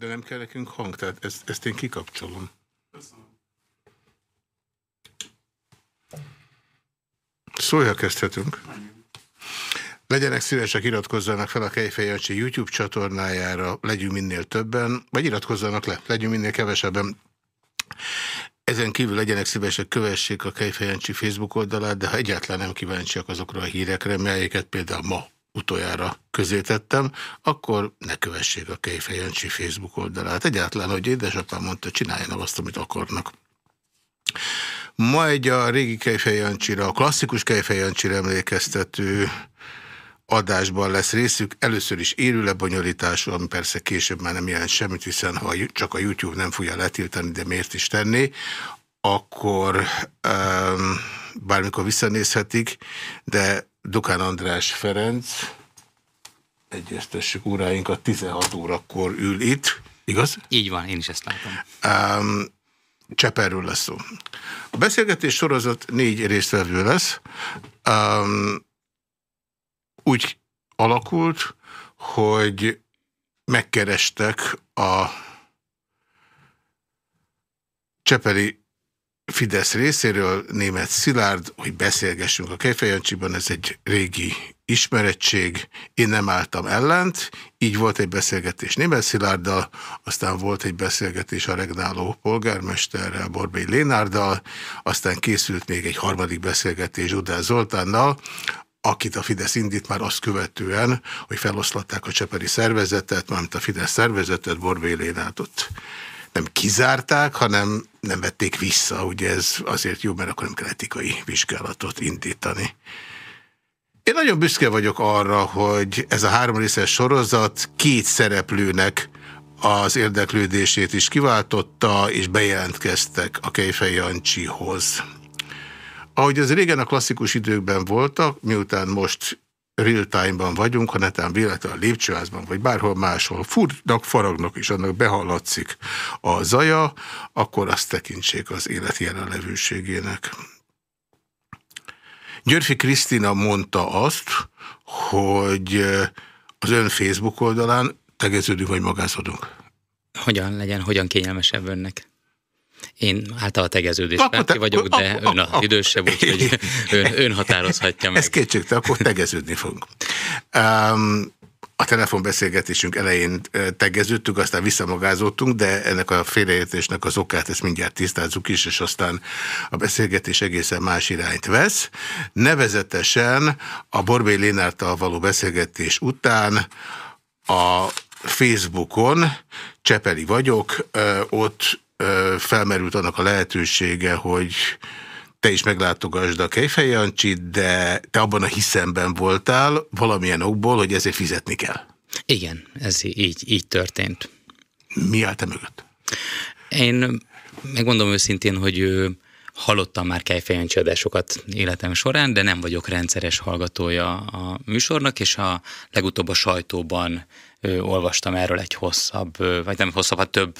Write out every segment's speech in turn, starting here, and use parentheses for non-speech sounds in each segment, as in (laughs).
De nem kell nekünk hang, tehát ezt, ezt én kikapcsolom. Szólja, kezdhetünk. Legyenek szívesek, iratkozzanak fel a Kejfej YouTube csatornájára, legyünk minél többen, vagy iratkozzanak le, legyünk minél kevesebben. Ezen kívül legyenek szívesek, kövessék a Kejfej Facebook oldalát, de ha egyáltalán nem kíváncsiak azokra a hírekre, melyeket például ma utoljára közé tettem, akkor ne kövessék a Kejfej Facebook oldalát. Egyáltalán, hogy édesapám mondta, csináljanak azt, amit akarnak. Ma egy a régi Kejfej a klasszikus Kejfej emlékeztető adásban lesz részük. Először is élő lebonyolítású, ami persze később már nem jelent semmit, hiszen ha csak a YouTube nem fogja letiltani, de miért is tenni, akkor um, bármikor visszanézhetik, de Dukán András Ferenc, egyeztessük óráinkat, 16 órakor ül itt, igaz? Így van, én is ezt látom. Um, Cseperről lesz szó. A beszélgetés sorozat négy résztvevő lesz. Um, úgy alakult, hogy megkerestek a Csepeli Fidesz részéről, német Szilárd, hogy beszélgessünk a Kejfejancsiban, ez egy régi ismerettség, én nem álltam ellent, így volt egy beszélgetés német Szilárddal, aztán volt egy beszélgetés a regnáló polgármesterrel, Borbély Lénárdal, aztán készült még egy harmadik beszélgetés Udál Zoltánnal, akit a Fidesz indít már azt követően, hogy feloszlatták a Cseperi szervezetet, mármint a Fidesz szervezetet, Borbély Lénárdot nem kizárták, hanem nem vették vissza. Ugye ez azért jó, mert akkor nem kell etikai vizsgálatot indítani. Én nagyon büszke vagyok arra, hogy ez a három részes sorozat két szereplőnek az érdeklődését is kiváltotta, és bejelentkeztek a Kejfej Jancsihoz. Ahogy az régen a klasszikus időkben voltak, miután most real-time-ban vagyunk, ha netán véletlenül a lépcsőházban, vagy bárhol máshol furnak, faragnak, és annak behallatszik a zaja, akkor azt tekintsék az élet jelenlevőségének. Györfi Krisztina mondta azt, hogy az ön Facebook oldalán tegeződünk, vagy magázodunk. Hogyan legyen, hogyan kényelmesebb önnek? Én által a tegeződés te, vagyok, de ön az idősebb, úgyhogy ön, ön határozhatja meg. Ez kétségte, akkor tegeződni fogunk. Um, a telefonbeszélgetésünk elején tegeződtük, aztán visszamagázottunk, de ennek a félreértésnek az okát ezt mindjárt tisztázzuk is, és aztán a beszélgetés egészen más irányt vesz. Nevezetesen a Borbély Lénártal való beszélgetés után a Facebookon, Csepeli vagyok, ott felmerült annak a lehetősége, hogy te is meglátogasd a Kejfej Jancsit, de te abban a hiszemben voltál valamilyen okból, hogy ezért fizetni kell. Igen, ez így, így történt. Mi állt te mögött? Én megmondom őszintén, hogy hallottam már Kejfejancsi adásokat életem során, de nem vagyok rendszeres hallgatója a műsornak, és a legutóbb a sajtóban olvastam erről egy hosszabb, vagy nem hosszabb, hát több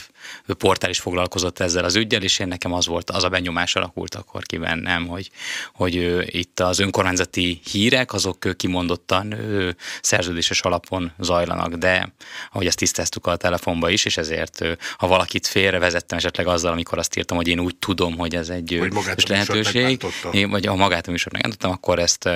portál is foglalkozott ezzel az ügyel, és én nekem az volt, az a benyomás alakult akkor ki bennem, hogy, hogy itt az önkormányzati hírek, azok kimondottan szerződéses alapon zajlanak, de ahogy ezt tisztáztuk a telefonba is, és ezért ha valakit félrevezettem esetleg azzal, amikor azt írtam, hogy én úgy tudom, hogy ez egy hogy lehetőség, én, vagy a magát a műsort megállítottam, akkor ezt,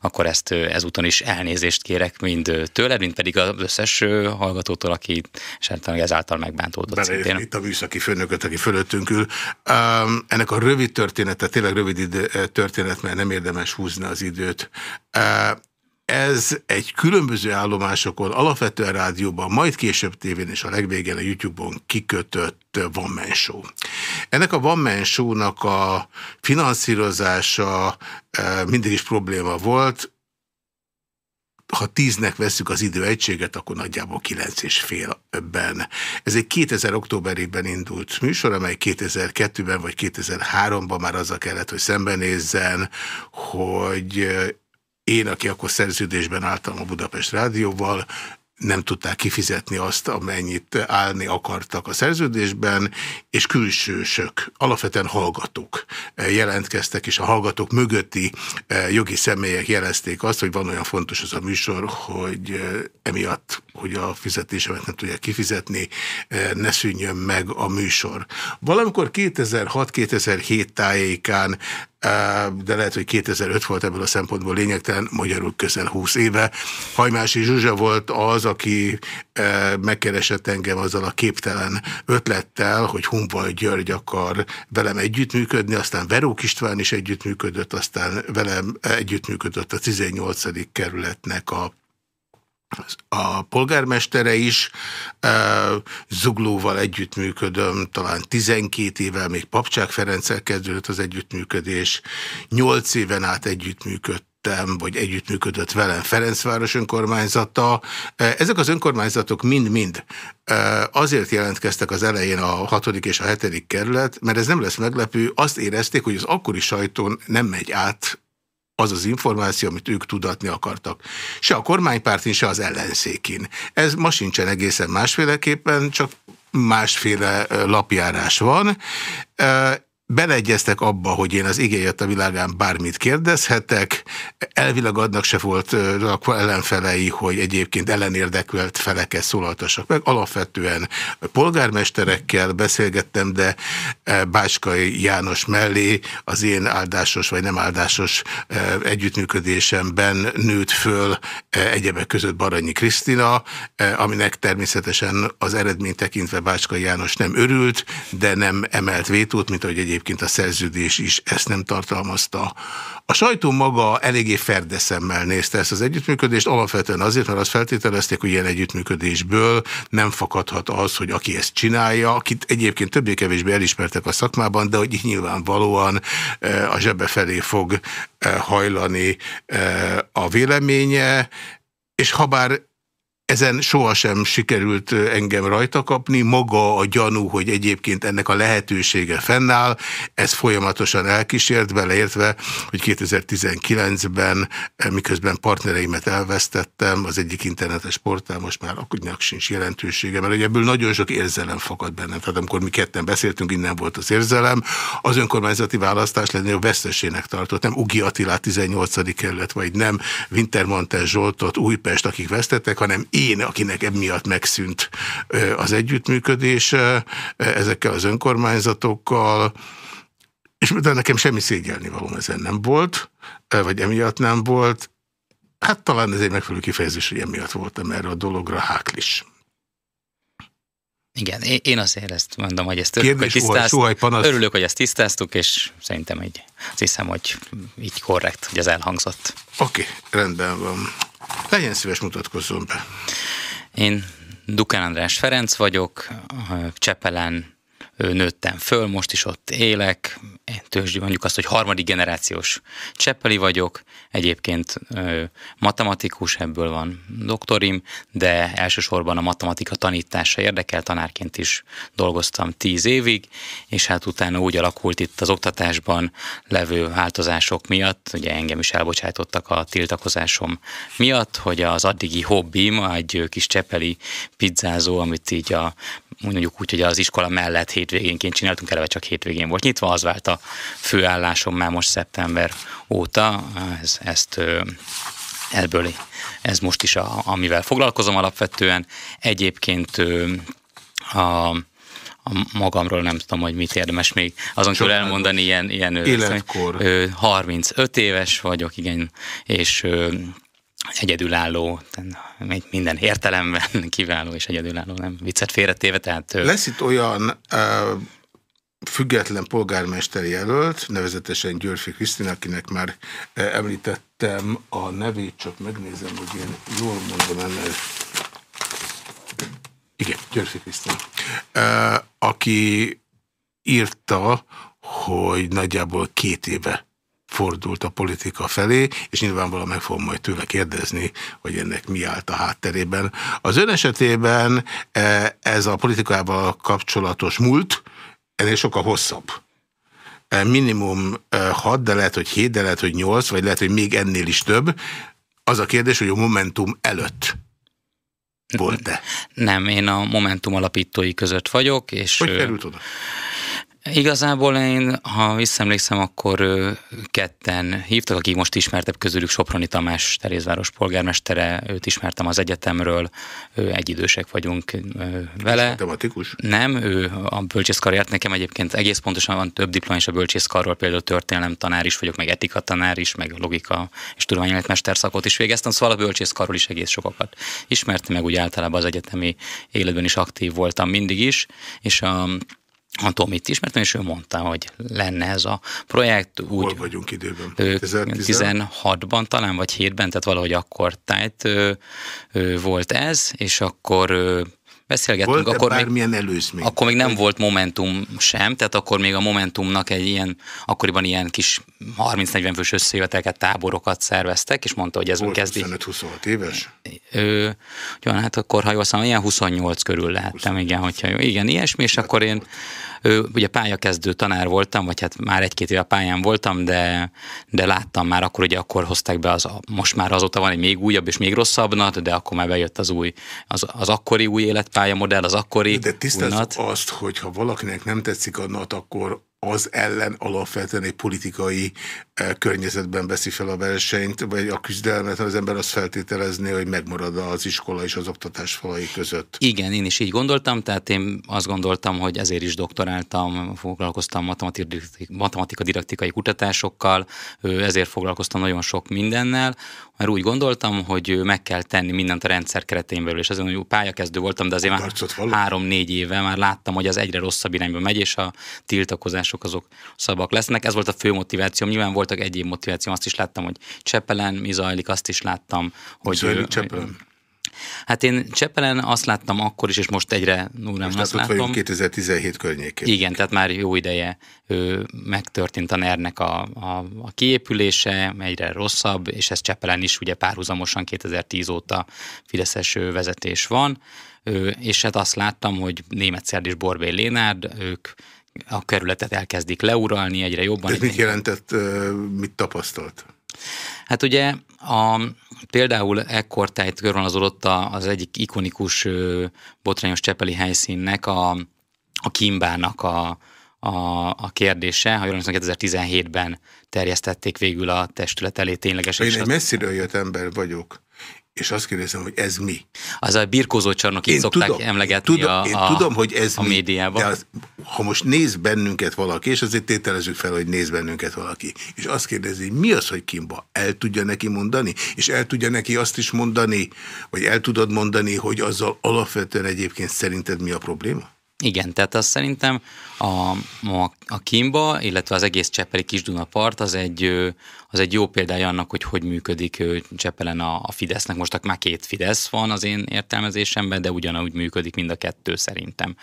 akkor ezt ezúton is elnézést kérek mind tőled, mind pedig az összes hallgatótól, aki esetleg ezáltal megbántódott szintén. Itt a műszaki főnököt, aki fölöttünk ül. Um, ennek a rövid története, tényleg rövid idő, történet, mert nem érdemes húzni az időt. Uh, ez egy különböző állomásokon, alapvetően rádióban, majd később tévén és a legvégén a YouTube-on kikötött Van Man Show. Ennek a Van Man Show-nak a finanszírozása mindig is probléma volt, ha tíznek veszük az időegységet, akkor nagyjából kilenc és félben. Ez egy 2000 októberében indult műsor, amely 2002-ben vagy 2003-ban már azzal kellett, hogy szembenézzen, hogy én, aki akkor szerződésben álltam a Budapest Rádióval, nem tudták kifizetni azt, amennyit állni akartak a szerződésben, és külsősök, alapvetően hallgatók jelentkeztek, és a hallgatók mögötti jogi személyek jelezték azt, hogy van olyan fontos az a műsor, hogy emiatt, hogy a fizetésemet nem tudják kifizetni, ne szűnjön meg a műsor. Valamikor 2006-2007 tájékán de lehet, hogy 2005 volt ebből a szempontból lényegtelen, magyarul közel 20 éve. Hajmási Zsuzsa volt az, aki megkeresett engem azzal a képtelen ötlettel, hogy Humval György akar velem együttműködni, aztán Verók István is együttműködött, aztán velem együttműködött a 18. kerületnek a a polgármestere is, Zuglóval együttműködöm, talán 12 évvel, még Papcsák Ferenccel kezdődött az együttműködés, 8 éven át együttműködtem, vagy együttműködött velem Ferencváros önkormányzata. Ezek az önkormányzatok mind-mind azért jelentkeztek az elején a hatodik és a hetedik kerület, mert ez nem lesz meglepő, azt érezték, hogy az akkori sajtón nem megy át az az információ, amit ők tudatni akartak. Se a kormánypártin, se az ellenzékin. Ez ma sincsen egészen másféleképpen, csak másféle lapjárás van. Beleegyeztek abba, hogy én az igényet a világán bármit kérdezhetek. Elvileg adnak se volt ellenfelei, hogy egyébként ellenérdekült feleket szólaltassak meg. Alapvetően polgármesterekkel beszélgettem, de Bácskai János mellé az én áldásos vagy nem áldásos együttműködésemben nőtt föl egyebek között Baranyi Krisztina, aminek természetesen az eredmény tekintve Bácskai János nem örült, de nem emelt vétót, mint ahogy egyébként egyébként a szerződés is ezt nem tartalmazta. A sajtó maga eléggé ferdeszemmel nézte ezt az együttműködést, alapvetően azért, mert azt feltételezték, hogy ilyen együttműködésből nem fakadhat az, hogy aki ezt csinálja, akit egyébként többé-kevésbé elismertek a szakmában, de hogy nyilvánvalóan eh, a zsebe felé fog eh, hajlani eh, a véleménye, és habár ezen sohasem sikerült engem rajta kapni, maga a gyanú, hogy egyébként ennek a lehetősége fennáll, ez folyamatosan elkísért, beleértve, hogy 2019-ben, miközben partnereimet elvesztettem, az egyik internetes portál most már akudnak sincs jelentősége, mert ebből nagyon sok érzelem fakad bennem. Tehát amikor mi ketten beszéltünk, innen volt az érzelem, az önkormányzati választás a vesztesének tartott, nem Ugi Attilát 18. kerület, vagy nem Wintermantel Zsoltot, Újpest, akik vesztettek, hanem én, akinek emiatt megszűnt az együttműködése ezekkel az önkormányzatokkal, és de nekem semmi szégyelni való ezen nem volt, vagy emiatt nem volt. Hát talán ez egy megfelelő kifejezés, hogy emiatt voltam erre a dologra háklis. Igen, én azért ezt mondom, hogy ezt örülök, hogy, tisztáztuk, örülök, hogy ezt tisztáztuk, és szerintem így, azt hiszem, hogy így korrekt, hogy ez elhangzott. Oké, okay, rendben van. Legyen szíves, mutatkozzon be. Én Dukán András Ferenc vagyok, Csepelen nőttem föl, most is ott élek, tőzsdi mondjuk azt, hogy harmadik generációs cseppeli vagyok, egyébként matematikus, ebből van doktorim, de elsősorban a matematika tanítása érdekel, tanárként is dolgoztam tíz évig, és hát utána úgy alakult itt az oktatásban levő változások miatt, ugye engem is elbocsátottak a tiltakozásom miatt, hogy az addigi hobbim, egy kis cseppeli pizzázó, amit így a mondjuk úgy, hogy az iskola mellett hétvégénként csináltunk, eleve csak hétvégén volt nyitva, az vált a főállásom már most szeptember óta, ez, ezt ebből ez most is, a, amivel foglalkozom alapvetően. Egyébként a, a magamról nem tudom, hogy mit érdemes még azon kell elmondani, ilyen, ilyen Életkor. 35 éves vagyok, igen, és egyedülálló, minden értelemben (laughs) kiváló és egyedülálló, nem viccet félretéve. Tehát, Lesz itt olyan uh, független polgármester jelölt, nevezetesen Györfi Krisztina, akinek már említettem a nevét, csak megnézem, hogy én jól mondom ennek. Igen, Györfi Krisztina. Aki írta, hogy nagyjából két éve fordult a politika felé, és nyilvánvalóan meg fogom majd tőle kérdezni, hogy ennek mi állt a hátterében. Az ön esetében e, ez a politikával kapcsolatos múlt, ennél sokkal hosszabb. E, minimum 6, e, de lehet, hogy 7, de lehet, hogy 8, vagy lehet, hogy még ennél is több. Az a kérdés, hogy a Momentum előtt Volt-e? Nem, én a Momentum alapítói között vagyok. És hogy került oda? Igazából én, ha visszaemlékszem, akkor ketten hívtak, aki most ismertebb közülük Soproni Tamás Terézváros polgármestere, őt ismertem az egyetemről, egy idősek vagyunk vele. Matematikus? Nem, ő a bölcsészkarját nekem egyébként egész pontosan van több diploma is a bölcsészkarról, például történelem tanár is vagyok, meg etika tanár is, meg logika és tudományéletmester szakot is végeztem, szóval a bölcsészkarról is egész sokakat ismertem, meg úgy általában az egyetemi életben is aktív voltam mindig is, és a a Tomit ismertem, és ő mondta, hogy lenne ez a projekt. Úgy, Hol vagyunk időben? 16-ban talán, vagy 7-ben, tehát valahogy akkor tájt volt ez, és akkor beszélgettünk. Volt akkor még, előzmény? Akkor még nem volt Momentum sem, tehát akkor még a Momentumnak egy ilyen, akkoriban ilyen kis 30-40 fős összejövetelket, táborokat szerveztek, és mondta, hogy ez volt kezdi. 25-26 éves? Ö, jó, hát akkor, ha jól szóval ilyen 28 körül lehettem, 28. igen, hogyha jó. Igen, ilyesmi, és hát akkor én Ugye pályakezdő tanár voltam, vagy hát már egy-két éve pályán voltam, de, de láttam már akkor, ugye akkor hozták be, az, most már azóta van egy még újabb és még rosszabb nat, de akkor már bejött az új, az, az akkori új életpálya modell, az akkori De tisztázzuk azt, hogy ha valakinek nem tetszik a NAT, akkor az ellen alapvetően egy politikai eh, környezetben veszi fel a versenyt, vagy a küzdelmet, az ember azt feltételezni, hogy megmarad az iskola és az oktatás falai között. Igen, én is így gondoltam, tehát én azt gondoltam, hogy ezért is doktoráltam, foglalkoztam matematika didaktikai kutatásokkal, ezért foglalkoztam nagyon sok mindennel, mert úgy gondoltam, hogy meg kell tenni mindent a rendszer keretén belül, és azon, hogy pályakezdő voltam, de azért már három-négy éve már láttam, hogy az egyre rosszabb irányba megy, és a tiltakozások azok szabak lesznek. Ez volt a fő motiváció. Nyilván voltak egyéb motiváció, azt is láttam, hogy Csepelen mi zajlik, azt is láttam, hogy... Zajlik Csepelen? Hát én Csepelen azt láttam akkor is, és most egyre nem azt látom. 2017 környékén. Igen, tehát már jó ideje ő, megtörtént a NER-nek a, a, a kiépülése, egyre rosszabb, és ez Csepelen is ugye párhuzamosan 2010 óta Fideszes vezetés van, ő, és hát azt láttam, hogy német Szerd és Borbély Lénárd, ők a kerületet elkezdik leuralni egyre jobban. Ez mit jelentett, mit tapasztalt? Hát ugye a, például ekkor tájt körvonalazódott az egyik ikonikus botrányos csepeli helyszínnek a, a Kimbának a, a, a kérdése, ha jól 2017-ben terjesztették végül a testület elé ténylegesen. Én egy messziről jött ember vagyok és azt kérdezem, hogy ez mi? Az a birkózó csarnok, így szokták tudom, emlegetni tudom, a, én tudom, hogy ez a mi, médiában. De az, ha most néz bennünket valaki, és azért tételezzük fel, hogy néz bennünket valaki, és azt kérdezi, mi az, hogy Kimba? El tudja neki mondani? És el tudja neki azt is mondani, vagy el tudod mondani, hogy azzal alapvetően egyébként szerinted mi a probléma? Igen, tehát azt szerintem a, a, a Kimba, illetve az egész Csepeli Kisduna part az egy, az egy jó példája annak, hogy hogy működik Csepelen a, a Fidesznek. Most már két Fidesz van az én értelmezésemben, de ugyanúgy működik mind a kettő szerintem.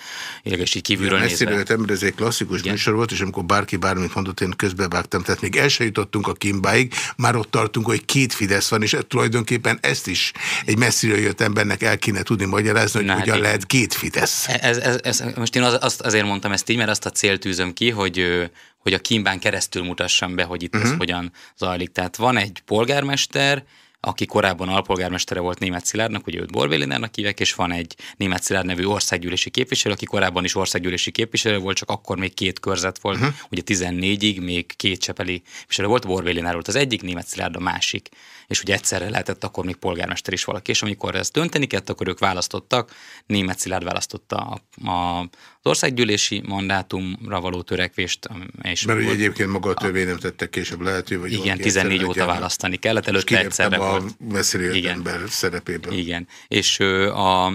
Illetve így kívülről Igen, nézve. Ezt ez egy klasszikus Igen. műsor volt, és amikor bárki bármit mondott, én közbevágtam. Tehát még el sem jutottunk a Kimbáig, már ott tartunk, hogy két Fidesz van, és tulajdonképpen ezt is egy messziről jött embernek el kéne tudni magyarázni, hogy Na, hogyan hát lehet két Fidesz. Ez, ez, ez, most én az, azt azért mondtam ezt így, mert azt a célt tűzöm ki, hogy hogy a Kimbán keresztül mutassam be, hogy itt uh-huh. ez mhm. hogyan zajlik. Tehát van egy polgármester, aki korábban alpolgármestere volt német Szilárdnak, ugye őt Borbélinának hívek, és van egy német Szilárd nevű országgyűlési képviselő, aki korábban is országgyűlési képviselő volt, csak akkor még két körzet volt, uh-huh. ugye 14-ig még két csepeli képviselő volt, Borbélinár volt az egyik, német Szilárd a másik és ugye egyszerre lehetett akkor még polgármester is valaki, és amikor ezt dönteni kellett, akkor ők választottak, német Szilárd választotta a, a, az országgyűlési mandátumra való törekvést. És Mert ugye egyébként maga a törvény nem tette később lehető, vagy Igen, 14 óta legyen. választani kellett, előtte egyszerre a volt. messzire ember szerepében. Igen, és a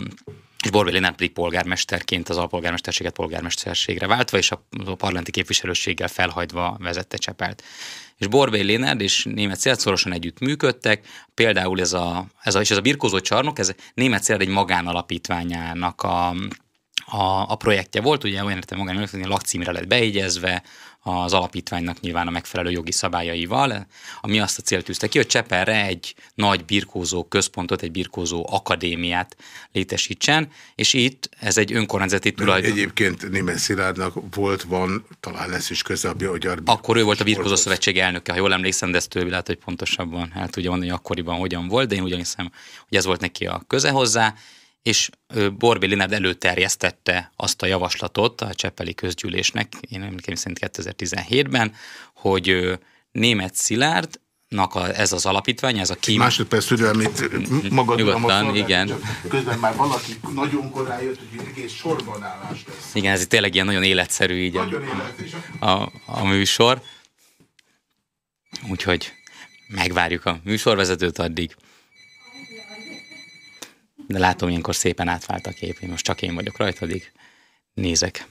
és Borbéli pedig polgármesterként az alpolgármesterséget polgármesterségre váltva, és a parlamenti képviselőséggel felhagyva vezette Csepelt és Borbély Lénárd és német Szilárd szorosan együtt működtek. Például ez a, ez a, és ez a birkózó csarnok, ez német Szilárd egy magánalapítványának a, a, a projektje volt, ugye olyan értem magánalapítvány, a lakcímre lett beegyezve, az alapítványnak nyilván a megfelelő jogi szabályaival, ami azt a célt tűzte ki, hogy Cseperre egy nagy birkózó központot, egy birkózó akadémiát létesítsen, és itt ez egy önkormányzati tulajdon. Egyébként Német Szilárdnak volt, van, talán lesz is köze a Magyar Akkor ő volt a Birkózó Szövetség elnöke, ha jól emlékszem, de ezt ő lehet, hogy pontosabban el tudja mondani, hogy akkoriban hogyan volt, de én ugyan hiszem, hogy ez volt neki a köze hozzá, és Borbé Linárd előterjesztette azt a javaslatot a Cseppeli közgyűlésnek, én emlékeim szerint 2017-ben, hogy német Szilárd a, ez az alapítvány, ez a Kim... Másodperc türelmét magad Nyugodtan, igen. Közben már valaki nagyon korán jött, hogy egész sorban állás lesz. Igen, ez tényleg ilyen nagyon életszerű így nagyon a, a, a műsor. Úgyhogy megvárjuk a műsorvezetőt addig. De látom, ilyenkor szépen átvált a kép. Most csak én vagyok rajta, addig nézek.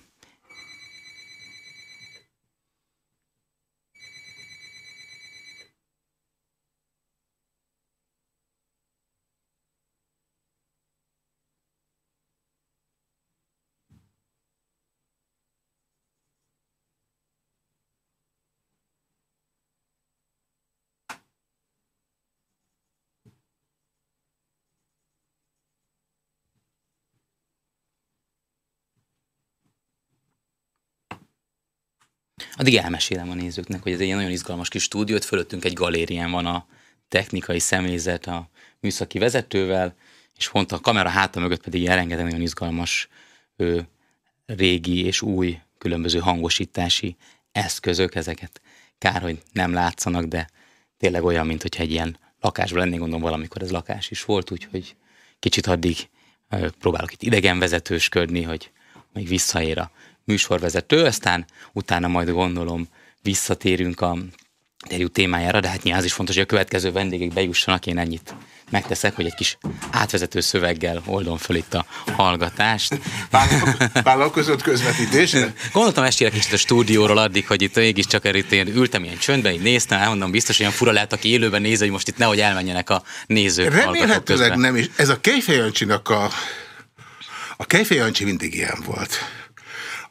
Addig elmesélem a nézőknek, hogy ez egy nagyon izgalmas kis stúdiót, fölöttünk egy galérián van a technikai személyzet a műszaki vezetővel, és pont a kamera háta mögött pedig elengedem nagyon izgalmas ő, régi és új különböző hangosítási eszközök, ezeket kár, hogy nem látszanak, de tényleg olyan, mint hogyha egy ilyen lakásban lennék, gondolom valamikor ez lakás is volt, úgyhogy kicsit addig próbálok itt idegenvezetősködni, hogy még visszaér a műsorvezető, aztán utána majd gondolom visszatérünk a interjú témájára, de hát nyilván az is fontos, hogy a következő vendégek bejussanak, én ennyit megteszek, hogy egy kis átvezető szöveggel oldom föl itt a hallgatást. Vállalkozott közvetítés? Gondoltam estére kicsit a stúdióról addig, hogy itt mégiscsak itt én ültem ilyen csöndben, így néztem, elmondom, biztos olyan fura lehet, aki élőben néz, hogy most itt nehogy elmenjenek a nézők. Remélhetőleg nem is. Ez a Kejfejancsinak a... A Kejfejancsi mindig ilyen volt.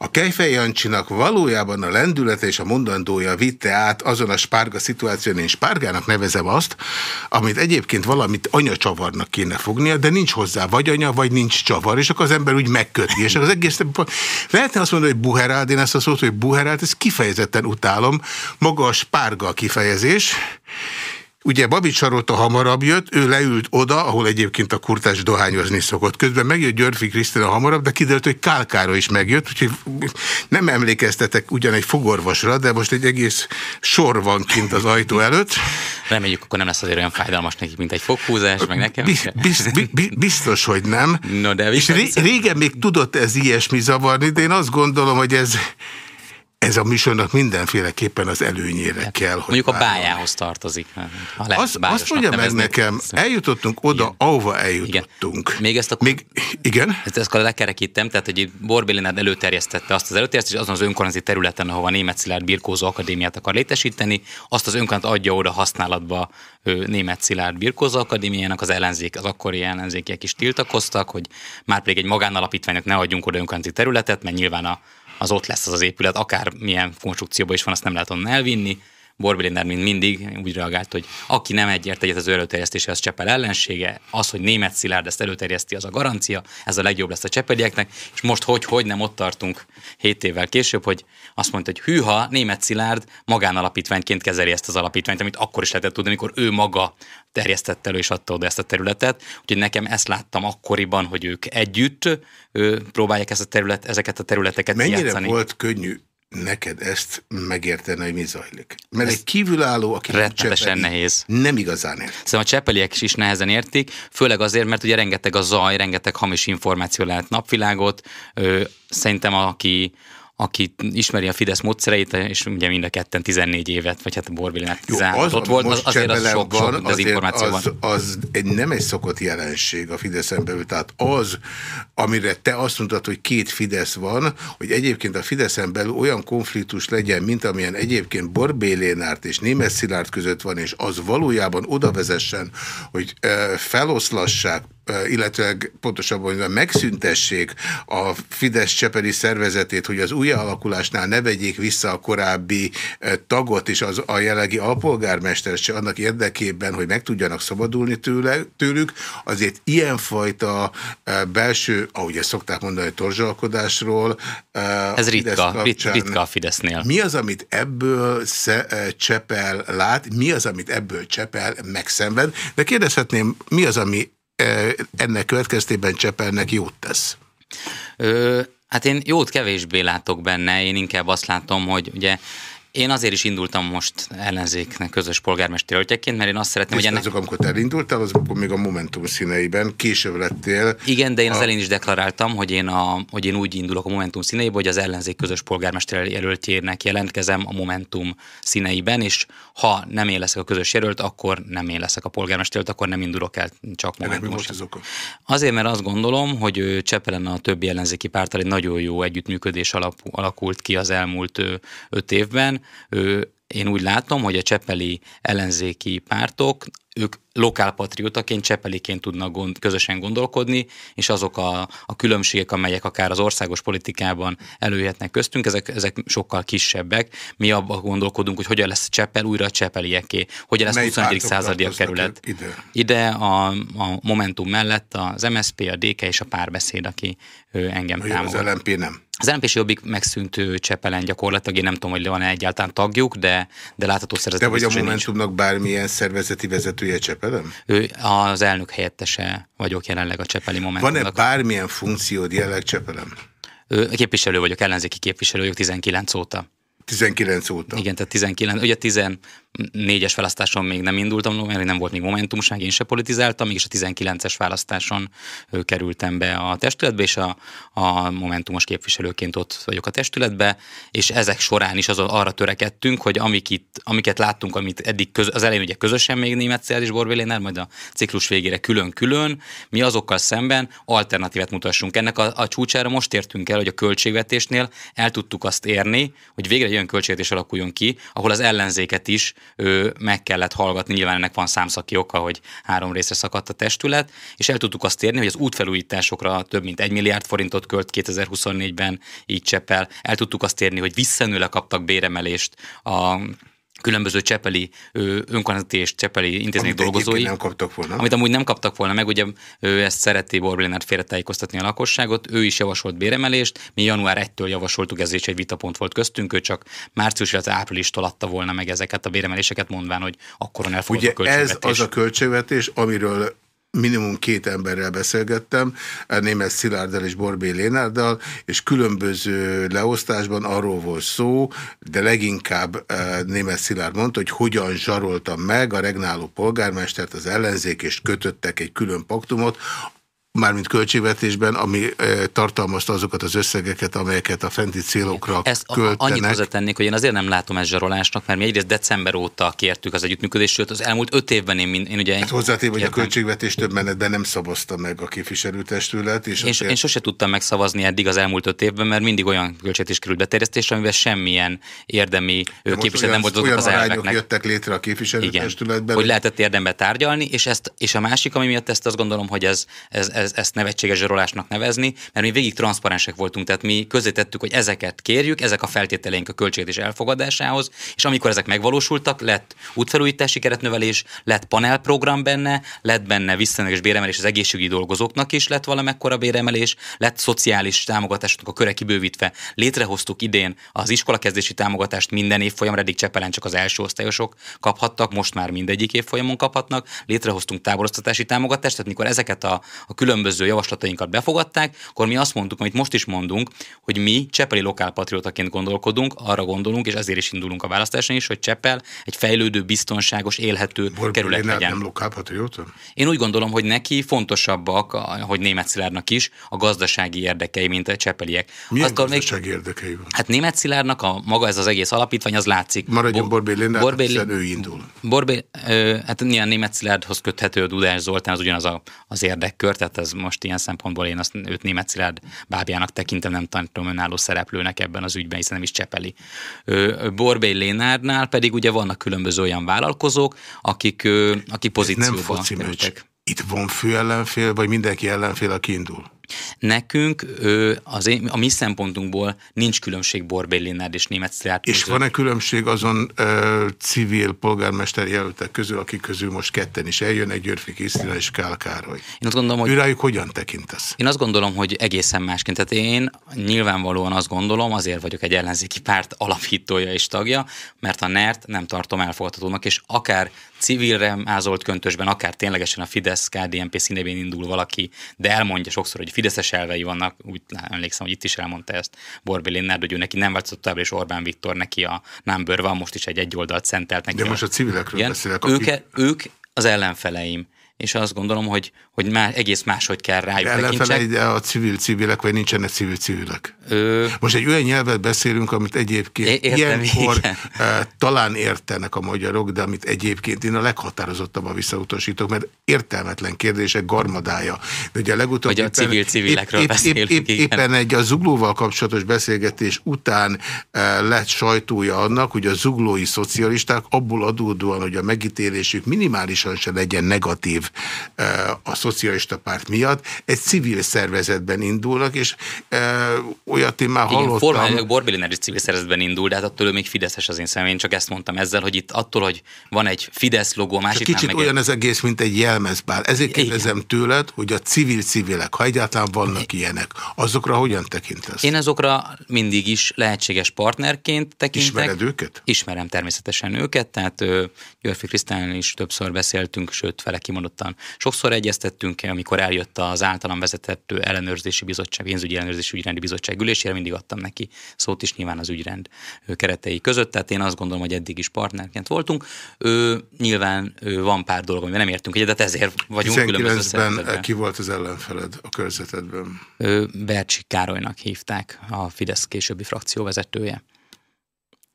A Kejfej Jancsinak valójában a lendülete és a mondandója vitte át azon a spárga szituáción, én spárgának nevezem azt, amit egyébként valamit anyacsavarnak kéne fognia, de nincs hozzá vagy anya, vagy nincs csavar, és akkor az ember úgy megköti. És az egész, lehetne azt mondani, hogy buheráld, én ezt a szót, hogy buheráld, ezt kifejezetten utálom, maga a spárga a kifejezés, Ugye Babics Sarolta hamarabb jött, ő leült oda, ahol egyébként a kurtás dohányozni szokott. Közben megjött Györfi Krisztina hamarabb, de kiderült, hogy Kálkára is megjött, úgyhogy nem emlékeztetek ugyan egy fogorvosra, de most egy egész sor van kint az ajtó előtt. Reméljük, akkor nem lesz azért olyan fájdalmas nekik, mint egy foghúzás, meg nekem. Biz, biz, biztos, hogy nem. No, de És ré, régen még tudott ez ilyesmi zavarni, de én azt gondolom, hogy ez ez a műsornak mindenféleképpen az előnyére hát, kell, hogy Mondjuk a bájához tartozik. Ha az, azt mondja meg nekem, eljutottunk oda, igen. ahova eljutottunk. Igen. Még ezt akkor, Még, igen? Ezt, ezt lekerekítem, tehát hogy Borbélinárd előterjesztette azt az előterjesztést, és azon az önkormányzati területen, ahova Német Szilárd Birkózó Akadémiát akar létesíteni, azt az önkormányzat adja oda használatba ő, Német Szilárd Birkózó Akadémiának, az ellenzék, az akkori ellenzékiek is tiltakoztak, hogy már pedig egy magánalapítványnak ne adjunk oda önkormányzati területet, mert nyilván a az ott lesz az az épület, akár milyen konstrukcióban is van, azt nem lehet onnan elvinni. Borbélindár, mint mindig, úgy reagált, hogy aki nem egyért egyet az ő előterjesztése, az Csepel ellensége, az, hogy német Szilárd ezt előterjeszti, az a garancia, ez a legjobb lesz a csepelieknek, és most hogy, hogy nem ott tartunk 7 évvel később, hogy azt mondta, hogy hűha, német Szilárd magánalapítványként kezeli ezt az alapítványt, amit akkor is lehetett tudni, amikor ő maga terjesztette elő és adta oda ezt a területet. Úgyhogy nekem ezt láttam akkoriban, hogy ők együtt ő, próbálják ezt a terület, ezeket a területeket Mennyire kijátszani. volt könnyű neked ezt megérteni, hogy mi zajlik. Mert Ez egy kívülálló, aki Rettetesen nehéz. Nem igazán ért. Szerintem a csepeliek is nehezen értik, főleg azért, mert ugye rengeteg a zaj, rengeteg hamis információ lehet napvilágot. Ö, szerintem aki aki ismeri a Fidesz módszereit, és ugye mind a ketten 14 évet, vagy hát a Borbilinát 16 ott volt, az, azért az sok, van, sok az, van. Az egy, nem egy szokott jelenség a Fideszen belül, tehát az, amire te azt mondtad, hogy két Fidesz van, hogy egyébként a Fideszen belül olyan konfliktus legyen, mint amilyen egyébként Borbélénárt és Németh Szilárd között van, és az valójában oda vezessen, hogy feloszlassák illetve pontosabban hogy megszüntessék a Fidesz Csepeli szervezetét, hogy az új alakulásnál ne vegyék vissza a korábbi tagot és az, a jelenlegi alpolgármester se annak érdekében, hogy meg tudjanak szabadulni tőle, tőlük, azért ilyenfajta belső, ahogy ezt szokták mondani, torzsalkodásról. Ez ritka, kapcsán, ritka a Fidesznél. Mi az, amit ebből Csepel lát, mi az, amit ebből Csepel megszenved, de kérdezhetném, mi az, ami ennek következtében Csepelnek jót tesz? Ö, hát én jót kevésbé látok benne, én inkább azt látom, hogy ugye én azért is indultam most ellenzéknek közös polgármester jelöltjeként, mert én azt szeretném, hogy ennek... azok, amikor te elindultál, az akkor még a Momentum színeiben, később lettél. Igen, de én a... az elén is deklaráltam, hogy én, a, hogy én úgy indulok a Momentum színeiben, hogy az ellenzék közös polgármester jelöltjének jelentkezem a Momentum színeiben, és ha nem én leszek a közös jelölt, akkor nem én leszek a polgármester jelölt, akkor nem indulok el csak Momentum. Az oka? Azért, mert azt gondolom, hogy Csepelen a többi ellenzéki pártal egy nagyon jó együttműködés alakult ki az elmúlt öt évben, én úgy látom, hogy a csepeli ellenzéki pártok, ők lokálpatriótaként, csepeliként tudnak gond, közösen gondolkodni, és azok a, a különbségek, amelyek akár az országos politikában előjöhetnek köztünk, ezek, ezek sokkal kisebbek. Mi abban gondolkodunk, hogy hogyan lesz Csepel újra a csepelieké, hogyan lesz Mely 21. századi a kerület. Ide, ide a, a Momentum mellett az MSP, a DK és a párbeszéd, aki engem támogat. Az LMP nem. Az LMP Jobbik megszűnt Csepelen gyakorlatilag, én nem tudom, hogy van-e egyáltalán tagjuk, de, de látható szervezet. De vagy a Momentumnak nincs. bármilyen szervezeti vezetője Csepelen? Ő az elnök helyettese vagyok jelenleg a Csepeli Momentumnak. Van-e bármilyen funkciód jelenleg Csepelen? Képviselő vagyok, ellenzéki képviselő vagyok 19 óta. 19 óta. Igen, tehát 19, ugye 14-es választáson még nem indultam, mert nem volt még momentumság, én se politizáltam, mégis a 19-es választáson kerültem be a testületbe, és a, a momentumos képviselőként ott vagyok a testületbe, és ezek során is az, arra törekedtünk, hogy amik itt, amiket láttunk, amit eddig köz, az elején ugye közösen még német és Borbélénál, majd a ciklus végére külön-külön, mi azokkal szemben alternatívát mutassunk. Ennek a, a csúcsára most értünk el, hogy a költségvetésnél el tudtuk azt érni, hogy végre egy olyan költségvetés alakuljon ki, ahol az ellenzéket is ő, meg kellett hallgatni, nyilván ennek van számszaki oka, hogy három részre szakadt a testület, és el tudtuk azt érni, hogy az útfelújításokra több mint egy milliárd forintot költ 2024-ben így Csepel. El tudtuk azt érni, hogy visszanőle kaptak béremelést a különböző csepeli önkormányzati és csepeli intézmények dolgozói. nem kaptak volna. Amit amúgy nem kaptak volna meg, ugye ő ezt szereti Borbélénát félretájékoztatni a lakosságot, ő is javasolt béremelést, mi január 1-től javasoltuk, ez is egy vitapont volt köztünk, ő csak március, illetve áprilistól adta volna meg ezeket a béremeléseket, mondván, hogy akkor elfogadott Ugye ez az a költségvetés, amiről minimum két emberrel beszélgettem, német Szilárddal és Borbé Lénárdal, és különböző leosztásban arról volt szó, de leginkább eh, német Szilárd mondta, hogy hogyan zsaroltam meg a regnáló polgármestert az ellenzék, és kötöttek egy külön paktumot, mármint költségvetésben, ami e, tartalmazta azokat az összegeket, amelyeket a fenti célokra ezt költenek. Annyit hozzátennék, hogy én azért nem látom ezt zsarolásnak, mert mi egyrészt december óta kértük az együttműködést, sőt az elmúlt öt évben én, én ugye... Hát hozzátéve, hogy a költségvetés több menetben nem szavazta meg a képviselőtestület. És én, azért... én sose tudtam megszavazni eddig az elmúlt öt évben, mert mindig olyan költségvetés került beterjesztésre, amivel semmilyen érdemi képviselő nem volt olyan az elveknek. jöttek létre a képviselőtestületben. Igen, hogy lehetett érdembe tárgyalni, és, ezt, és a másik, ami miatt ezt azt gondolom, hogy ez, ez, ez, ezt nevetséges zsarolásnak nevezni, mert mi végig transzparensek voltunk, tehát mi tettük, hogy ezeket kérjük, ezek a feltételeink a költségvetés elfogadásához, és amikor ezek megvalósultak, lett útfelújítási keretnövelés, lett panelprogram benne, lett benne visszamenős béremelés az egészségügyi dolgozóknak is lett valamekkora béremelés, lett szociális támogatásnak a köre kibővítve. Létrehoztuk idén az iskolakezdési támogatást minden évfolyamra, eddig Csepelen csak az első osztályosok kaphattak, most már mindegyik évfolyamon kaphatnak. Létrehoztunk táborosztatási támogatást, tehát mikor ezeket a, a különböző javaslatainkat befogadták, akkor mi azt mondtuk, amit most is mondunk, hogy mi Csepeli lokálpatriótaként gondolkodunk, arra gondolunk, és ezért is indulunk a választáson is, hogy Csepel egy fejlődő, biztonságos, élhető Borbél kerület legyen. nem lokálpatrióta? Én úgy gondolom, hogy neki fontosabbak, hogy német Szilárdnak is, a gazdasági érdekei, mint a csepeliek. Milyen Aztán gazdasági még, érdekei van? Hát német Szilárdnak a maga ez az egész alapítvány, az látszik. Maradjon Bo- Borbél Lénár, Borbél, hiszen ő indul. Borbél, ö, hát ilyen német Szilárdhoz köthető Dudás Zoltán, az ugyanaz a, az érdekkör, tehát ez most ilyen szempontból én azt őt német Szilárd bábjának tekintem, nem tanítom önálló szereplőnek ebben az ügyben, hiszen nem is csepeli. Borbély Lénárdnál pedig ugye vannak különböző olyan vállalkozók, akik, akik pozícióban nem foci Itt van fő ellenfél, vagy mindenki ellenfél, aki indul? Nekünk ő, az én, a mi szempontunkból nincs különbség Borbély Linnárd és Német Szilárd És van-e különbség azon ö, civil polgármester jelöltek közül, akik közül most ketten is eljönnek, Györfi Krisztina és Kál Károly? Én azt gondolom, hogy... Őrájuk hogyan tekintesz? Én azt gondolom, hogy egészen másként. Tehát én nyilvánvalóan azt gondolom, azért vagyok egy ellenzéki párt alapítója és tagja, mert a NERT nem tartom elfogadhatónak, és akár civilre mázolt köntösben, akár ténylegesen a Fidesz KDNP színében indul valaki, de elmondja sokszor, hogy Fideszes elvei vannak, úgy emlékszem, hogy itt is elmondta ezt Borbé Linnárd, hogy ő neki nem változott továbbra, és Orbán Viktor neki a number van, most is egy egy oldalt szentelt neki. De most a civilekről igen, beszélek. Ők, akik... ők az ellenfeleim és azt gondolom, hogy, hogy már egész máshogy kell rájuk tekintsek. a civil civilek, vagy nincsenek civil civilek? Ö... Most egy olyan nyelvet beszélünk, amit egyébként é, ilyenkor igen. talán értenek a magyarok, de amit egyébként én a leghatározottabban visszautasítok, mert értelmetlen kérdések garmadája. De ugye legutóbb hogy a civil civilekről épp, épp, épp, épp, éppen egy a zuglóval kapcsolatos beszélgetés után lett sajtója annak, hogy a zuglói szocialisták abból adódóan, hogy a megítélésük minimálisan se legyen negatív a szocialista párt miatt, egy civil szervezetben indulnak, és olyat én már Igen, hallottam. Formálják Borbéliner is civil szervezetben indul, de hát attól ő még Fideszes az én szemem. Én csak ezt mondtam ezzel, hogy itt attól, hogy van egy Fidesz logó, másik Kicsit meg olyan az egész, mint egy jelmezbár. Ezért kérdezem tőled, hogy a civil civilek, ha egyáltalán vannak ilyenek, azokra hogyan tekintesz? Én azokra mindig is lehetséges partnerként tekintek. Ismered őket? Ismerem természetesen őket, tehát Györfi Krisztán is többször beszéltünk, sőt, fele kimondott nyugodtan. Sokszor egyeztettünk, amikor eljött az általam vezetett ellenőrzési bizottság, pénzügyi ellenőrzési ügyrendi bizottság ülésére, mindig adtam neki szót is nyilván az ügyrend keretei között, tehát én azt gondolom, hogy eddig is partnerként voltunk. Ő, nyilván ő, van pár dolog, amivel nem értünk egyet, de ezért vagyunk 19-ben ki volt az ellenfeled a körzetedben? Bercsi Károlynak hívták, a Fidesz későbbi frakcióvezetője.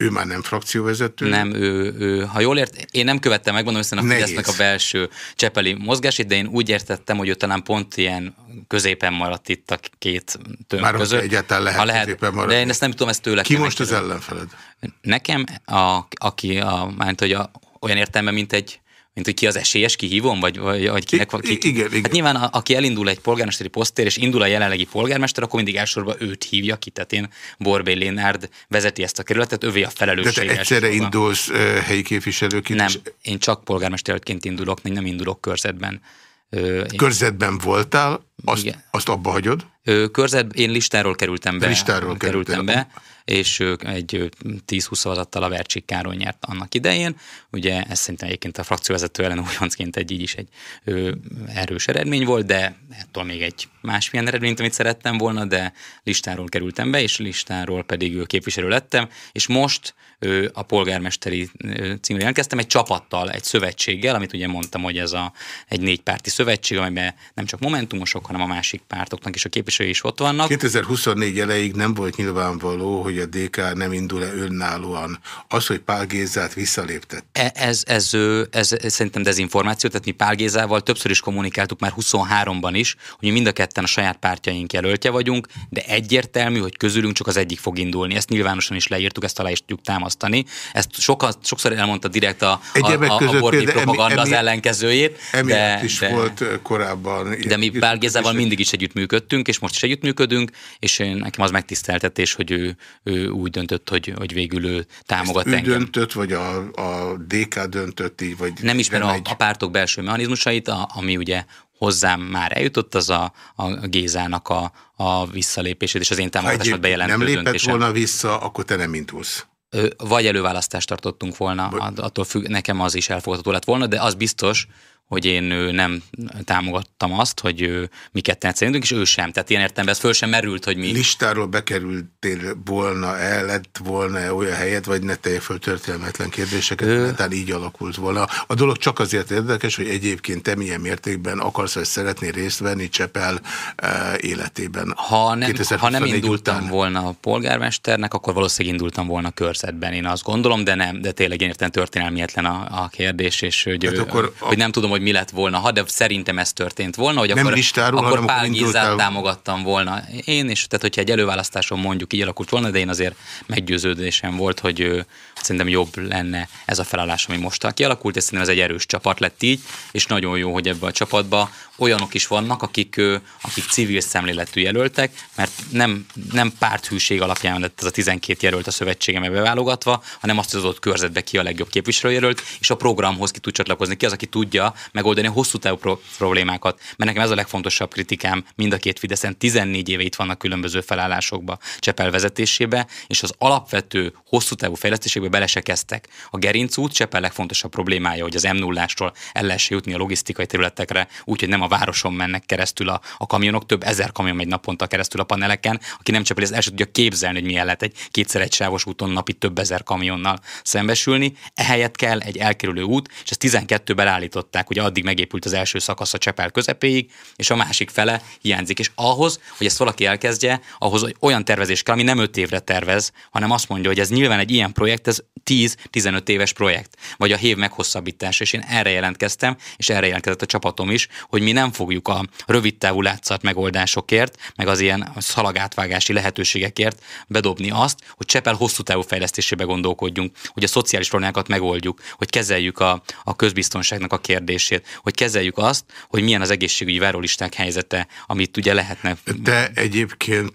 Ő már nem frakcióvezető? Nem, ő, ő, ha jól ért, én nem követtem meg, mondom, hiszen a Fidesznek a belső csepeli mozgásét, de én úgy értettem, hogy ő talán pont ilyen középen maradt itt a két tömb Már között. egyáltalán lehet, ha lehet középen maradni. De én ezt nem tudom, ezt tőle Ki most az ellenfeled? Nekem, a, aki a, már, hogy a, olyan értelme, mint egy mint hogy ki az esélyes, kihívom, vagy, vagy, vagy kinek van ki. Igen, igen. Hát nyilván, a, aki elindul egy polgármesteri posztér, és indul a jelenlegi polgármester, akkor mindig elsősorban őt hívja ki. Tehát én Borbé Lénárd vezeti ezt a kerületet, övé a felelősség. De te egyszerre indulsz uh, helyi képviselőként? Nem, én csak polgármesterként indulok, nem indulok körzetben. Ö, Körzetben voltál, azt, azt abba hagyod? Körzet, én listáról kerültem be. Listáról kerültem be és ők egy 10-20 szavazattal a Vercsik Károly nyert annak idején. Ugye ez szerintem egyébként a frakcióvezető ellen újoncként egy így is egy ő, erős eredmény volt, de ettől még egy másmilyen eredményt, amit szerettem volna, de listáról kerültem be, és listáról pedig képviselő lettem, és most ő, a polgármesteri címre jelentkeztem egy csapattal, egy szövetséggel, amit ugye mondtam, hogy ez a, egy négypárti szövetség, amiben nem csak momentumosok, hanem a másik pártoknak is a képviselői is ott vannak. 2024 elejéig nem volt nyilvánvaló, hogy a DK nem indul-e önállóan. Az, hogy Pál Gézát visszaléptett. E, ez, ez, ez, ez, szerintem dezinformáció, tehát mi Pál Gézával többször is kommunikáltuk már 23-ban is, hogy mi mind a ketten a saját pártjaink jelöltje vagyunk, de egyértelmű, hogy közülünk csak az egyik fog indulni. Ezt nyilvánosan is leírtuk, ezt alá is tudjuk támasztani. Ezt sokan, sokszor elmondta direkt a, a, a, a Bordi propaganda emi, az ellenkezőjét. De, is de, volt korábban. De mi Pál Gézával mindig is együttműködtünk, és most is együttműködünk, és nekem az megtiszteltetés, hogy ő, ő úgy döntött, hogy, hogy végül ő támogat Ezt engem. ő döntött, vagy a, a DK döntött így? Vagy nem ismerem a, a pártok belső mechanizmusait, a, ami ugye hozzám már eljutott, az a, a Gézának a, a visszalépését és az én támogatásomat bejelentő nem lépett döntésem. volna vissza, akkor te nem indulsz. Vagy előválasztást tartottunk volna, attól függ, nekem az is elfogadható lett volna, de az biztos, hogy én nem támogattam azt, hogy mi ketten szerintünk, és ő sem. Tehát ilyen értem, ez föl sem merült, hogy mi... Listáról bekerültél volna el, lett volna -e olyan helyet, vagy ne telje föl történelmetlen kérdéseket, ő... tehát így alakult volna. A dolog csak azért érdekes, hogy egyébként te milyen mértékben akarsz, vagy szeretnél részt venni Csepel e, életében. Ha nem, ha nem indultam után. volna a polgármesternek, akkor valószínűleg indultam volna körzetben, én azt gondolom, de nem, de tényleg értem történelmietlen a, a kérdés, és hogy, hát akkor hogy nem tudom, hogy mi lett volna, ha, de szerintem ez történt volna, hogy Nem akkor, listáról, akkor Pál Gézát támogattam volna. Én, és tehát hogyha egy előválasztáson mondjuk így alakult volna, de én azért meggyőződésem volt, hogy ö, szerintem jobb lenne ez a felállás, ami most kialakult, és szerintem ez egy erős csapat lett így, és nagyon jó, hogy ebben a csapatban olyanok is vannak, akik, akik civil szemléletű jelöltek, mert nem, nem párthűség alapján lett ez a 12 jelölt a szövetségeme beválogatva, hanem azt, az ott körzetbe ki a legjobb képviselőjelölt, és a programhoz ki tud csatlakozni, ki az, aki tudja megoldani a hosszú távú pro- problémákat. Mert nekem ez a legfontosabb kritikám mind a két Fideszen, 14 éve itt vannak különböző felállásokba, Csepel vezetésébe, és az alapvető hosszú távú fejlesztésekbe bele. A Gerinc út Csepel legfontosabb problémája, hogy az m 0 el lehessen jutni a logisztikai területekre, úgyhogy nem a városon mennek keresztül a, a kamionok, több ezer kamion megy naponta keresztül a paneleken, aki nem Csepel, ez el sem tudja képzelni, hogy milyen lehet egy kétszer egy sávos úton napi több ezer kamionnal szembesülni. Ehelyett kell egy elkerülő út, és ezt 12-ben állították, hogy addig megépült az első szakasz a Csepel közepéig, és a másik fele hiányzik. És ahhoz, hogy ezt valaki elkezdje, ahhoz olyan tervezés kell, ami nem 5 évre tervez, hanem azt mondja, hogy ez nyilván egy ilyen projekt, ez 10-15 éves projekt, vagy a hév meghosszabbítása, és én erre jelentkeztem, és erre jelentkezett a csapatom is, hogy mi nem fogjuk a rövid távú látszat megoldásokért, meg az ilyen szalagátvágási lehetőségekért bedobni azt, hogy Csepel hosszú távú fejlesztésébe gondolkodjunk, hogy a szociális problémákat megoldjuk, hogy kezeljük a, a közbiztonságnak a kérdését, hogy kezeljük azt, hogy milyen az egészségügyi várólisták helyzete, amit ugye lehetne. Te egyébként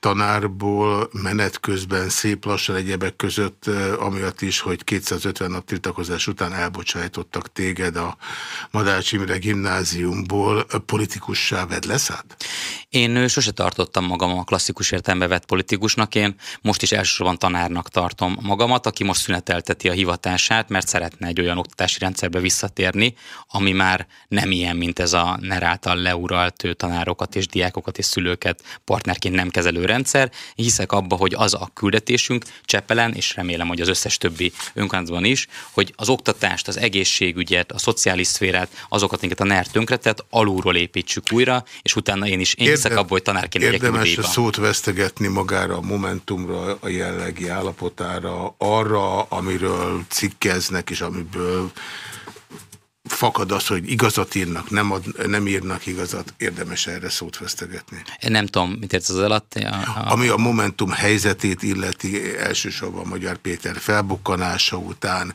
tanárból menet közben szép lassan egyebek között, amiatt is, hogy 250 nap tiltakozás után elbocsájtottak téged a Madács Imre gimnáziumból, ö, politikussá vedd leszed? Én sose tartottam magam a klasszikus értelembe vett politikusnak, én most is elsősorban tanárnak tartom magamat, aki most szünetelteti a hivatását, mert szeretne egy olyan oktatási rendszerbe visszatérni, ami már nem ilyen, mint ez a NER által leuralt tanárokat és diákokat és szülőket partnerként nem kezelő rendszer. Hiszek abba, hogy az a küldetésünk Csepelen, és remélem, hogy az összes többi önkormányzatban is, hogy az oktatást, az egészségügyet, a szociális szférát, azokat, amiket a NER tönkretett, alulról építsük újra, és utána én is én hiszek Érdem- abba, hogy tanárként megyek Érdemes nyugdíjba. szót vesztegetni magára, a Momentumra, a jellegi állapotára, arra, amiről cikkeznek, és amiből fakad az, hogy igazat írnak, nem, ad, nem írnak igazat, érdemes erre szót vesztegetni. Én nem tudom, mit értsz az alatt. A, a, Ami a Momentum helyzetét illeti elsősorban Magyar Péter felbukkanása után,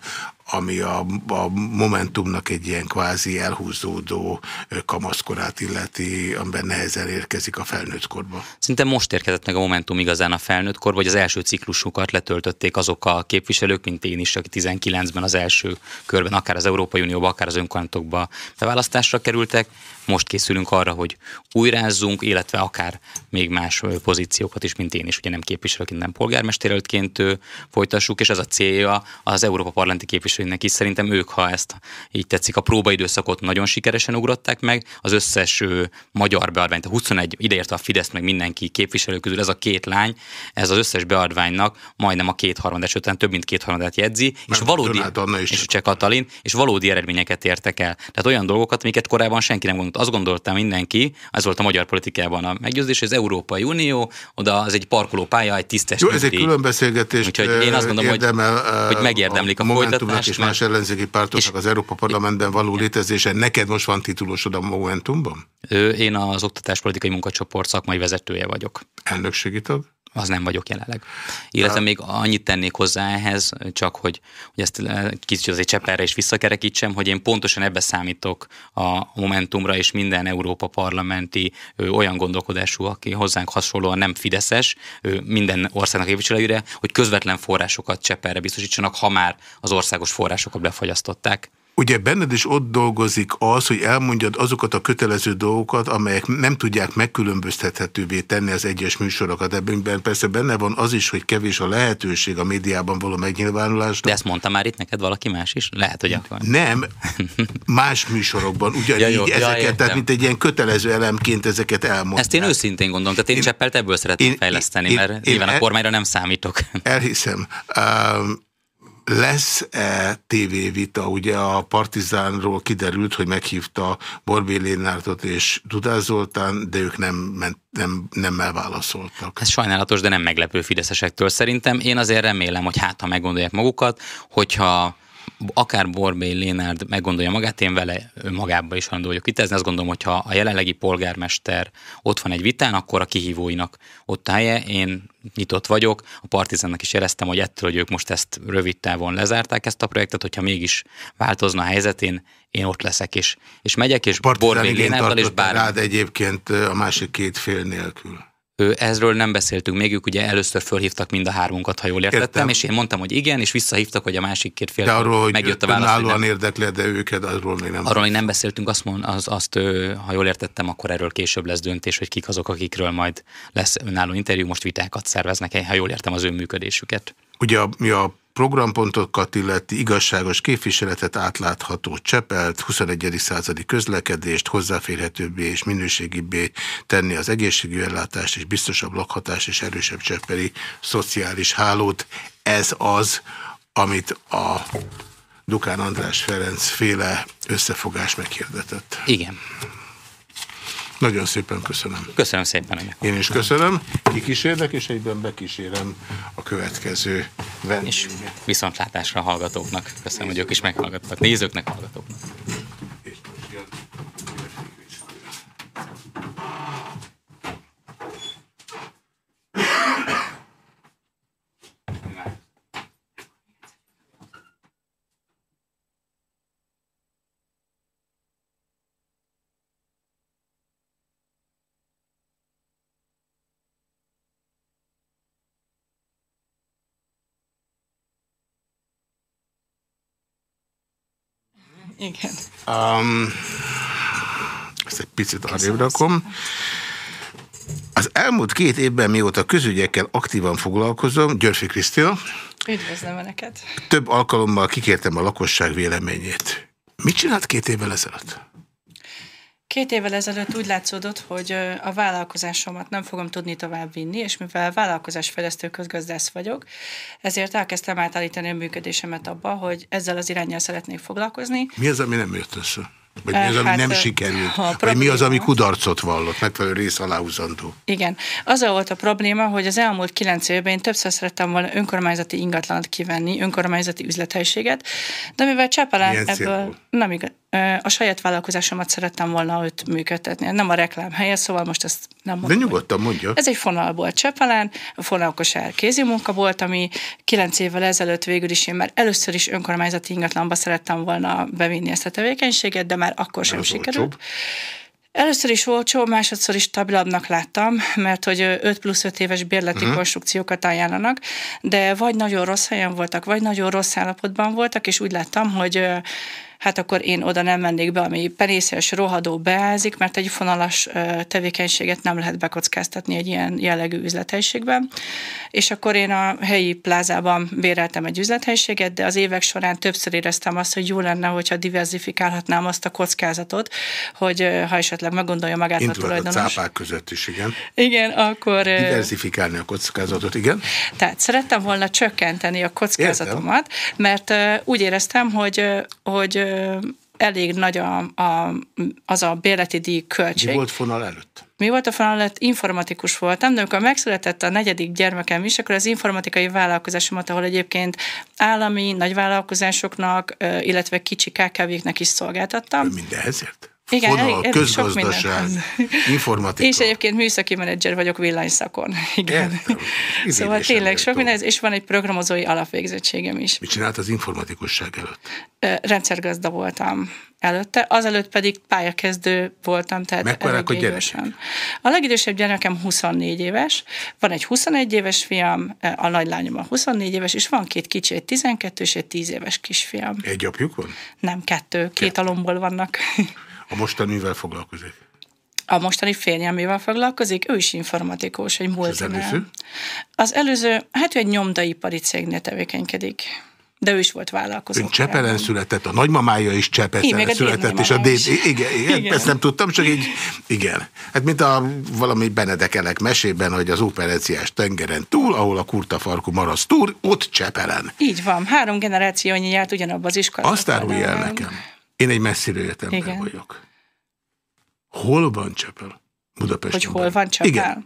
ami a, a Momentumnak egy ilyen kvázi elhúzódó kamaszkorát illeti, amiben nehezen érkezik a felnőtt korba. Szinte most érkezett meg a Momentum igazán a felnőtt kor, vagy az első ciklusukat letöltötték azok a képviselők, mint én is, akik 19-ben az első körben, akár az Európai Unióba, akár az önkormányzatokba beválasztásra kerültek. Most készülünk arra, hogy újrázzunk, illetve akár még más pozíciókat is, mint én is, ugye nem képviselőként, nem polgármesterelőttként ö, folytassuk, és az a célja az Európa Parlamenti képviselőinek is. Szerintem ők, ha ezt így tetszik, a próbaidőszakot nagyon sikeresen ugrották meg, az összes ö, magyar beadványt, a 21, ideértve a Fidesz, meg mindenki képviselő közül, ez a két lány, ez az összes beadványnak majdnem a kétharmadás után több mint kétharmadát jegyzi, és Mert valódi, Donát Anna is és Cseh Katalin, és valódi eredményeket értek el. Tehát olyan dolgokat, amiket korábban senki nem gondolt. Azt gondolta mindenki, ez volt a magyar politikában a meggyőzés, hogy az Európai Unió, oda az egy parkoló pálya, egy tisztes Jó, ez egy külön beszélgetés. Úgyhogy én azt gondolom, hogy- hogy megérdemlik a Momentumnak folytatást, és más ellenzéki pártoknak az Európa Parlamentben való létezése. Neked most van titulosod a Momentumban? Ö, Én az oktatáspolitikai munkacsoport szakmai vezetője vagyok. Elnökségi tag? Az nem vagyok jelenleg. Illetve még annyit tennék hozzá ehhez, csak hogy, hogy ezt eh, kicsit azért Cseperre is visszakerekítsem, hogy én pontosan ebbe számítok a Momentumra és minden Európa parlamenti ö, olyan gondolkodású, aki hozzánk hasonlóan nem fideszes, ö, minden országnak képviselőire, hogy közvetlen forrásokat Cseperre biztosítsanak, ha már az országos forrásokat befagyasztották. Ugye benned is ott dolgozik az, hogy elmondjad azokat a kötelező dolgokat, amelyek nem tudják megkülönböztethetővé tenni az egyes műsorokat. Ebben persze benne van az is, hogy kevés a lehetőség a médiában való megnyilvánulásra. De ezt mondta már itt neked valaki más is? Lehet, hogy akkor. Nem, más műsorokban ugyanígy Ja, jó, ja, ezeket, értem. tehát mint egy ilyen kötelező elemként ezeket elmondják. Ezt én őszintén gondolom, tehát én, Én- Cseppelt ebből szeretném én- fejleszteni, én- mert én nyilván a el- kormányra nem számítok. Elhiszem. Um, lesz-e tévévita? Ugye a Partizánról kiderült, hogy meghívta Borbé Lénártot és Dudás Zoltán, de ők nem, ment, nem, nem elválaszoltak. Ez sajnálatos, de nem meglepő fideszesektől szerintem. Én azért remélem, hogy hát, ha meggondolják magukat, hogyha akár Borbély Lénárd meggondolja magát, én vele magába is hajlandó vagyok kitezni. Azt gondolom, hogy ha a jelenlegi polgármester ott van egy vitán, akkor a kihívóinak ott helye. Én nyitott vagyok. A Partizánnak is jeleztem, hogy ettől, hogy ők most ezt rövid távon lezárták ezt a projektet, hogyha mégis változna a helyzet, én, én ott leszek, és, és megyek, és Borbély Lénárddal, és bár... rád egyébként a másik két fél nélkül. Ezről nem beszéltünk még, ők ugye először fölhívtak mind a hármunkat, ha jól értettem, Értem. és én mondtam, hogy igen, és visszahívtak, hogy a másik két fél de arról, hogy megjött a válasz. Nem... érdekli, de őket, arról még nem. Arról még nem beszéltünk, azt, mond, az, azt, ha jól értettem, akkor erről később lesz döntés, hogy kik azok, akikről majd lesz önálló interjú, most vitákat szerveznek, ha jól értem az önműködésüket. Ugye mi a programpontokat illeti igazságos képviseletet, átlátható csepelt, 21. századi közlekedést, hozzáférhetőbbé és minőségibbé tenni az egészségügyi ellátást és biztosabb lakhatás és erősebb cseppeli szociális hálót. Ez az, amit a Dukán András Ferenc féle összefogás meghirdetett. Igen. Nagyon szépen köszönöm. Köszönöm szépen. Hogy Én is köszönöm. Kikísérlek, és egyben bekísérem a következő vendéget. És viszontlátásra a hallgatóknak. Köszönöm, hogy ők is meghallgattak. Nézőknek, hallgatóknak. Igen. Um, ezt egy picit arrébb rakom. Az elmúlt két évben, mióta közügyekkel aktívan foglalkozom, Györfi Krisztina. Üdvözlöm Önöket. Több alkalommal kikértem a lakosság véleményét. Mit csinált két évvel ezelőtt? Két évvel ezelőtt úgy látszódott, hogy a vállalkozásomat nem fogom tudni tovább vinni, és mivel vállalkozásfejlesztő közgazdász vagyok, ezért elkezdtem átállítani a működésemet abba, hogy ezzel az irányjal szeretnék foglalkozni. Mi az, ami nem jött össze? Vagy mi az, ami hát, nem sikerült? Vagy probléma... mi az, ami kudarcot vallott, megfelelő rész aláhúzandó? Igen. Az volt a probléma, hogy az elmúlt kilenc évben én többször szerettem volna önkormányzati ingatlant kivenni, önkormányzati üzlethelységet, de mivel Csepelen ebből célból? nem igaz, a saját vállalkozásomat szerettem volna őt működtetni. Nem a reklám helye, szóval most ezt nem mondom. De nyugodtan mondja. Ez egy fonal volt Csepelen, a fonalkosár kézi munka volt, ami kilenc évvel ezelőtt végül is én már először is önkormányzati ingatlanba szerettem volna bevinni ezt a tevékenységet, de már akkor sem sikerült. Olcsóbb. Először is olcsó, másodszor is stabilabbnak láttam, mert hogy 5 plusz 5 éves bérleti uh-huh. konstrukciókat ajánlanak, de vagy nagyon rossz helyen voltak, vagy nagyon rossz állapotban voltak, és úgy láttam, hogy hát akkor én oda nem mennék be, ami penészes, rohadó beázik, mert egy fonalas tevékenységet nem lehet bekockáztatni egy ilyen jellegű üzlethelységben. És akkor én a helyi plázában béreltem egy üzlethelységet, de az évek során többször éreztem azt, hogy jó lenne, hogyha diversifikálhatnám azt a kockázatot, hogy ha esetleg meggondolja magát Indul a tulajdonos. a cápák között is, igen. Igen, akkor... Diversifikálni a kockázatot, igen. Tehát szerettem volna csökkenteni a kockázatomat, Értem. mert úgy éreztem, hogy, hogy elég nagy a, a, az a bérleti díj költség. Mi volt fonal előtt? Mi volt a fonal előtt? Informatikus voltam, de amikor megszületett a negyedik gyermekem is, akkor az informatikai vállalkozásomat, ahol egyébként állami, nagyvállalkozásoknak, illetve kicsi KKV-knek is szolgáltattam. Mindehezért? Igen, Fonal, elég, közgazdaság, (laughs) informatika. És egyébként műszaki menedzser vagyok villanyszakon. (laughs) Igen. Értem. Szóval tényleg sok minden, és van egy programozói alapvégzettségem is. Mit csinált az informatikusság előtt? Rendszergazda voltam előtte, azelőtt pedig pályakezdő voltam, tehát Mekkorák a gyerek? A legidősebb gyermekem 24 éves, van egy 21 éves fiam, a nagylányom a 24 éves, és van két kicsi, egy 12 és egy 10 éves kisfiam. Egy apjuk van? Nem, kettő, két kettő. alomból vannak. (laughs) A mostani mivel foglalkozik? A mostani férjem mivel foglalkozik? Ő is informatikus, egy multinál. Az előző? Az előző, hát ő egy nyomdaipari cégnél tevékenykedik. De ő is volt vállalkozó. Ön Csepelen született, a nagymamája is Csepelen született, és a déd... Igen, igen, igen, ezt nem tudtam, csak így, igen. Hát mint a valami Benedekelek mesében, hogy az operáciás tengeren túl, ahol a kurtafarkú marasz túl, ott Csepelen. Így van, három generációnyi járt ugyanabban az iskolában. Azt árulj el nekem. Én egy messzire jött ember Igen. vagyok. Hol van Csepel? Budapesten. Hogy hol van Csepel? Igen.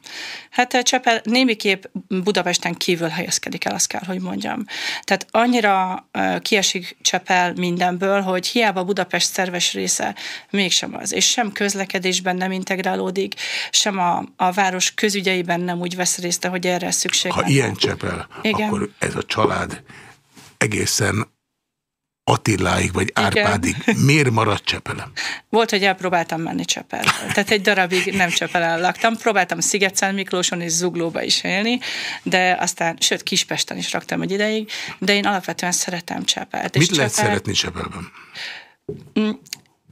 Hát eh, Csepel némiképp Budapesten kívül helyezkedik el, azt kell, hogy mondjam. Tehát annyira uh, kiesik Csepel mindenből, hogy hiába Budapest szerves része mégsem az, és sem közlekedésben nem integrálódik, sem a, a város közügyeiben nem úgy vesz részt, hogy erre szükség Ha lenne. ilyen Csepel, Igen. akkor ez a család egészen Attiláig vagy Árpádig. Miért maradt Csepelem? Volt, hogy elpróbáltam menni Csepel. Tehát egy darabig nem Csepelen laktam. Próbáltam Sziget Miklóson és Zuglóba is élni, de aztán, sőt, Kispesten is raktam egy ideig, de én alapvetően szeretem Csepelt. Mit és lehet Csepel... szeretni Csepelben? Mm,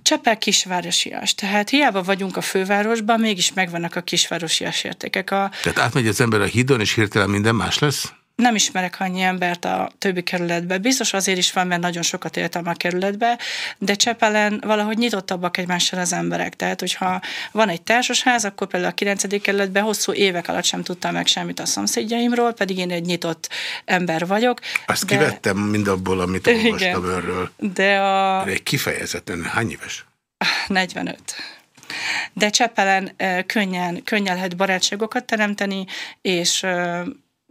Csepel kisvárosias, tehát hiába vagyunk a fővárosban, mégis megvannak a kisvárosias értékek. A... Tehát átmegy az ember a hídon, és hirtelen minden más lesz? Nem ismerek annyi embert a többi kerületbe. Biztos azért is van, mert nagyon sokat éltem a kerületbe, de Csepelen valahogy nyitottabbak egymással az emberek. Tehát, hogyha van egy társasház, akkor például a 9. kerületben hosszú évek alatt sem tudtam meg semmit a szomszédjaimról, pedig én egy nyitott ember vagyok. Azt de... kivettem mindabból, amit olvastam önről. De a... Egy kifejezetten hány éves? 45 de Csepelen könnyen, könnyen lehet barátságokat teremteni, és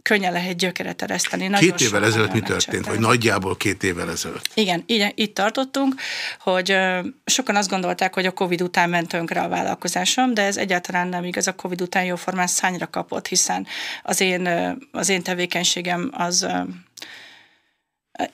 könnyen lehet gyökeret ereszteni. Nagyon két évvel ezelőtt mi történt? Vagy nagyjából két évvel ezelőtt? Igen, így, itt tartottunk, hogy sokan azt gondolták, hogy a Covid után ment tönkre a vállalkozásom, de ez egyáltalán nem igaz, a Covid után jóformán szányra kapott, hiszen az én, az én tevékenységem az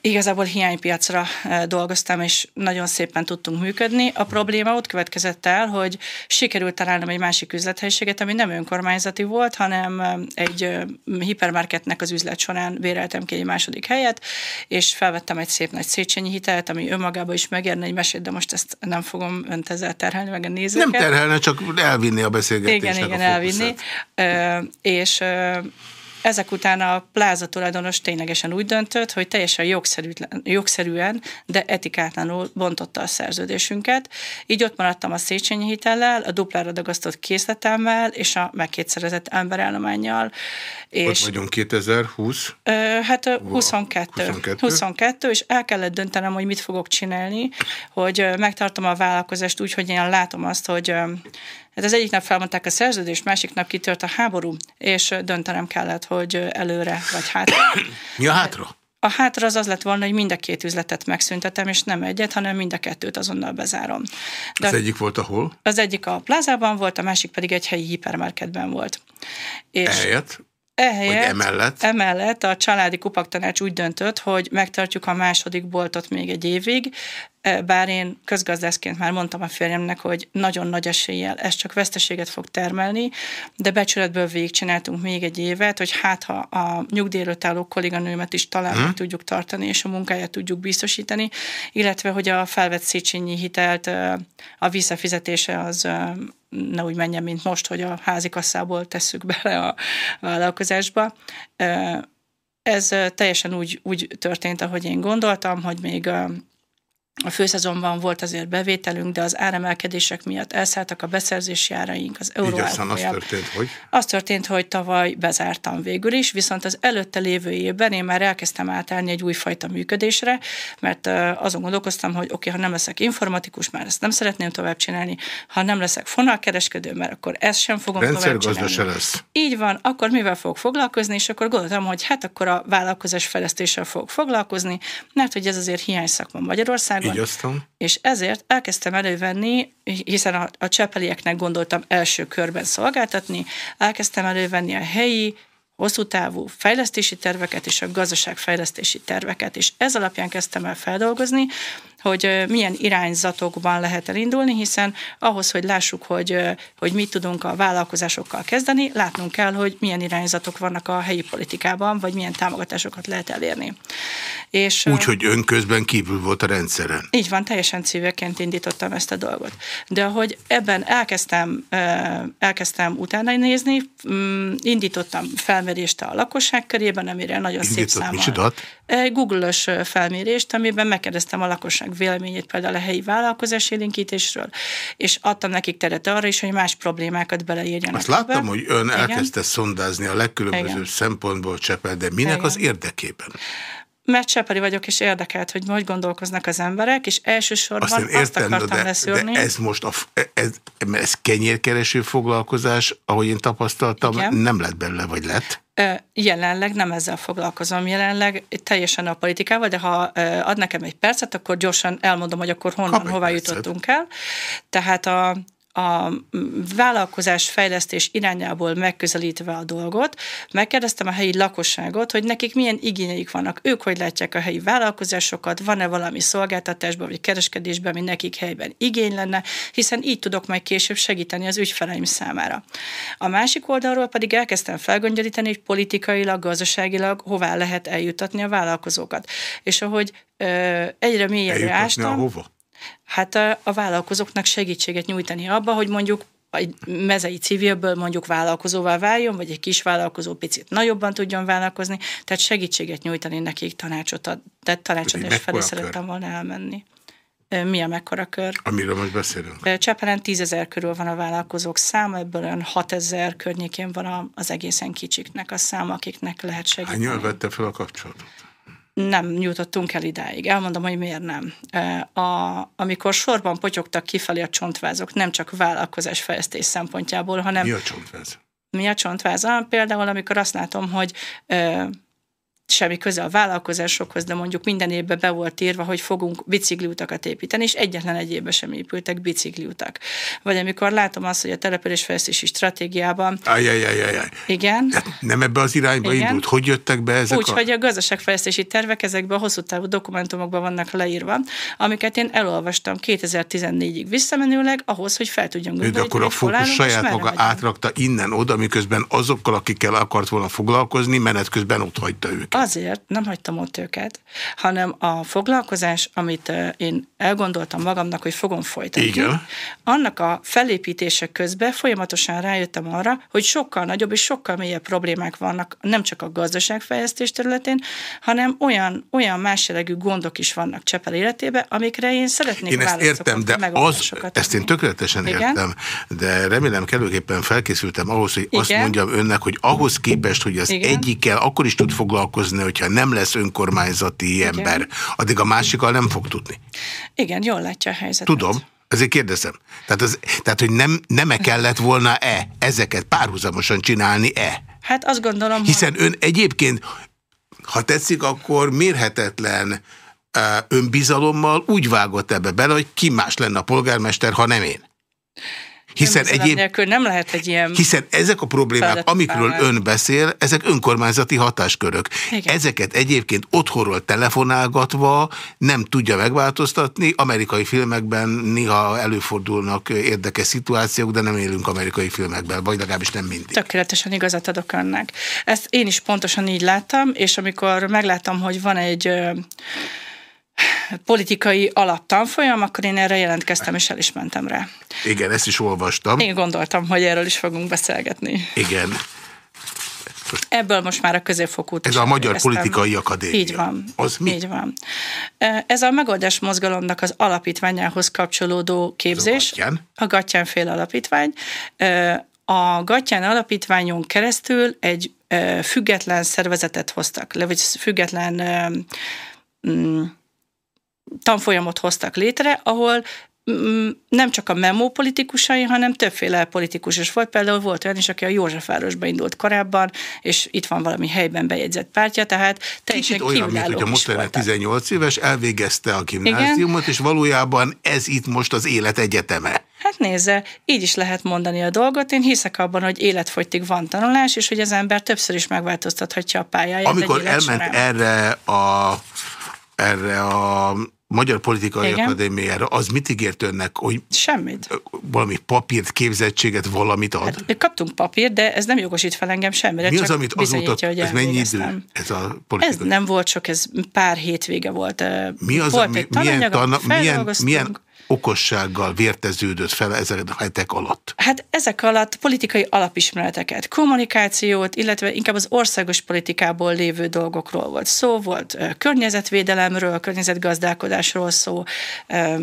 Igazából hiánypiacra dolgoztam, és nagyon szépen tudtunk működni. A probléma ott következett el, hogy sikerült találnom egy másik üzlethelyiséget, ami nem önkormányzati volt, hanem egy hipermarketnek az üzlet során béreltem ki egy második helyet, és felvettem egy szép nagy Széchenyi hitelt, ami önmagában is megérne egy mesét, de most ezt nem fogom önt ezzel terhelni, meg a nézőket. Nem terhelne, csak elvinni a beszélgetést. Igen, igen, elvinni. És ezek után a pláza tulajdonos ténylegesen úgy döntött, hogy teljesen jogszerűen, de etikátlanul bontotta a szerződésünket. Így ott maradtam a Széchenyi hitellel, a duplára dagasztott készletemmel és a megkétszerezett emberállományjal. És, ott vagyunk 2020? Ö, hát 22, 22. 22, és el kellett döntenem, hogy mit fogok csinálni, hogy megtartom a vállalkozást úgy, hogy én látom azt, hogy Hát az egyik nap felmondták a szerződést, másik nap kitört a háború, és döntenem kellett, hogy előre vagy hátra. (clears throat) Mi a hátra? A hátra az az lett volna, hogy mind a két üzletet megszüntetem, és nem egyet, hanem mind a kettőt azonnal bezárom. De az egyik volt ahol? Az egyik a plázában volt, a másik pedig egy helyi hipermarketben volt. És Ehelyett? Ehelyett, emellett? emellett a családi kupaktanács úgy döntött, hogy megtartjuk a második boltot még egy évig, bár én közgazdászként már mondtam a férjemnek, hogy nagyon nagy eséllyel ez csak veszteséget fog termelni, de becsületből végigcsináltunk még egy évet, hogy hát ha a nyugdíjrőt álló kolléganőmet is talán hmm. tudjuk tartani, és a munkáját tudjuk biztosítani, illetve hogy a felvett Széchenyi hitelt a visszafizetése az ne úgy menjen, mint most, hogy a házikasszából tesszük (laughs) bele a vállalkozásba. Ez teljesen úgy, úgy történt, ahogy én gondoltam, hogy még a főszezonban volt azért bevételünk, de az áremelkedések miatt elszálltak a beszerzési áraink, az euró Így aztán az történt, hogy? Az történt, hogy tavaly bezártam végül is, viszont az előtte lévő évben én már elkezdtem átállni egy újfajta működésre, mert azon gondolkoztam, hogy oké, okay, ha nem leszek informatikus, már ezt nem szeretném tovább csinálni, ha nem leszek fonalkereskedő, mert akkor ezt sem fogom tovább csinálni. Lesz. Így van, akkor mivel fogok foglalkozni, és akkor gondoltam, hogy hát akkor a vállalkozás fejlesztéssel fogok foglalkozni, mert hogy ez azért hiány szakma Magyarországon így aztán. És ezért elkezdtem elővenni, hiszen a, a csepelieknek gondoltam első körben szolgáltatni, elkezdtem elővenni a helyi, hosszú távú fejlesztési terveket és a gazdaságfejlesztési terveket, és ez alapján kezdtem el feldolgozni, hogy milyen irányzatokban lehet elindulni, hiszen ahhoz, hogy lássuk, hogy, hogy mit tudunk a vállalkozásokkal kezdeni, látnunk kell, hogy milyen irányzatok vannak a helyi politikában, vagy milyen támogatásokat lehet elérni. És, Úgy, hogy ön közben kívül volt a rendszeren. Így van, teljesen civilként indítottam ezt a dolgot. De ahogy ebben elkezdtem, elkezdtem utána nézni, mm, indítottam felmérést a lakosság körében, amire nagyon Indított szép számmal. Egy Google-ös felmérést, amiben megkérdeztem a lakosság véleményét például a helyi vállalkozás élénkítésről, és adtam nekik teret arra is, hogy más problémákat beleírjanak. Azt láttam, ebbe. hogy ön elkezdte Igen. szondázni a legkülönbözőbb Igen. szempontból Csepel, de minek Igen. az érdekében? Mert Csepeli vagyok, és érdekelt, hogy hogy gondolkoznak az emberek, és elsősorban azt, értem, azt akartam de, leszűrni. De ez most a, ez, ez kenyérkereső foglalkozás, ahogy én tapasztaltam, Igen. nem lett belőle, vagy lett? Jelenleg nem ezzel foglalkozom, jelenleg teljesen a politikával, de ha ad nekem egy percet, akkor gyorsan elmondom, hogy akkor honnan, hová percet. jutottunk el. Tehát a, a vállalkozás fejlesztés irányából megközelítve a dolgot, megkérdeztem a helyi lakosságot, hogy nekik milyen igényeik vannak, ők hogy látják a helyi vállalkozásokat, van-e valami szolgáltatásban vagy kereskedésben, ami nekik helyben igény lenne, hiszen így tudok majd később segíteni az ügyfeleim számára. A másik oldalról pedig elkezdtem felgöngyölíteni, hogy politikailag, gazdaságilag hová lehet eljutatni a vállalkozókat. És ahogy ö, egyre mélyebbre ástam... hova? Hát a, a vállalkozóknak segítséget nyújtani abba, hogy mondjuk egy mezei civilből mondjuk vállalkozóvá váljon, vagy egy kis vállalkozó picit nagyobban tudjon vállalkozni, tehát segítséget nyújtani nekik tanácsot ad, tehát tanácsadás felé szerettem volna elmenni. Mi a mekkora kör? Amiről most beszélünk. Csepelen tízezer körül van a vállalkozók száma, ebből olyan 6000 környékén van az egészen kicsiknek a száma, akiknek lehet segíteni. Hányan vette fel a kapcsolatot? Nem jutottunk el idáig. Elmondom, hogy miért nem. A, amikor sorban potyogtak kifelé a csontvázok, nem csak vállalkozás fejlesztés szempontjából, hanem... Mi a csontváz? Mi a csontváz? Például, amikor azt látom, hogy semmi köze a vállalkozásokhoz, de mondjuk minden évben be volt írva, hogy fogunk bicikliutakat építeni, és egyetlen egy évben sem épültek bicikliutak. Vagy amikor látom azt, hogy a településfejlesztési stratégiában... Ajajajajaj. Igen. De nem ebbe az irányba Igen. indult? Hogy jöttek be ezek Úgy, a... hogy a gazdaságfejlesztési tervek ezekben a hosszú távú dokumentumokban vannak leírva, amiket én elolvastam 2014-ig visszamenőleg, ahhoz, hogy fel tudjam gondolni. De akkor a fókusz saját maga vagyunk. átrakta innen oda, miközben azokkal, akikkel akart volna foglalkozni, menet közben ott hagyta őket. Azért nem hagytam ott őket, hanem a foglalkozás, amit én elgondoltam magamnak, hogy fogom folytatni, Igen. annak a felépítése közben folyamatosan rájöttem arra, hogy sokkal nagyobb és sokkal mélyebb problémák vannak nem csak a gazdaságfejlesztés területén, hanem olyan, olyan más jellegű gondok is vannak Csepel életében, amikre én szeretnék Én ezt értem, de az, ezt én tökéletesen Igen? értem, de remélem kellőképpen felkészültem ahhoz, hogy Igen? azt mondjam önnek, hogy ahhoz képest, hogy az Igen? egyikkel akkor is tud foglalkozni, hogyha nem lesz önkormányzati Igen. ember, addig a másikkal nem fog tudni. Igen, jól látja a helyzetet. Tudom, ezért kérdezem. Tehát, az, tehát hogy nem, nem -e kellett volna-e ezeket párhuzamosan csinálni-e? Hát azt gondolom, Hiszen hogy... ön egyébként, ha tetszik, akkor mérhetetlen önbizalommal úgy vágott ebbe bele, hogy ki más lenne a polgármester, ha nem én. Hiszen, egyéb, nem lehet egy ilyen hiszen ezek a problémák, amikről ön beszél, ezek önkormányzati hatáskörök. Igen. Ezeket egyébként otthonról telefonálgatva nem tudja megváltoztatni. Amerikai filmekben néha előfordulnak érdekes szituációk, de nem élünk amerikai filmekben, vagy legalábbis nem mindig. Tökéletesen igazat adok önnek. Ezt én is pontosan így láttam, és amikor megláttam, hogy van egy politikai alaptanfolyam, akkor én erre jelentkeztem, és el is mentem rá. Igen, ezt is olvastam. Én gondoltam, hogy erről is fogunk beszélgetni. Igen. Ebből most már a középfokú. Ez a Magyar Politikai Akadémia. Így van. Az mi? Így van. Ez a megoldás mozgalomnak az alapítványához kapcsolódó képzés. A Gattyán? A Gattyánféle alapítvány. A Gattyán alapítványon keresztül egy független szervezetet hoztak le, vagy független mm, tanfolyamot hoztak létre, ahol mm, nem csak a memo politikusai, hanem többféle politikus is volt. Például volt olyan is, aki a Józsefvárosba indult korábban, és itt van valami helyben bejegyzett pártja, tehát teljesen Kicsit olyan, mint hogyha most lenne 18 éves, elvégezte a gimnáziumot, Igen? és valójában ez itt most az élet egyeteme. Hát nézze, így is lehet mondani a dolgot. Én hiszek abban, hogy életfogytig van tanulás, és hogy az ember többször is megváltoztathatja a pályáját. Amikor elment során. erre a erre a Magyar Politikai Igen. Akadémiára, az mit ígért önnek, hogy Semmit. valami papírt, képzettséget, valamit ad? Hát, kaptunk papírt, de ez nem jogosít fel engem semmire. Mi az, amit azóta, hogy ez mennyi idő? Ez, a politikai? ez nem volt sok, ez pár hétvége volt. Mi az, volt ami, milyen, tana, milyen, milyen okossággal vérteződött fel ezek a hetek alatt? Hát ezek alatt politikai alapismereteket, kommunikációt, illetve inkább az országos politikából lévő dolgokról volt szó, volt környezetvédelemről, környezetgazdálkodásról szó,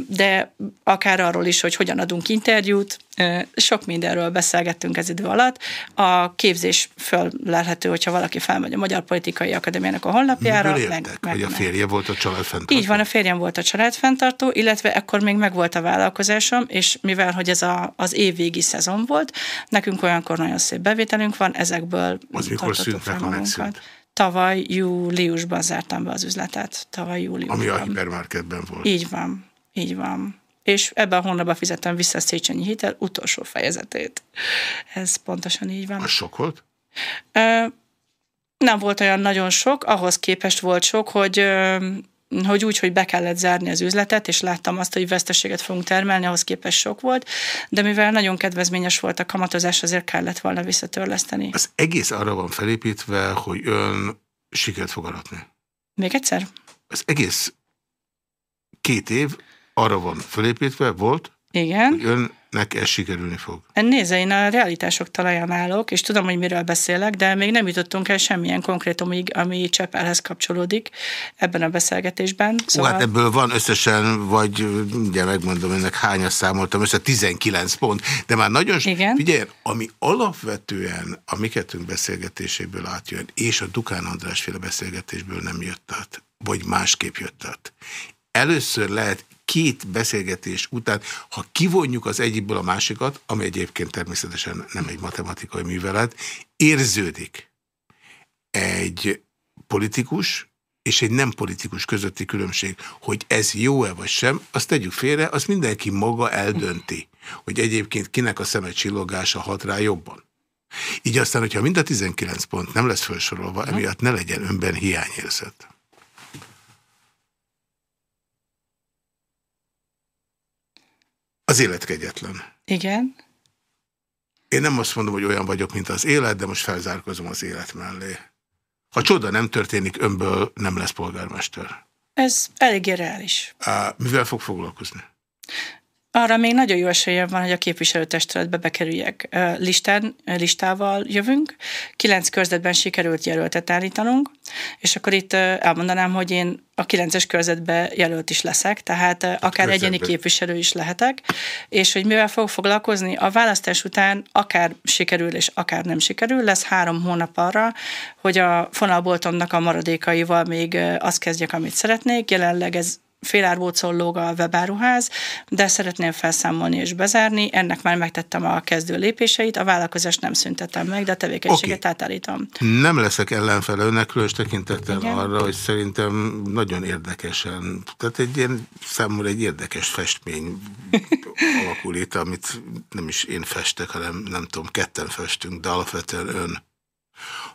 de akár arról is, hogy hogyan adunk interjút, Sok mindenről beszélgettünk ez idő alatt. A képzés föllelhető, hogyha valaki felmegy a Magyar Politikai Akadémiának a honlapjára. Miből értek, meg, meg, hogy a férje volt a családfenntartó? Így van, a férjem volt a családfenntartó, illetve ekkor még megvolt a vállalkozásom, és mivel, hogy ez a, az évvégi szezon volt, nekünk olyankor nagyon szép bevételünk van, ezekből Az mikor szűnt meg, ha megszűnt? Tavaly júliusban zártam be az üzletet. Tavaly júliusban. Ami a hipermarketben volt. Így van, így van és ebben a hónapban fizettem vissza a Széchenyi hitel utolsó fejezetét. Ez pontosan így van. A sok volt? Nem volt olyan nagyon sok, ahhoz képest volt sok, hogy hogy úgy, hogy be kellett zárni az üzletet, és láttam azt, hogy veszteséget fogunk termelni, ahhoz képest sok volt, de mivel nagyon kedvezményes volt a kamatozás, azért kellett volna visszatörleszteni. Az egész arra van felépítve, hogy ön sikert fog aratni. Még egyszer? Az egész két év arra van fölépítve, volt, Igen. hogy önnek ez sikerülni fog. Nézze, én a realitások talaján állok, és tudom, hogy miről beszélek, de még nem jutottunk el semmilyen konkrétumig, ami Csepelhez kapcsolódik ebben a beszélgetésben. Szóval... hát ebből van összesen, vagy ugye megmondom önnek hányas számoltam, össze 19 pont, de már nagyon Igen. Figyelj, ami alapvetően a mi kettőnk beszélgetéséből átjön, és a Dukán András féle beszélgetésből nem jött át, vagy másképp jött át. Először lehet két beszélgetés után, ha kivonjuk az egyikből a másikat, ami egyébként természetesen nem egy matematikai művelet, érződik egy politikus és egy nem politikus közötti különbség, hogy ez jó-e vagy sem, azt tegyük félre, azt mindenki maga eldönti, hogy egyébként kinek a szeme csillogása hat rá jobban. Így aztán, hogyha mind a 19 pont nem lesz felsorolva, emiatt ne legyen önben hiányérzet. Az élet kegyetlen. Igen. Én nem azt mondom, hogy olyan vagyok, mint az élet, de most felzárkozom az élet mellé. Ha csoda nem történik, önből nem lesz polgármester. Ez eléggé reális. Mivel fog foglalkozni? Arra még nagyon jó esélye van, hogy a képviselőtestületbe bekerüljek. Listán, listával jövünk. Kilenc körzetben sikerült jelöltet állítanunk, és akkor itt elmondanám, hogy én a kilences körzetbe jelölt is leszek, tehát hát akár körzetbe. egyéni képviselő is lehetek, és hogy mivel fog foglalkozni, a választás után akár sikerül és akár nem sikerül, lesz három hónap arra, hogy a fonalboltomnak a maradékaival még azt kezdjek, amit szeretnék. Jelenleg ez félárbócon lóg a webáruház, de szeretném felszámolni és bezárni. Ennek már megtettem a kezdő lépéseit, a vállalkozást nem szüntetem meg, de a tevékenységet okay. átállítom. Nem leszek ellenfele önnek, különös tekintettel Igen. arra, hogy szerintem nagyon érdekesen, tehát egy ilyen számomra egy érdekes festmény (laughs) alakul itt, amit nem is én festek, hanem nem tudom, ketten festünk, de alapvetően ön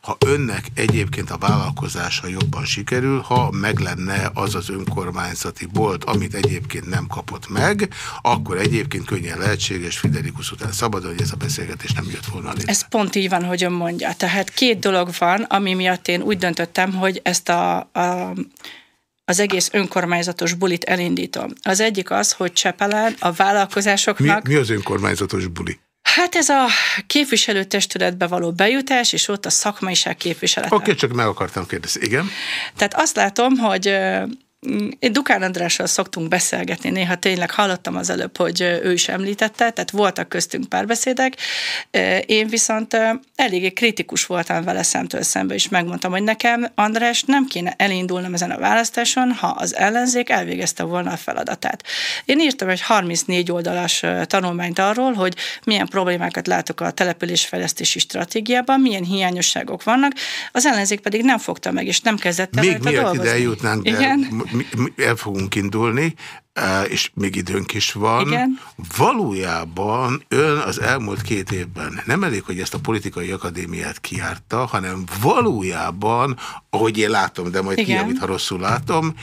ha önnek egyébként a vállalkozása jobban sikerül, ha meg lenne az az önkormányzati bolt, amit egyébként nem kapott meg, akkor egyébként könnyen lehetséges Fidelikus után szabadon, hogy ez a beszélgetés nem jött volna létre. Ez pont így van, hogy ön mondja. Tehát két dolog van, ami miatt én úgy döntöttem, hogy ezt a, a az egész önkormányzatos bulit elindítom. Az egyik az, hogy Csepelen a vállalkozásoknak... Mi, mi az önkormányzatos buli? Hát ez a képviselőtestületbe való bejutás, és ott a szakmaiság képviselete. Oké, okay, csak meg akartam kérdezni. Igen? Tehát azt látom, hogy Dukán Andrással szoktunk beszélgetni, néha tényleg hallottam az előbb, hogy ő is említette, tehát voltak köztünk párbeszédek. Én viszont eléggé kritikus voltam vele szemtől szembe, és megmondtam, hogy nekem, András, nem kéne elindulnom ezen a választáson, ha az ellenzék elvégezte volna a feladatát. Én írtam egy 34 oldalas tanulmányt arról, hogy milyen problémákat látok a településfejlesztési stratégiában, milyen hiányosságok vannak, az ellenzék pedig nem fogta meg, és nem kezdett el Még miért ide eljutnánk, de Igen? Mi, mi el fogunk indulni, e, és még időnk is van. Igen. Valójában ön az elmúlt két évben nem elég, hogy ezt a politikai akadémiát kiárta, hanem valójában, ahogy én látom, de majd Igen. ki, amit ha rosszul látom,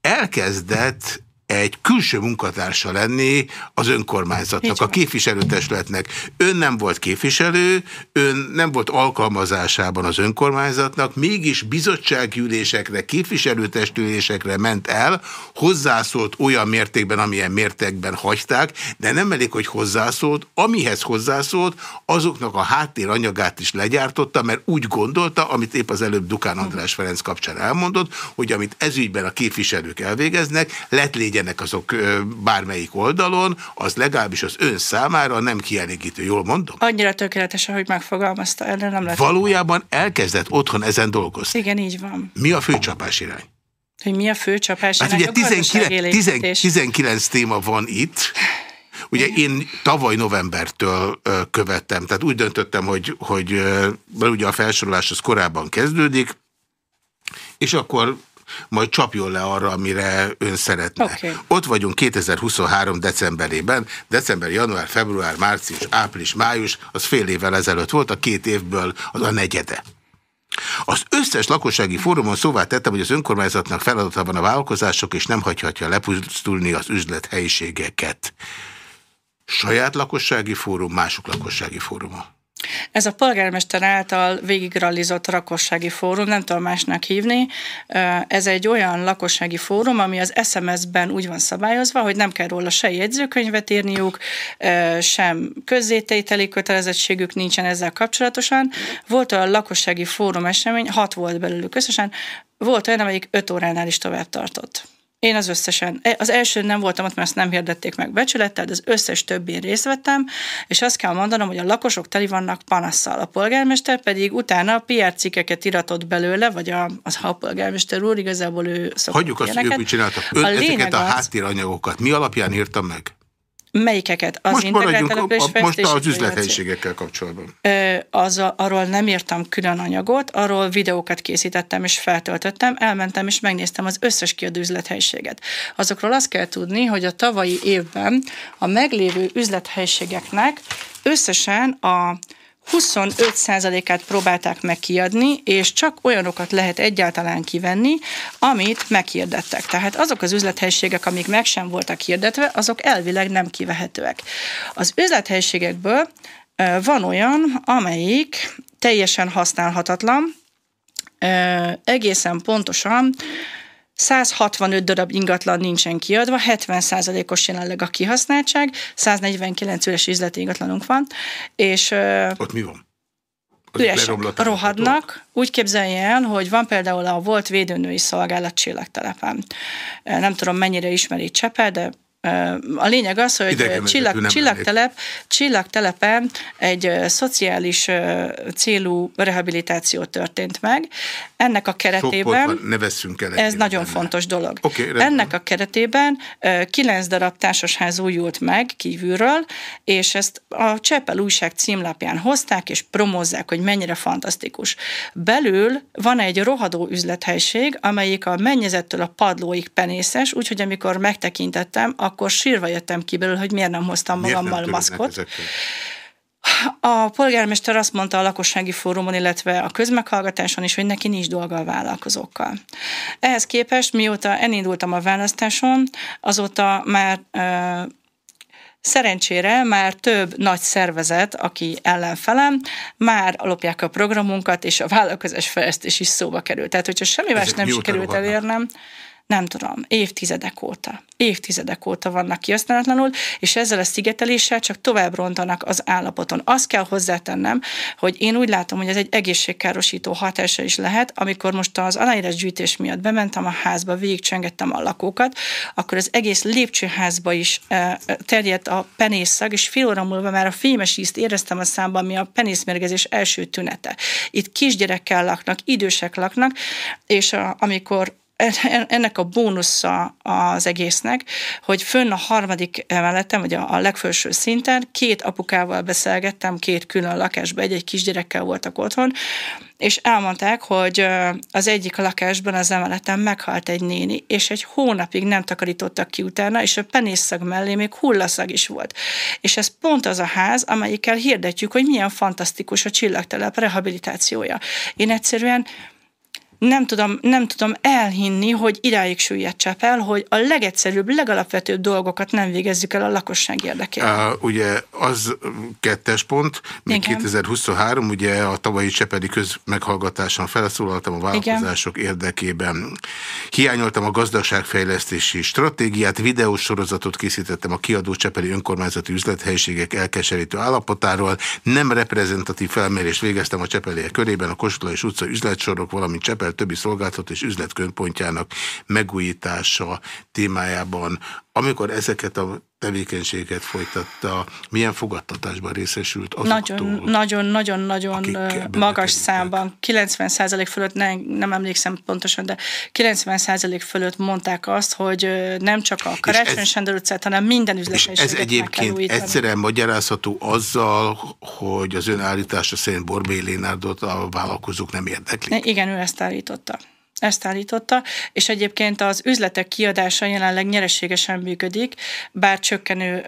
elkezdett egy külső munkatársa lenni az önkormányzatnak, a képviselőtestületnek. Ön nem volt képviselő, ön nem volt alkalmazásában az önkormányzatnak, mégis bizottsággyűlésekre, képviselőtestülésekre ment el, hozzászólt olyan mértékben, amilyen mértékben hagyták, de nem elég, hogy hozzászólt, amihez hozzászólt, azoknak a háttéranyagát is legyártotta, mert úgy gondolta, amit épp az előbb Dukán András Ferenc kapcsán elmondott, hogy amit ezügyben a képviselők elvégeznek, lett légyen legyenek azok bármelyik oldalon, az legalábbis az ön számára nem kielégítő. Jól mondom? Annyira tökéletes, ahogy megfogalmazta, erre nem lehet. Valójában elkezdett otthon ezen dolgozni. Igen, így van. Mi a főcsapás irány? Hogy mi a főcsapás hát irány? Hát ugye 19, 19, 19 téma van itt, Ugye én tavaly novembertől követtem, tehát úgy döntöttem, hogy, hogy ugye a felsorolás az korábban kezdődik, és akkor majd csapjon le arra, amire ön szeretne. Okay. Ott vagyunk 2023 decemberében, december, január, február, március, április, május, az fél évvel ezelőtt volt, a két évből az a negyede. Az összes lakossági fórumon szóvá tettem, hogy az önkormányzatnak feladata van a vállalkozások, és nem hagyhatja lepusztulni az üzlethelyiségeket. Saját lakossági fórum, mások lakossági fóruma. Ez a polgármester által végigrallizott lakossági fórum, nem tudom másnak hívni, ez egy olyan lakossági fórum, ami az SMS-ben úgy van szabályozva, hogy nem kell róla se jegyzőkönyvet írniuk, sem közzétételi kötelezettségük nincsen ezzel kapcsolatosan. Volt olyan lakossági fórum esemény, hat volt belőlük összesen, volt olyan, amelyik öt óránál is tovább tartott. Én az összesen, e, az első nem voltam ott, mert ezt nem hirdették meg becsülettel, de az összes többén részt vettem, és azt kell mondanom, hogy a lakosok teli vannak panasszal. A polgármester pedig utána a PR cikkeket iratott belőle, vagy a, az a polgármester úr, igazából ő szokott Hagyjuk azt, hogy ők mit csináltak. Ön a ezeket a háttéranyagokat mi alapján írtam meg? Melyikeket? Az most integrált a, most az üzlethelyiségekkel kapcsolatban. Az a, arról nem írtam külön anyagot, arról videókat készítettem és feltöltöttem, elmentem és megnéztem az összes kiadó üzlethelyiséget. Azokról azt kell tudni, hogy a tavalyi évben a meglévő üzlethelyiségeknek összesen a 25%-át próbálták meg kiadni, és csak olyanokat lehet egyáltalán kivenni, amit meghirdettek. Tehát azok az üzlethelyiségek, amik meg sem voltak hirdetve, azok elvileg nem kivehetőek. Az üzlethelyiségekből van olyan, amelyik teljesen használhatatlan, egészen pontosan 165 darab ingatlan nincsen kiadva, 70%-os jelenleg a kihasználtság, 149 üres üzleti ingatlanunk van, és... Ott mi van? üresek, rohadnak. Úgy képzelje el, hogy van például a volt védőnői szolgálat csillagtelepen. Nem tudom, mennyire ismeri Csepe, de a lényeg az, hogy csillag, csillagtelep, csillagtelepen egy szociális célú rehabilitáció történt meg. Ennek a keretében... Van, ne veszünk el Ez nagyon benne. fontos dolog. Okay, Ennek a keretében kilenc darab társasház újult meg kívülről, és ezt a Cseppel újság címlapján hozták, és promózzák, hogy mennyire fantasztikus. Belül van egy rohadó üzlethelység, amelyik a mennyezettől a padlóig penészes, úgyhogy amikor megtekintettem, akkor sírva jöttem ki belőle, hogy miért nem hoztam miért magammal nem maszkot. A polgármester azt mondta a lakossági fórumon, illetve a közmeghallgatáson is, hogy neki nincs dolga a vállalkozókkal. Ehhez képest, mióta elindultam a választáson, azóta már Szerencsére már több nagy szervezet, aki ellenfelem, már alapják a programunkat, és a vállalkozás fejlesztés is szóba került. Tehát, hogyha semmi más nem sikerült elérnem, nem tudom, évtizedek óta. Évtizedek óta vannak kihasználatlanul, és ezzel a szigeteléssel csak tovább rontanak az állapoton. Azt kell hozzátennem, hogy én úgy látom, hogy ez egy egészségkárosító hatása is lehet, amikor most az aláírás gyűjtés miatt bementem a házba, végigcsengettem a lakókat, akkor az egész lépcsőházba is terjedt a penészszag, és fél óra múlva már a fémes ízt éreztem a számban, ami a penészmérgezés első tünete. Itt kisgyerekkel laknak, idősek laknak, és a, amikor ennek a bónusza az egésznek, hogy fönn a harmadik emeleten, vagy a, a legfelső szinten két apukával beszélgettem, két külön lakásban, egy-egy kisgyerekkel voltak otthon, és elmondták, hogy az egyik lakásban az emeleten meghalt egy néni, és egy hónapig nem takarítottak ki utána, és a penészszag mellé még hullaszag is volt. És ez pont az a ház, amelyikkel hirdetjük, hogy milyen fantasztikus a csillagtelep rehabilitációja. Én egyszerűen nem tudom, nem tudom elhinni, hogy idáig süllyedt Csepel, hogy a legegyszerűbb, legalapvetőbb dolgokat nem végezzük el a lakosság érdekében. Uh, ugye az kettes pont, még Igen. 2023, ugye a tavalyi Csepeli közmeghallgatáson felszólaltam a vállalkozások Igen. érdekében. Hiányoltam a gazdaságfejlesztési stratégiát, videósorozatot készítettem a kiadó Csepeli önkormányzati üzlethelyiségek elkeserítő állapotáról, nem reprezentatív felmérést végeztem a Csepeliek körében, a Kossuth és utca üzletsorok, valamint Csepel Izrael többi szolgáltató és üzletközpontjának megújítása témájában. Amikor ezeket a tevékenységet folytatta, milyen fogadtatásban részesült azoktól? Nagyon, nagyon, nagyon, nagyon magas számban, 90% fölött, nem, nem emlékszem pontosan, de 90% fölött mondták azt, hogy nem csak a Karácsony Sándor utcát, hanem minden üzlethelyiséget Ez egyébként egyszerűen magyarázható azzal, hogy az ön állítása szerint Borbély Lénárdot a vállalkozók nem érdeklik? Igen, ő ezt állította. Ezt állította, és egyébként az üzletek kiadása jelenleg nyereségesen működik, bár csökkenő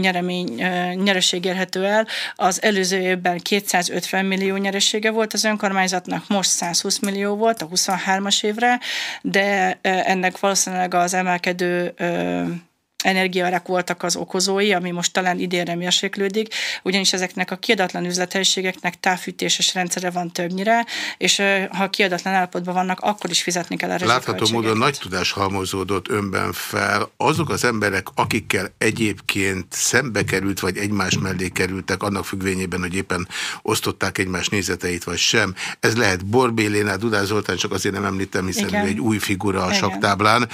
nyeremény, nyereség érhető el. Az előző évben 250 millió nyeresége volt az önkormányzatnak, most 120 millió volt a 23-as évre, de ennek valószínűleg az emelkedő energiaárak voltak az okozói, ami most talán idénre mérséklődik, ugyanis ezeknek a kiadatlan üzlethelyiségeknek távfűtéses rendszere van többnyire, és ha kiadatlan állapotban vannak, akkor is fizetni kell a Látható módon nagy tudás halmozódott önben fel. Azok az emberek, akikkel egyébként szembe került, vagy egymás mellé kerültek, annak függvényében, hogy éppen osztották egymás nézeteit, vagy sem. Ez lehet Borbélénál, Dudás Zoltán, csak azért nem említem, hiszen Igen. ő egy új figura a Igen. saktáblán,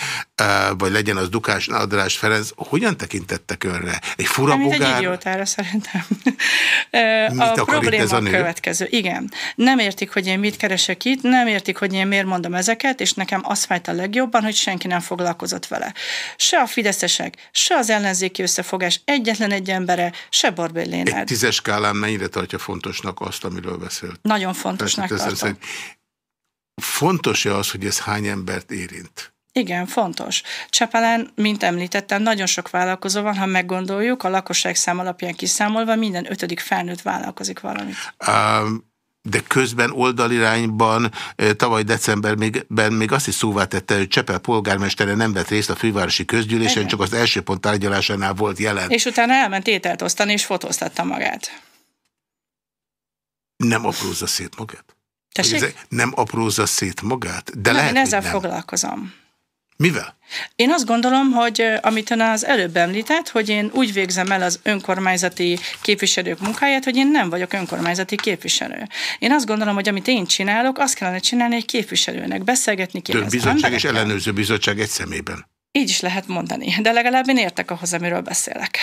vagy legyen az Dukás Nadrás Ferenc, ez hogyan tekintettek önre? Egy fura Mint bogár... egy idiótára szerintem. (laughs) mit a probléma ez a, nő? következő. Igen. Nem értik, hogy én mit keresek itt, nem értik, hogy én miért mondom ezeket, és nekem az fájt a legjobban, hogy senki nem foglalkozott vele. Se a fideszesek, se az ellenzéki összefogás egyetlen egy embere, se Borbély Lénárd. Egy tízes skálán mennyire tartja fontosnak azt, amiről beszélt? Nagyon fontosnak Tehát, tartom. Fontos-e az, hogy ez hány embert érint? Igen, fontos. Csepelen, mint említettem, nagyon sok vállalkozó van, ha meggondoljuk, a lakosság szám alapján kiszámolva minden ötödik felnőtt vállalkozik valamit. Um, de közben oldalirányban tavaly decemberben még azt is szóvá tette, hogy Csepel polgármestere nem vett részt a fővárosi közgyűlésen, Igen. csak az első pont tárgyalásánál volt jelen. És utána elment ételt osztani, és fotóztatta magát. Nem aprózza szét magát? Tessék? Nem aprózza szét magát? De nem, lehet, én ezzel nem. foglalkozom. Mivel? Én azt gondolom, hogy amit ön az előbb említett, hogy én úgy végzem el az önkormányzati képviselők munkáját, hogy én nem vagyok önkormányzati képviselő. Én azt gondolom, hogy amit én csinálok, azt kellene csinálni egy képviselőnek, beszélgetni kéne. bizottság és ellenőrző bizottság egy szemében. Így is lehet mondani, de legalább én értek ahhoz, amiről beszélek.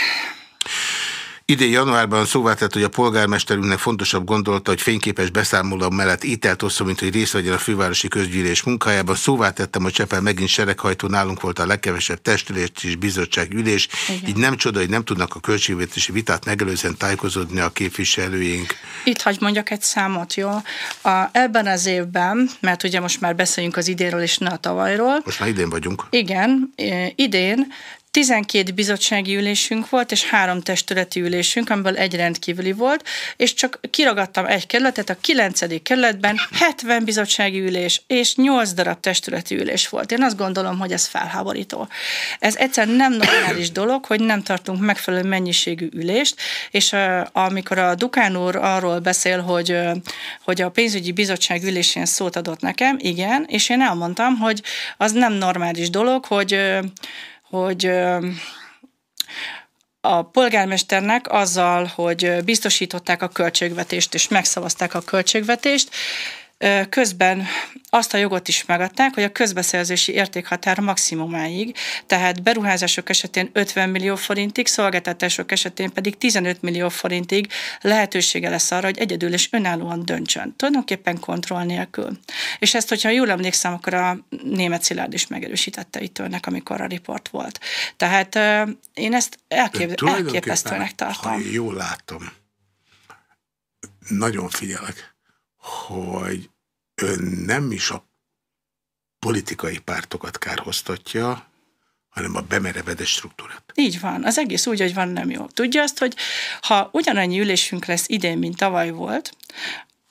Idén januárban szóvá tett, hogy a polgármesterünknek fontosabb gondolta, hogy fényképes beszámoló mellett ételt osszon, mint hogy részt vegyen a fővárosi közgyűlés munkájában. Szóvá tettem, hogy Csepel megint sereghajtó, nálunk volt a legkevesebb testülés és bizottság ülés. Igen. Így nem csoda, hogy nem tudnak a költségvetési vitát megelőzően tájékozódni a képviselőink. Itt hagy mondjak egy számot, jó? A, ebben az évben, mert ugye most már beszéljünk az idénről és ne a tavalyról. Most már idén vagyunk. Igen, idén 12 bizottsági ülésünk volt, és három testületi ülésünk, amiből egy rendkívüli volt, és csak kiragadtam egy kerületet, a 9. kerületben 70 bizottsági ülés, és 8 darab testületi ülés volt. Én azt gondolom, hogy ez felháborító. Ez egyszerűen nem normális dolog, hogy nem tartunk megfelelő mennyiségű ülést, és amikor a Dukán úr arról beszél, hogy, hogy a pénzügyi bizottság ülésén szót adott nekem, igen, és én elmondtam, hogy az nem normális dolog, hogy hogy a polgármesternek azzal, hogy biztosították a költségvetést és megszavazták a költségvetést, Közben azt a jogot is megadták, hogy a közbeszerzési értékhatár maximumáig, tehát beruházások esetén 50 millió forintig, szolgáltatások esetén pedig 15 millió forintig lehetősége lesz arra, hogy egyedül és önállóan döntsön. Tulajdonképpen kontroll nélkül. És ezt, hogyha jól emlékszem, akkor a német Szilárd is megerősítette itt önnek, amikor a riport volt. Tehát én ezt elkép- elképesztőnek tartom. Ha jól látom, nagyon figyelek hogy ön nem is a politikai pártokat kárhoztatja, hanem a bemerevedett struktúrát. Így van. Az egész úgy, hogy van, nem jó. Tudja azt, hogy ha ugyanannyi ülésünk lesz idén, mint tavaly volt,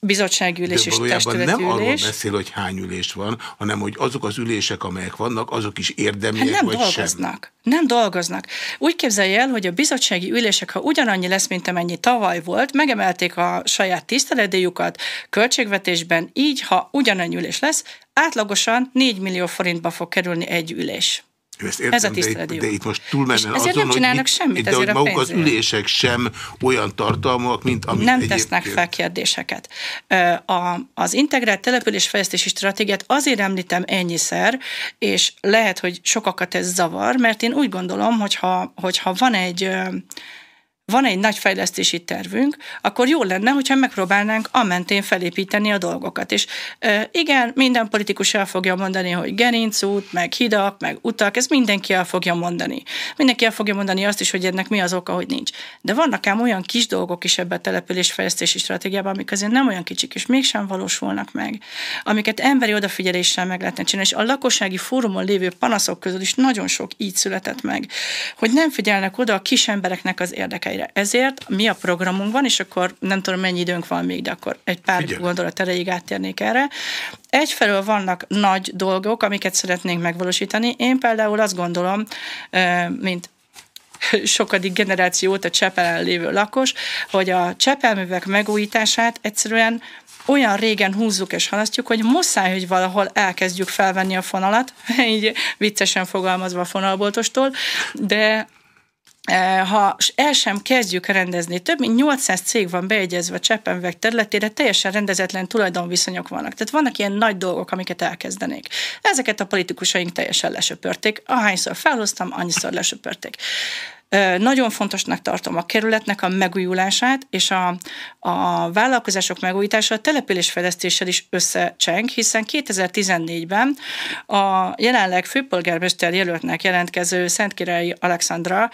bizottságülés és testületi nem arról beszél, hogy hány ülés van, hanem hogy azok az ülések, amelyek vannak, azok is érdemiek, hát nem vagy dolgoznak. Sem. Nem dolgoznak. Úgy képzelje el, hogy a bizottsági ülések, ha ugyanannyi lesz, mint amennyi tavaly volt, megemelték a saját tiszteletdíjukat költségvetésben, így, ha ugyanannyi ülés lesz, átlagosan 4 millió forintba fog kerülni egy ülés. Ezt értem, Ez a. De, de itt most túlmenően ezért azon, nem csinálnak hogy semmit de hogy maguk az ülések sem olyan tartalmak, mint amit nem egyébként... tesznek fel kérdéseket. A, az integrált településfejlesztési stratégiát azért említem ennyiszer, és lehet, hogy sokakat ez zavar, mert én úgy gondolom, hogyha, hogyha van egy van egy nagy fejlesztési tervünk, akkor jó lenne, hogyha megpróbálnánk a mentén felépíteni a dolgokat. És igen, minden politikus el fogja mondani, hogy gerincút, meg hidak, meg utak, ez mindenki el fogja mondani. Mindenki el fogja mondani azt is, hogy ennek mi az oka, hogy nincs. De vannak ám olyan kis dolgok is ebben a településfejlesztési stratégiában, amik azért nem olyan kicsik, és mégsem valósulnak meg, amiket emberi odafigyeléssel meg lehetne csinálni, és a lakossági fórumon lévő panaszok közül is nagyon sok így született meg, hogy nem figyelnek oda a kis embereknek az érdekeire. Ezért mi a programunkban, és akkor nem tudom mennyi időnk van még, de akkor egy pár Figyelj. gondolat erejéig áttérnék erre. Egyfelől vannak nagy dolgok, amiket szeretnénk megvalósítani. Én például azt gondolom, mint sokadik generáció óta Csepelen lévő lakos, hogy a csepelművek megújítását egyszerűen olyan régen húzzuk és halasztjuk, hogy muszáj, hogy valahol elkezdjük felvenni a fonalat, (laughs) így viccesen fogalmazva a fonalboltostól, de ha el sem kezdjük rendezni, több mint 800 cég van beegyezve a Cseppenvek területére, teljesen rendezetlen tulajdonviszonyok vannak. Tehát vannak ilyen nagy dolgok, amiket elkezdenék. Ezeket a politikusaink teljesen lesöpörték. Ahányszor felhoztam, annyiszor lesöpörték. Nagyon fontosnak tartom a kerületnek a megújulását, és a, a vállalkozások megújítása a településfejlesztéssel is összecseng, hiszen 2014-ben a jelenleg főpolgármester jelöltnek jelentkező Szentkirályi Alexandra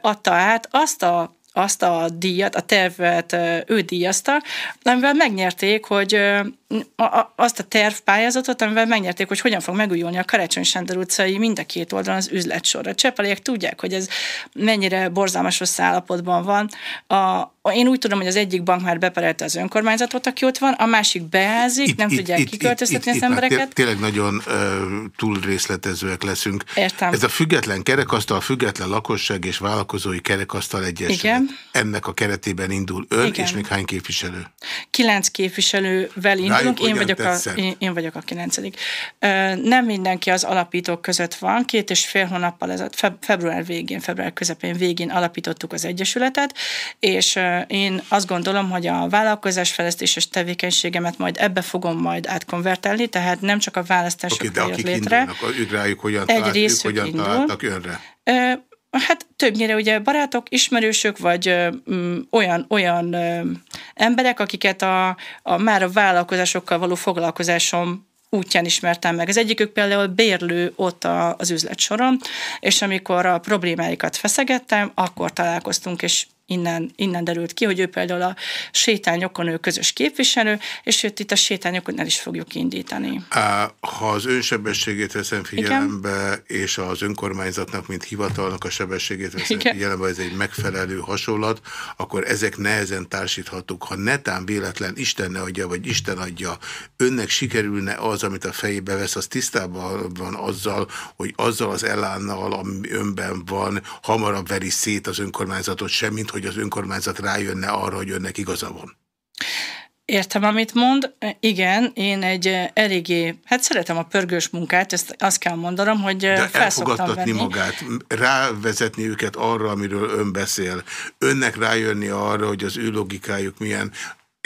adta át azt a azt a díjat, a tervet ő díjazta, amivel megnyerték, hogy azt a tervpályázatot, amivel megnyerték, hogy hogyan fog megújulni a Karácsony Sándor utcai mind a két oldalon az üzletsor. A csepeliek tudják, hogy ez mennyire borzalmas rossz állapotban van. A, én úgy tudom, hogy az egyik bank már beperelte az önkormányzatot, aki ott van, a másik beázik, nem tudják kiköltöztetni az már embereket. té- Tényleg nagyon uh, túl részletezőek leszünk. Értem. Ez a független kerekasztal, független lakosság és vállalkozói kerekasztal egyesület. Igen. Ennek a keretében indul ön, Igen. és még hány képviselő? kilenc képviselővel indulunk, én vagyok, a, én, én vagyok a kilencedik. Ö, Nem mindenki az alapítók között van, két és fél hónappal ez feb- február végén, február közepén végén alapítottuk az Egyesületet, és ö, én azt gondolom, hogy a vállalkozásfejlesztéses tevékenységemet majd ebbe fogom majd átkonvertálni, tehát nem csak a választások Oké, de akik létre. indulnak, ők rájuk hogyan, Egy talált, ők hogyan indul. találtak önre? Hát többnyire ugye barátok, ismerősök, vagy ö, mm, olyan, olyan ö, emberek, akiket a, a már a vállalkozásokkal való foglalkozásom útján ismertem meg. Az egyikük például bérlő ott a, az üzletsoron, és amikor a problémáikat feszegettem, akkor találkoztunk, és innen, innen derült ki, hogy ő például a sétányokon ő közös képviselő, és őt itt a sétányokon el is fogjuk indítani. Ha az önsebességét veszem figyelembe, és az önkormányzatnak, mint hivatalnak a sebességét veszem Igen. figyelembe, ez egy megfelelő hasonlat, akkor ezek nehezen társíthatók. Ha netán véletlen Isten ne adja, vagy Isten adja, önnek sikerülne az, amit a fejébe vesz, az tisztában van azzal, hogy azzal az elánnal, ami önben van, hamarabb veri szét az önkormányzatot, semmint, hogy az önkormányzat rájönne arra, hogy önnek igaza van. Értem, amit mond. Igen, én egy eh, eléggé, hát szeretem a pörgős munkát, ezt azt kell mondanom, hogy eh, De elfogadtatni venni. magát, rávezetni őket arra, amiről ön beszél, önnek rájönni arra, hogy az ő logikájuk milyen,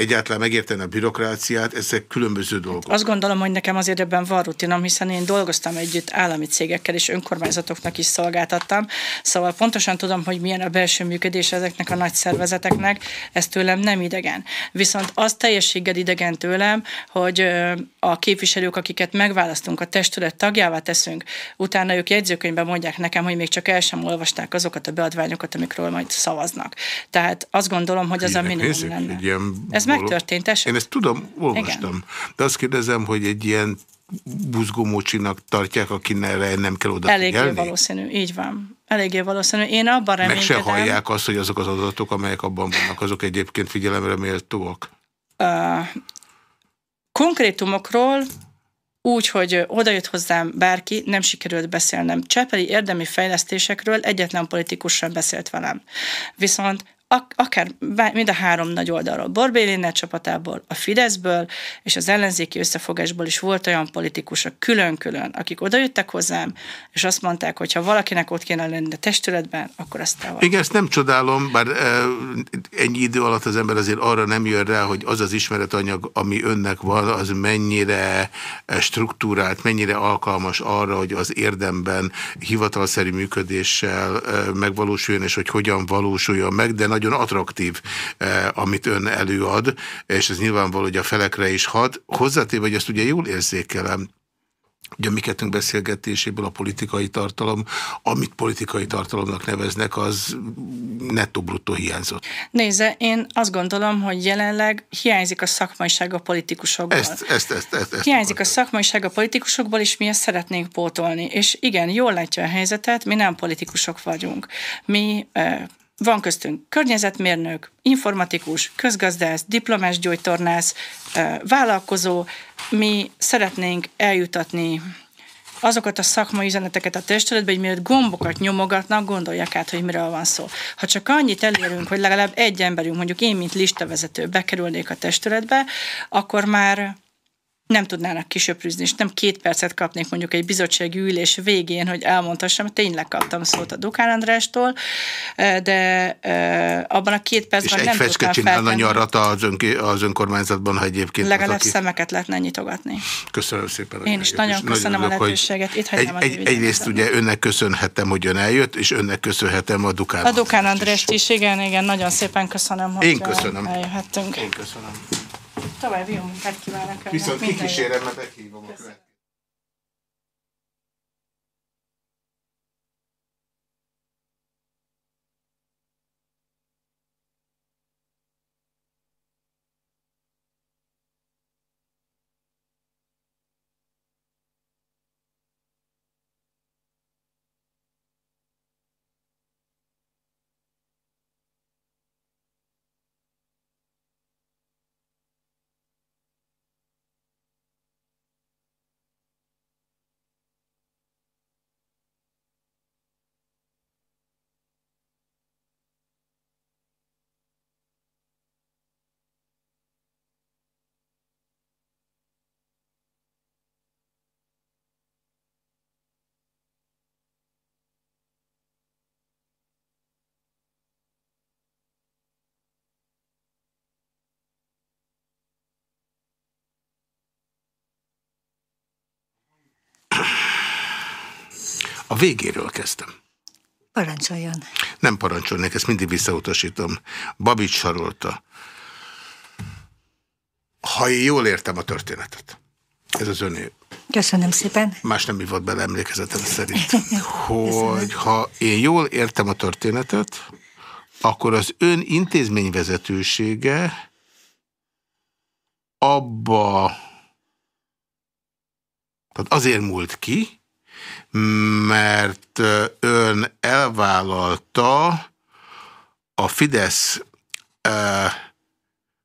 egyáltalán megérteni a bürokráciát, ezek különböző dolgok. Azt gondolom, hogy nekem azért ebben van rutinom, hiszen én dolgoztam együtt állami cégekkel, és önkormányzatoknak is szolgáltattam, szóval pontosan tudom, hogy milyen a belső működés ezeknek a nagy szervezeteknek, ez tőlem nem idegen. Viszont az teljességgel idegen tőlem, hogy a képviselők, akiket megválasztunk, a testület tagjává teszünk, utána ők jegyzőkönyvben mondják nekem, hogy még csak el sem olvasták azokat a beadványokat, amikről majd szavaznak. Tehát azt gondolom, hogy az a minimum lenne. Ez. Megtörtént eset? Én ezt tudom, olvastam. De azt kérdezem, hogy egy ilyen buzgómocsinak tartják, akinek nem kell oda Eléggé valószínű, így van. Eléggé valószínű. Én abban Meg se reménykedem, hallják azt, hogy azok az adatok, amelyek abban vannak, azok egyébként figyelemre méltóak. uh, konkrétumokról úgy, hogy oda jött hozzám bárki, nem sikerült beszélnem. Csepeli érdemi fejlesztésekről egyetlen politikus sem beszélt velem. Viszont akár mind a három nagy oldalról, Borbélinnel csapatából, a Fideszből és az ellenzéki összefogásból is volt olyan politikusok külön-külön, akik odajöttek hozzám, és azt mondták, hogy ha valakinek ott kéne lenni a testületben, akkor azt vagy. Igen, ezt nem csodálom, bár ennyi idő alatt az ember azért arra nem jön rá, hogy az az ismeretanyag, ami önnek van, az mennyire struktúrált, mennyire alkalmas arra, hogy az érdemben hivatalszerű működéssel megvalósuljon, és hogy hogyan valósuljon meg, de nagyon attraktív, amit ön előad, és ez nyilvánvaló, hogy a felekre is had. Hozzátéve, hogy ezt ugye jól érzékelem, Ugye a mi kettőnk beszélgetéséből a politikai tartalom, amit politikai tartalomnak neveznek, az nettó-bruttó hiányzott. Nézze, én azt gondolom, hogy jelenleg hiányzik a szakmaiság a politikusokból. Ezt, ezt, ezt, ezt, ezt hiányzik akartam. a szakmaiság a politikusokból, és mi ezt szeretnénk pótolni. És igen, jól látja a helyzetet, mi nem politikusok vagyunk. Mi van köztünk környezetmérnök, informatikus, közgazdász, diplomás gyógytornász, vállalkozó. Mi szeretnénk eljutatni azokat a szakmai üzeneteket a testületbe, hogy mielőtt gombokat nyomogatnak, gondolják át, hogy miről van szó. Ha csak annyit elérünk, hogy legalább egy emberünk, mondjuk én, mint listavezető bekerülnék a testületbe, akkor már nem tudnának kisöprűzni, és nem két percet kapnék mondjuk egy bizottsági ülés végén, hogy elmondhassam, tényleg kaptam szót a Dukán Andrástól, de abban a két percben és nem tudtam egy csinálna nyarat az, ön, az önkormányzatban, ha egyébként... Legalább aki... szemeket lehetne nyitogatni. Köszönöm szépen. Én is nagyon köszönöm nagyon a lehetőséget. Itt egy, egy, egyrészt ugye önnek köszönhetem, hogy ön eljött, és önnek köszönhetem a Dukán A Dukán Andrást is, igen, igen, nagyon szépen köszönöm, hogy Én köszönöm. eljöhettünk. Én köszönöm. További jó munkát kívánok. Viszont kikísérem, mert meghívom a A végéről kezdtem. Parancsoljon. Nem parancsolnék, ezt mindig visszautasítom. Babics sarolta. Ha én jól értem a történetet, ez az öné. Köszönöm szépen. Más nem volt bele emlékezetem szerint. (laughs) hogy ha én jól értem a történetet, akkor az ön intézményvezetősége abba, tehát azért múlt ki, mert ön elvállalta a Fidesz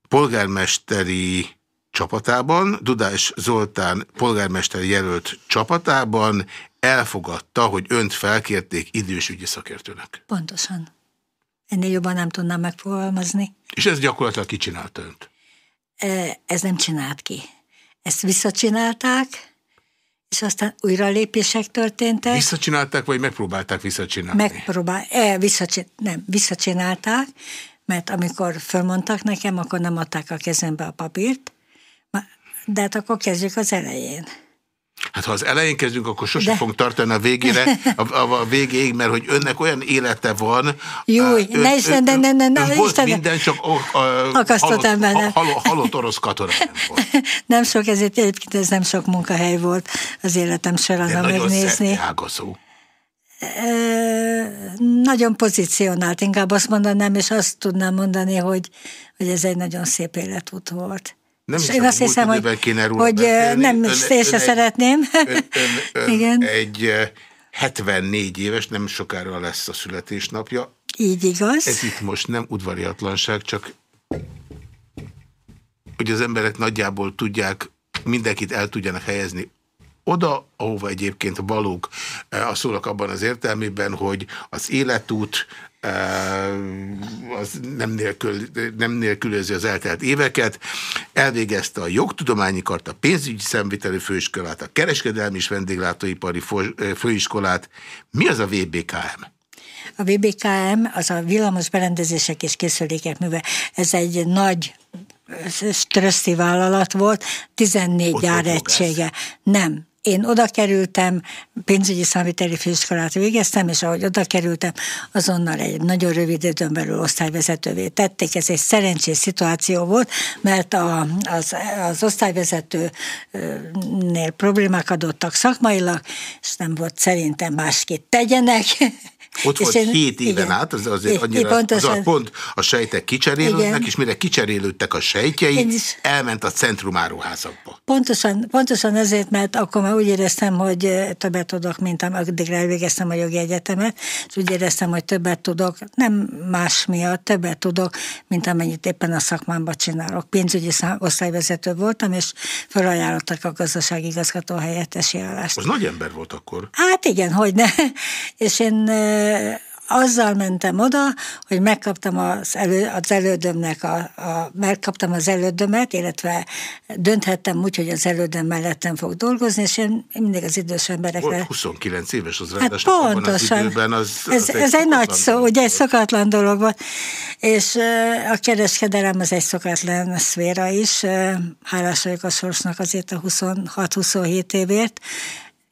polgármesteri csapatában, Dudás Zoltán polgármesteri jelölt csapatában elfogadta, hogy önt felkérték idős ügyi szakértőnek. Pontosan. Ennél jobban nem tudnám megfogalmazni. És ez gyakorlatilag ki csinálta önt? Ez nem csinált ki. Ezt visszacsinálták, és aztán újra lépések történtek. Visszacsinálták, vagy megpróbálták visszacsinálni? Megpróbál, e, visszacsin, nem, visszacsinálták, mert amikor fölmondtak nekem, akkor nem adták a kezembe a papírt, de hát akkor kezdjük az elején. Hát ha az elején kezdünk, akkor sosem De... fogunk tartani a végére, a, a, a végéig, mert hogy önnek olyan élete van. Jó, ön, ne is, ne, ne, ne, ne, volt Isten, minden, csak a, a, halott, halott, halott orosz katona nem volt. (laughs) nem sok, ezért egyébként ez nem sok munkahely volt az életem során, ha megnézni. Nagyon nagyon pozícionált, inkább azt mondanám, és azt tudnám mondani, hogy, hogy ez egy nagyon szép életút volt. Nem hiszem, én azt hiszem, hogy, kéne róla hogy beszélni. nem ön, is, én se szeretném. Ön, ön, (laughs) ön Igen. Egy 74 éves, nem sokára lesz a születésnapja. Így igaz. Ez itt most nem udvariatlanság, csak hogy az emberek nagyjából tudják, mindenkit el tudjanak helyezni oda, ahova egyébként valók a szólak abban az értelmében, hogy az életút, az nem, nélkül, nem nélkülözi az eltelt éveket. Elvégezte a jogtudományi kart, a pénzügyi szemviteli főiskolát, a kereskedelmi és vendéglátóipari főiskolát. Mi az a VBKM? A VBKM az a villamos berendezések és készülékek műve. Ez egy nagy stresszi vállalat volt, 14 Ott gyáregysége. Nem, én oda kerültem, pénzügyi számíteli főiskolát végeztem, és ahogy oda kerültem, azonnal egy nagyon rövid időn belül osztályvezetővé tették. Ez egy szerencsés szituáció volt, mert a, az, az osztályvezetőnél problémák adottak szakmailag, és nem volt szerintem másképp tegyenek, Ott volt én, hét éven igen, át, az azért annyira, pontosan, az a pont a sejtek kicserélődnek, igen. és mire kicserélődtek a sejtjei, is, elment a centrumáruházakba. Pontosan, pontosan ezért, mert akkor már úgy éreztem, hogy többet tudok, mint addig elvégeztem a jogi egyetemet, és úgy éreztem, hogy többet tudok, nem más miatt, többet tudok, mint amennyit éppen a szakmámban csinálok. Pénzügyi osztályvezető voltam, és felajánlottak a gazdasági igazgató helyettesi állást. Az nagy ember volt akkor. Hát igen, hogy ne. (laughs) És én azzal mentem oda, hogy megkaptam az, elő, az elődömnek, a, a, megkaptam az elődömet, illetve dönthettem úgy, hogy az elődöm mellettem fog dolgozni, és én mindig az idős emberekre... Volt 29 éves az hát pontosan. Az időben, az, az ez, egy, ez egy nagy szó, ugye egy szokatlan dolog volt, és a kereskedelem az egy szokatlan szféra is, hálás vagyok a sorsnak azért a 26-27 évért,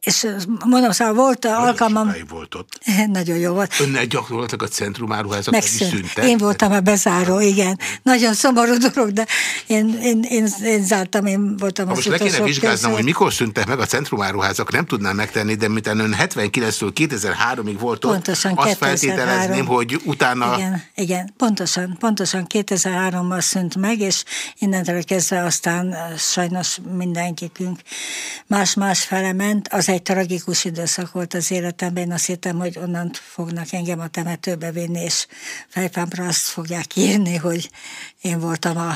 és mondom, szóval volt Nagyon alkalmam... volt ott. (laughs) Nagyon jó volt. Önnel gyakorlatilag a centrum áruházak Megszűnt. szűntek. Én voltam a bezáró, igen. Nagyon szomorú dolog, de én, én, én, én zártam, én voltam ha az most le kéne vizsgáznom, hogy mikor szűntek meg a centrum áruházak, nem tudnám megtenni, de mint ön 79-től 2003-ig volt pontosan, ott, azt feltételezném, hogy utána... Igen, igen, pontosan, pontosan 2003-ban szűnt meg, és innentől kezdve aztán sajnos mindenkikünk más-más fele ment. Az egy tragikus időszak volt az életemben. Én azt hittem, hogy onnan fognak engem a temetőbe vinni, és fejpámra azt fogják írni, hogy én voltam a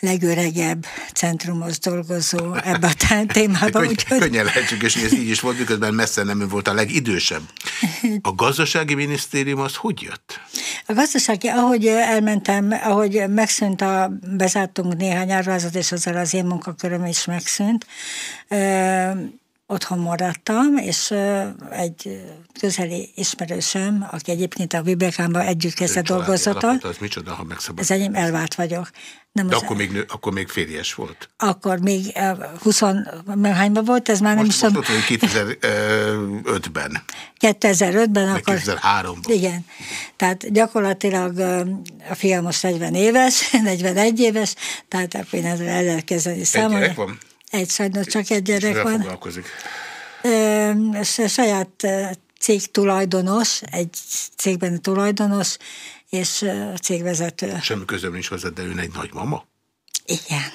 legöregebb centrumos dolgozó ebben a (laughs) témában. Könny, úgyhogy... Könnyen lehetjük, és ez így is volt, miközben messze nem volt a legidősebb. A gazdasági minisztérium az hogy jött? A gazdasági, ahogy elmentem, ahogy megszűnt a, bezártunk néhány áruházat, és azzal az én munkaköröm is megszűnt, otthon maradtam, és egy közeli ismerősöm, aki egyébként a Vibekánban együtt kezdett dolgozott. Az micsoda, ha megszabad? Ez enyém elvált vagyok. De akkor még, akkor még férjes volt? Akkor még 20, hányban volt, ez már most, nem is tudom. Most 2005-ben. 2005-ben. Akkor, 2003-ban. Igen. Tehát gyakorlatilag a fiam most 40 éves, (laughs) 41 éves, tehát akkor én ezzel el lehet kezdeni számolni. Egy van? Egy, sajnos csak egy gyerek van. foglalkozik? Saját cég tulajdonos, egy cégben tulajdonos, és cégvezető. Semmi közöm nincs hozzá, de ön egy nagymama? Igen.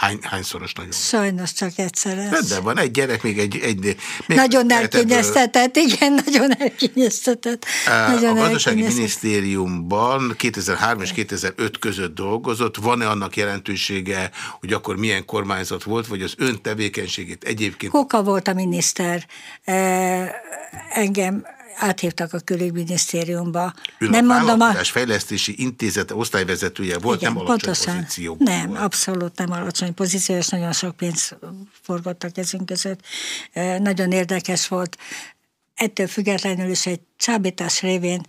Hány, hányszoros nagyon? Sajnos csak egyszer. Rendben van, egy gyerek, még egy... egy még nagyon elkényeztetett, igen, nagyon elkényeztetett. Nagyon a gazdasági minisztériumban 2003 és 2005 között dolgozott. Van-e annak jelentősége, hogy akkor milyen kormányzat volt, vagy az ön tevékenységét egyébként? Koka volt a miniszter. Engem áthívtak a külügyminisztériumba. Ön nem a mondom a fejlesztési intézet osztályvezetője volt, Igen, nem alacsony pontosan. pozícióban Nem, volt. abszolút nem alacsony pozíció, és nagyon sok pénz forgott a kezünk között. Nagyon érdekes volt. Ettől függetlenül is egy csábítás révén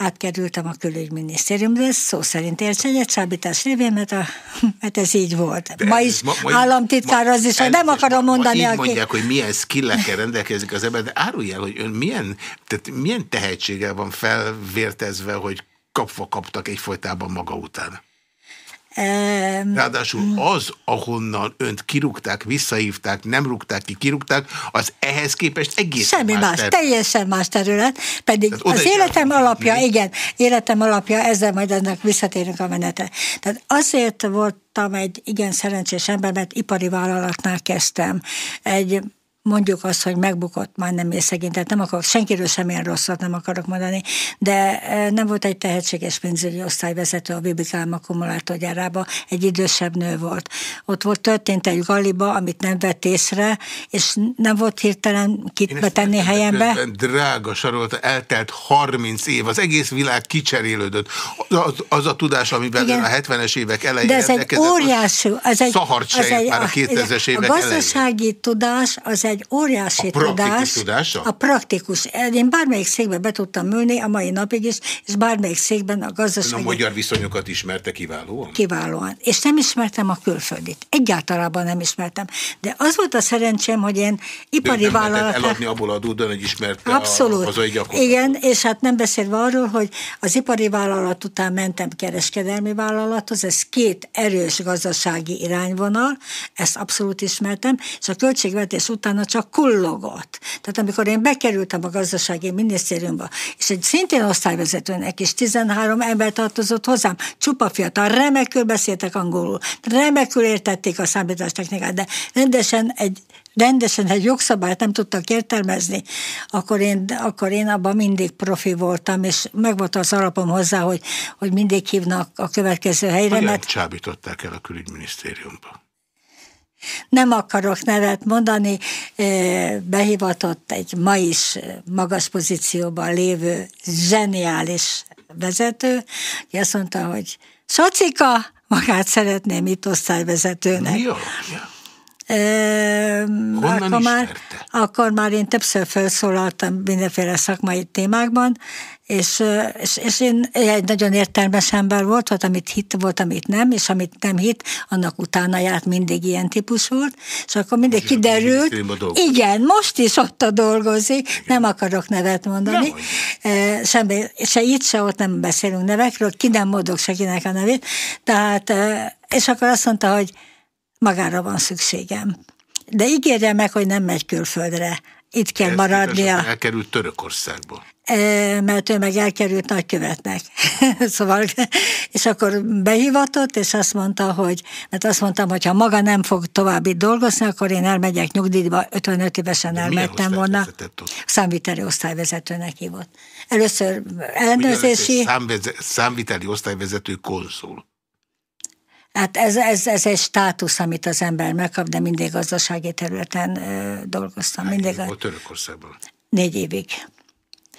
átkerültem a külügyminisztériumba, ez szó szerint értsen egy csábítás révén, mert, a, mert ez így volt. De ma is ma, ma, államtitkár az is, hogy nem akarom ma, mondani. Ma így aki... mondják, hogy milyen skillekkel rendelkezik az ember, de árulj el, hogy ön milyen, tehát milyen tehetséggel van felvértezve, hogy kapva kaptak egyfolytában maga után? Ráadásul az, ahonnan önt kirúgták, visszahívták, nem rúgták ki, kirúgták, az ehhez képest egészen Semmi más, terület. teljesen más terület. Pedig az életem alapja, mi? igen, életem alapja, ezzel majd ennek visszatérünk a menetre. Tehát azért voltam egy igen szerencsés ember, mert ipari vállalatnál kezdtem. Egy mondjuk azt, hogy megbukott, már nem ér szegény, tehát nem akarok, senkiről semmilyen rosszat nem akarok mondani, de e, nem volt egy tehetséges pénzügyi osztályvezető a Bibikálm akkumulátorgyárába, egy idősebb nő volt. Ott volt, történt egy galiba, amit nem vett észre, és nem volt hirtelen kit betenni helyembe. Drága Sarolta, eltelt 30 év, az egész világ kicserélődött. Az, az a tudás, amiben Igen. a 70-es évek elején De ez egy óriási, ez egy, az egy, a 2000-es évek A gazdasági elején. tudás az egy óriási a tudás. tudása? A praktikus. Én bármelyik székbe be tudtam ülni, a mai napig is, és bármelyik székben a gazdasági... A magyar viszonyokat ismerte kiválóan? Kiválóan. És nem ismertem a külföldit. Egyáltalában nem ismertem. De az volt a szerencsém, hogy én ipari vállalat... eladni abból adódóan, hogy ismerte Abszolút. a hazai gyakorlatot. Igen, és hát nem beszélve arról, hogy az ipari vállalat után mentem kereskedelmi vállalathoz, ez két erős gazdasági irányvonal, ezt abszolút ismertem, és a költségvetés utána csak kullogott. Tehát amikor én bekerültem a gazdasági minisztériumba, és egy szintén osztályvezetőnek is 13 ember tartozott hozzám, csupa fiatal, remekül beszéltek angolul, remekül értették a számítástechnikát, de rendesen egy rendesen egy jogszabályt nem tudtak értelmezni, akkor én, akkor én abban mindig profi voltam, és meg volt az alapom hozzá, hogy, hogy mindig hívnak a következő helyre. Hogyan mert... csábították el a külügyminisztériumba? Nem akarok nevet mondani, behivatott egy ma is magas pozícióban lévő zseniális vezető, aki azt mondta, hogy Socika, magát szeretném itt osztályvezetőnek. Jó, jó. Akkor már, akkor már én többször felszólaltam mindenféle szakmai témákban, és, és, és én egy nagyon értelmes ember volt, volt, amit hit, volt, amit nem, és amit nem hit, annak utána járt mindig ilyen típus volt, és akkor mindig most kiderült, igen, most is ott a dolgozik, igen. nem akarok nevet mondani, nem, semmi, se itt, se ott nem beszélünk nevekről, ki nem mondok sekinek a nevét, tehát, és akkor azt mondta, hogy magára van szükségem. De ígérje meg, hogy nem megy külföldre. Itt kell Ezt maradnia. Elkerült Törökországba. Mert ő meg elkerült nagykövetnek. (laughs) szóval, és akkor behivatott, és azt mondta, hogy, mert azt mondtam, hogy ha maga nem fog tovább itt dolgozni, akkor én elmegyek nyugdíjba, 55 évesen elmentem volna. Számviteli osztályvezetőnek hívott. Először ellenőrzési... Számviteli osztályvezető konzul. Hát ez, ez, ez egy státusz, amit az ember megkap, de mindig gazdasági területen ö, dolgoztam. Hány mindig volt Törökországban? Négy évig.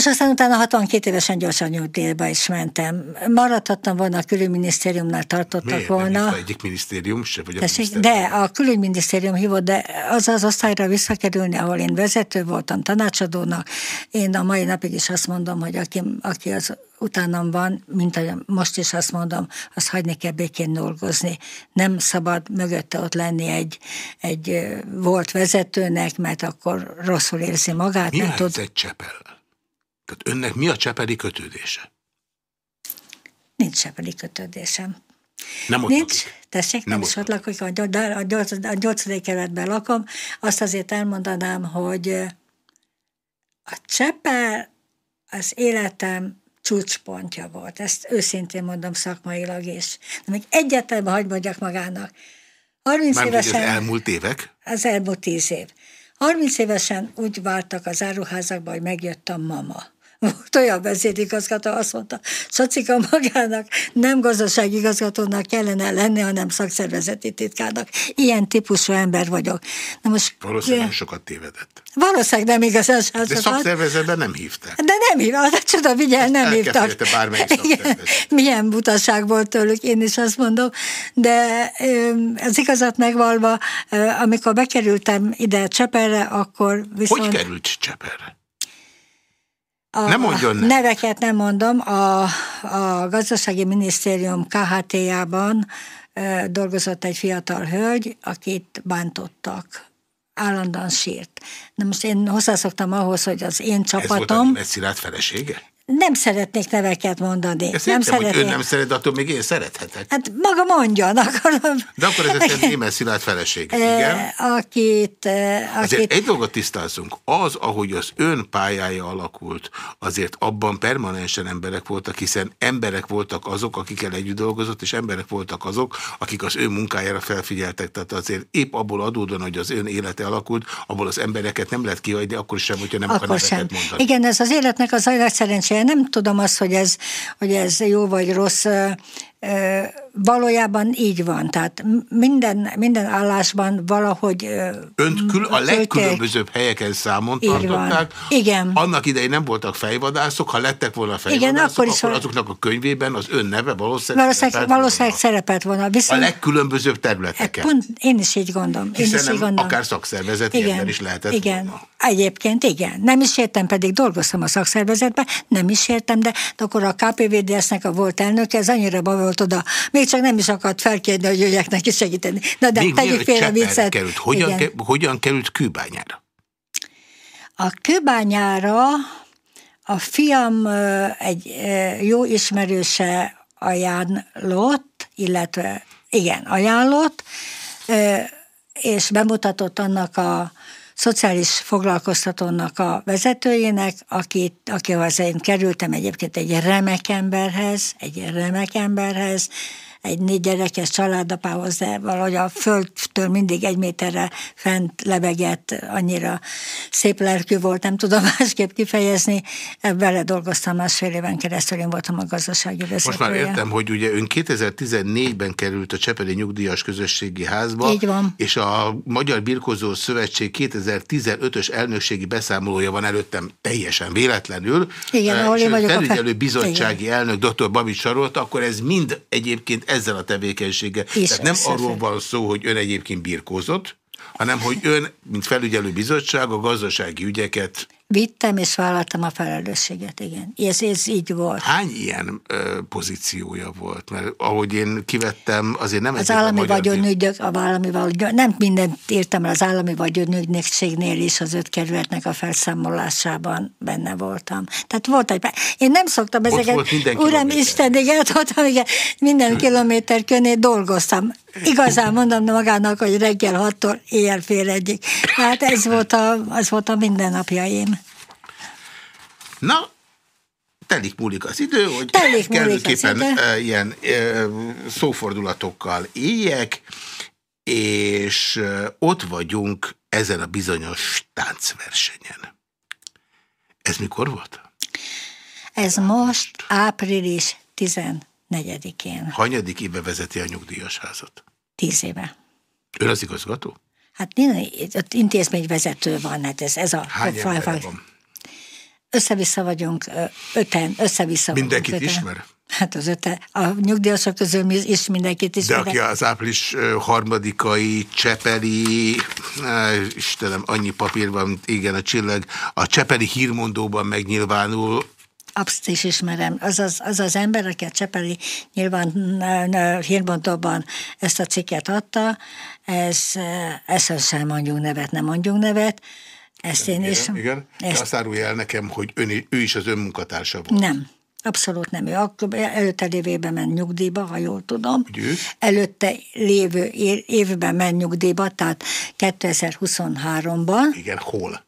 És aztán utána 62 évesen gyorsan nyugdíjba is mentem. Maradhattam volna a külügyminisztériumnál, tartottak Miért? volna. Nem egyik minisztérium se? Vagy a Tessék, de a külügyminisztérium hívott, de az az osztályra visszakerülni, ahol én vezető voltam, tanácsadónak, én a mai napig is azt mondom, hogy aki, aki az utánam van, mint ahogy most is azt mondom, azt hagyni kell békén dolgozni. Nem szabad mögötte ott lenni egy, egy volt vezetőnek, mert akkor rosszul érzi magát. Mi nem tud... egy Csepel? Tehát önnek mi a csepeli kötődése? Nincs csepeli kötődésem. Nem ott Nincs, lakik. tessék, nem, nem is ott lakok, a, a, a nyolcadik kerületben lakom. Azt azért elmondanám, hogy a Csepel az életem csúcspontja volt. Ezt őszintén mondom szakmailag is. De még egyetlen hagyd mondjak magának. 30 Már évesen... az elmúlt évek? Az elmúlt tíz év. 30 évesen úgy váltak az áruházakba, hogy megjött a mama volt olyan vezérigazgató, azt mondta, Sacika magának nem gazdasági igazgatónak kellene lenni, hanem szakszervezeti titkárnak. Ilyen típusú ember vagyok. Na most, Valószínűleg nem sokat tévedett. Valószínűleg nem igazán sokat. De szakszervezetben nem hívták. De nem hívták, de csoda, vigyel, nem hívtak. Milyen butaság volt tőlük, én is azt mondom. De az igazat megvalva, amikor bekerültem ide Cseperre, akkor viszont... Hogy került Cseperre? A nem mondjon ne. Neveket nem mondom. A, a gazdasági minisztérium KHT-jában dolgozott egy fiatal hölgy, akit bántottak állandóan sírt. Na most én hozzászoktam ahhoz, hogy az én csapatom... Ez volt a felesége? Nem szeretnék neveket mondani. Ezt nem értem, szeretnék. hogy ön nem szeret, de attól még én szerethetek. Hát maga mondjon. Akkor... De akkor ez (laughs) egy német Szilárd feleség. Igen? Akit, akit... Azért egy dolgot tisztázunk. Az, ahogy az ön pályája alakult, azért abban permanensen emberek voltak, hiszen emberek voltak azok, akikkel együtt dolgozott, és emberek voltak azok, akik az ön munkájára felfigyeltek. Tehát azért épp abból adódóan, hogy az ön élete alakult, abból az embereket nem lehet kihagyni, akkor sem, hogyha nem akkor akar sem. mondani. Igen, ez az életnek az a szerencséje. Nem tudom azt, hogy ez, hogy ez jó vagy rossz valójában így van, tehát minden, minden állásban valahogy... Önt kül, a legkülönbözőbb helyeken számon tartották. Igen. Annak idején nem voltak fejvadászok, ha lettek volna fejvadászok, Igen, akkor, is akkor azoknak a könyvében az ön neve valószínűleg, valószínűleg, valószínűleg szerepelt volna. Viszont, a legkülönbözőbb területeken. Pont, én is így gondolom. Én is így gondolom. akár szakszervezeti igen, ember is lehetett igen. volna. Egyébként igen. Nem is értem, pedig dolgoztam a szakszervezetben, nem is értem, de, de akkor a KPVDS-nek a volt elnöke, ez annyira volt oda, még csak nem is akart felkérni, hogy jöjjek neki segíteni. Na de Még tegyük félre viccet. Került. Hogyan, ke, hogyan került kőbányára? A kőbányára a fiam egy jó ismerőse ajánlott, illetve igen, ajánlott, és bemutatott annak a szociális foglalkoztatónak a vezetőjének, akit, akihez én kerültem egyébként egy remek emberhez, egy remek emberhez, egy négy gyerekes családapához, de valahogy a földtől mindig egy méterre fent lebegett, annyira szép lelkű volt, nem tudom (laughs) másképp kifejezni. Vele dolgoztam másfél éven keresztül, én voltam a gazdasági vezetője. Most már értem, hogy ugye ön 2014-ben került a Csepeli Nyugdíjas Közösségi Házba, Így van. és a Magyar Birkozó Szövetség 2015-ös elnökségi beszámolója van előttem teljesen véletlenül. Igen, ahol én vagyok a felügyelő bizottsági Igen. elnök dr. Babics Sarolt, akkor ez mind egyébként ezzel a tevékenységgel. Tehát nem arról van szó, hogy ön egyébként birkózott, hanem hogy ön, mint felügyelő bizottság, a gazdasági ügyeket Vittem és vállaltam a felelősséget, igen. Ez, ez így volt. Hány ilyen ö, pozíciója volt? Mert ahogy én kivettem, azért nem... Az állami vagyonügydök, a állami vagyon, nem mindent írtam el, az állami vagyonügynökségnél is az öt kerületnek a felszámolásában benne voltam. Tehát volt egy... Én nem szoktam ezeket... Ott minden Uram, Isten, igen, ott, igen, minden (laughs) kilométer körné dolgoztam. Igazán mondom magának, hogy reggel hattól éjjel fél egyik. Hát ez volt a, az volt a mindennapjaim. Na, telik múlik az idő, hogy telik kellőképpen ilyen szófordulatokkal éljek, és ott vagyunk ezen a bizonyos táncversenyen. Ez mikor volt? Ez most április 14-én. Hanyadik éve vezeti a nyugdíjas házat? Tíz éve. Ön az igazgató? Hát ott intézményvezető van, hát ez, ez a... Hány faj. van? Össze-vissza vagyunk öten, össze-vissza Mindenkit vagyunk, ismer? Hát az öte, a nyugdíjasok közül is mindenkit ismer. De aki az április harmadikai Csepeli, Istenem, annyi papír van, igen, a csillag, a Csepeli hírmondóban megnyilvánul, Abszt is ismerem. Az az, az az ember, aki a Csepeli nyilván hírmondóban ezt a cikket adta, ez, ezt sem mondjunk nevet, nem mondjunk nevet, ezt én igen, is... Igen, ezt... azt árulja el nekem, hogy ön, ő is az önmunkatársa volt. Nem, abszolút nem. Ő előtte lévében ment nyugdíjba, ha jól tudom. Ő? Előtte lévő évben ment nyugdíjba, tehát 2023-ban. Igen, hol?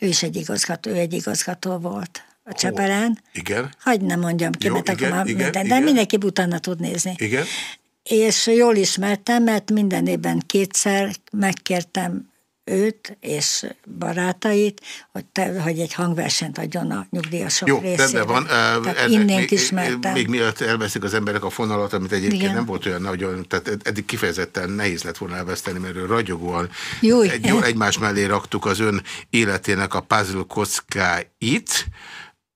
Ő is egy igazgató, ő egy igazgató volt a Csepelen. Igen. Hagy nem mondjam ki, Jó, mert igen, akkor igen, minden, igen. de mindenki utána tud nézni. Igen. És jól ismertem, mert minden évben kétszer megkértem őt és barátait, hogy, te, hogy egy hangversenyt adjon a nyugdíjasok Jó, részére. rendben van. Tehát innét még, ismertem. Még miatt elveszik az emberek a fonalat, amit egyébként Igen. nem volt olyan nagyon, tehát eddig kifejezetten nehéz lett volna elveszteni, mert ragyogóan Júj. egy, jó, egymás mellé raktuk az ön életének a puzzle kockáit.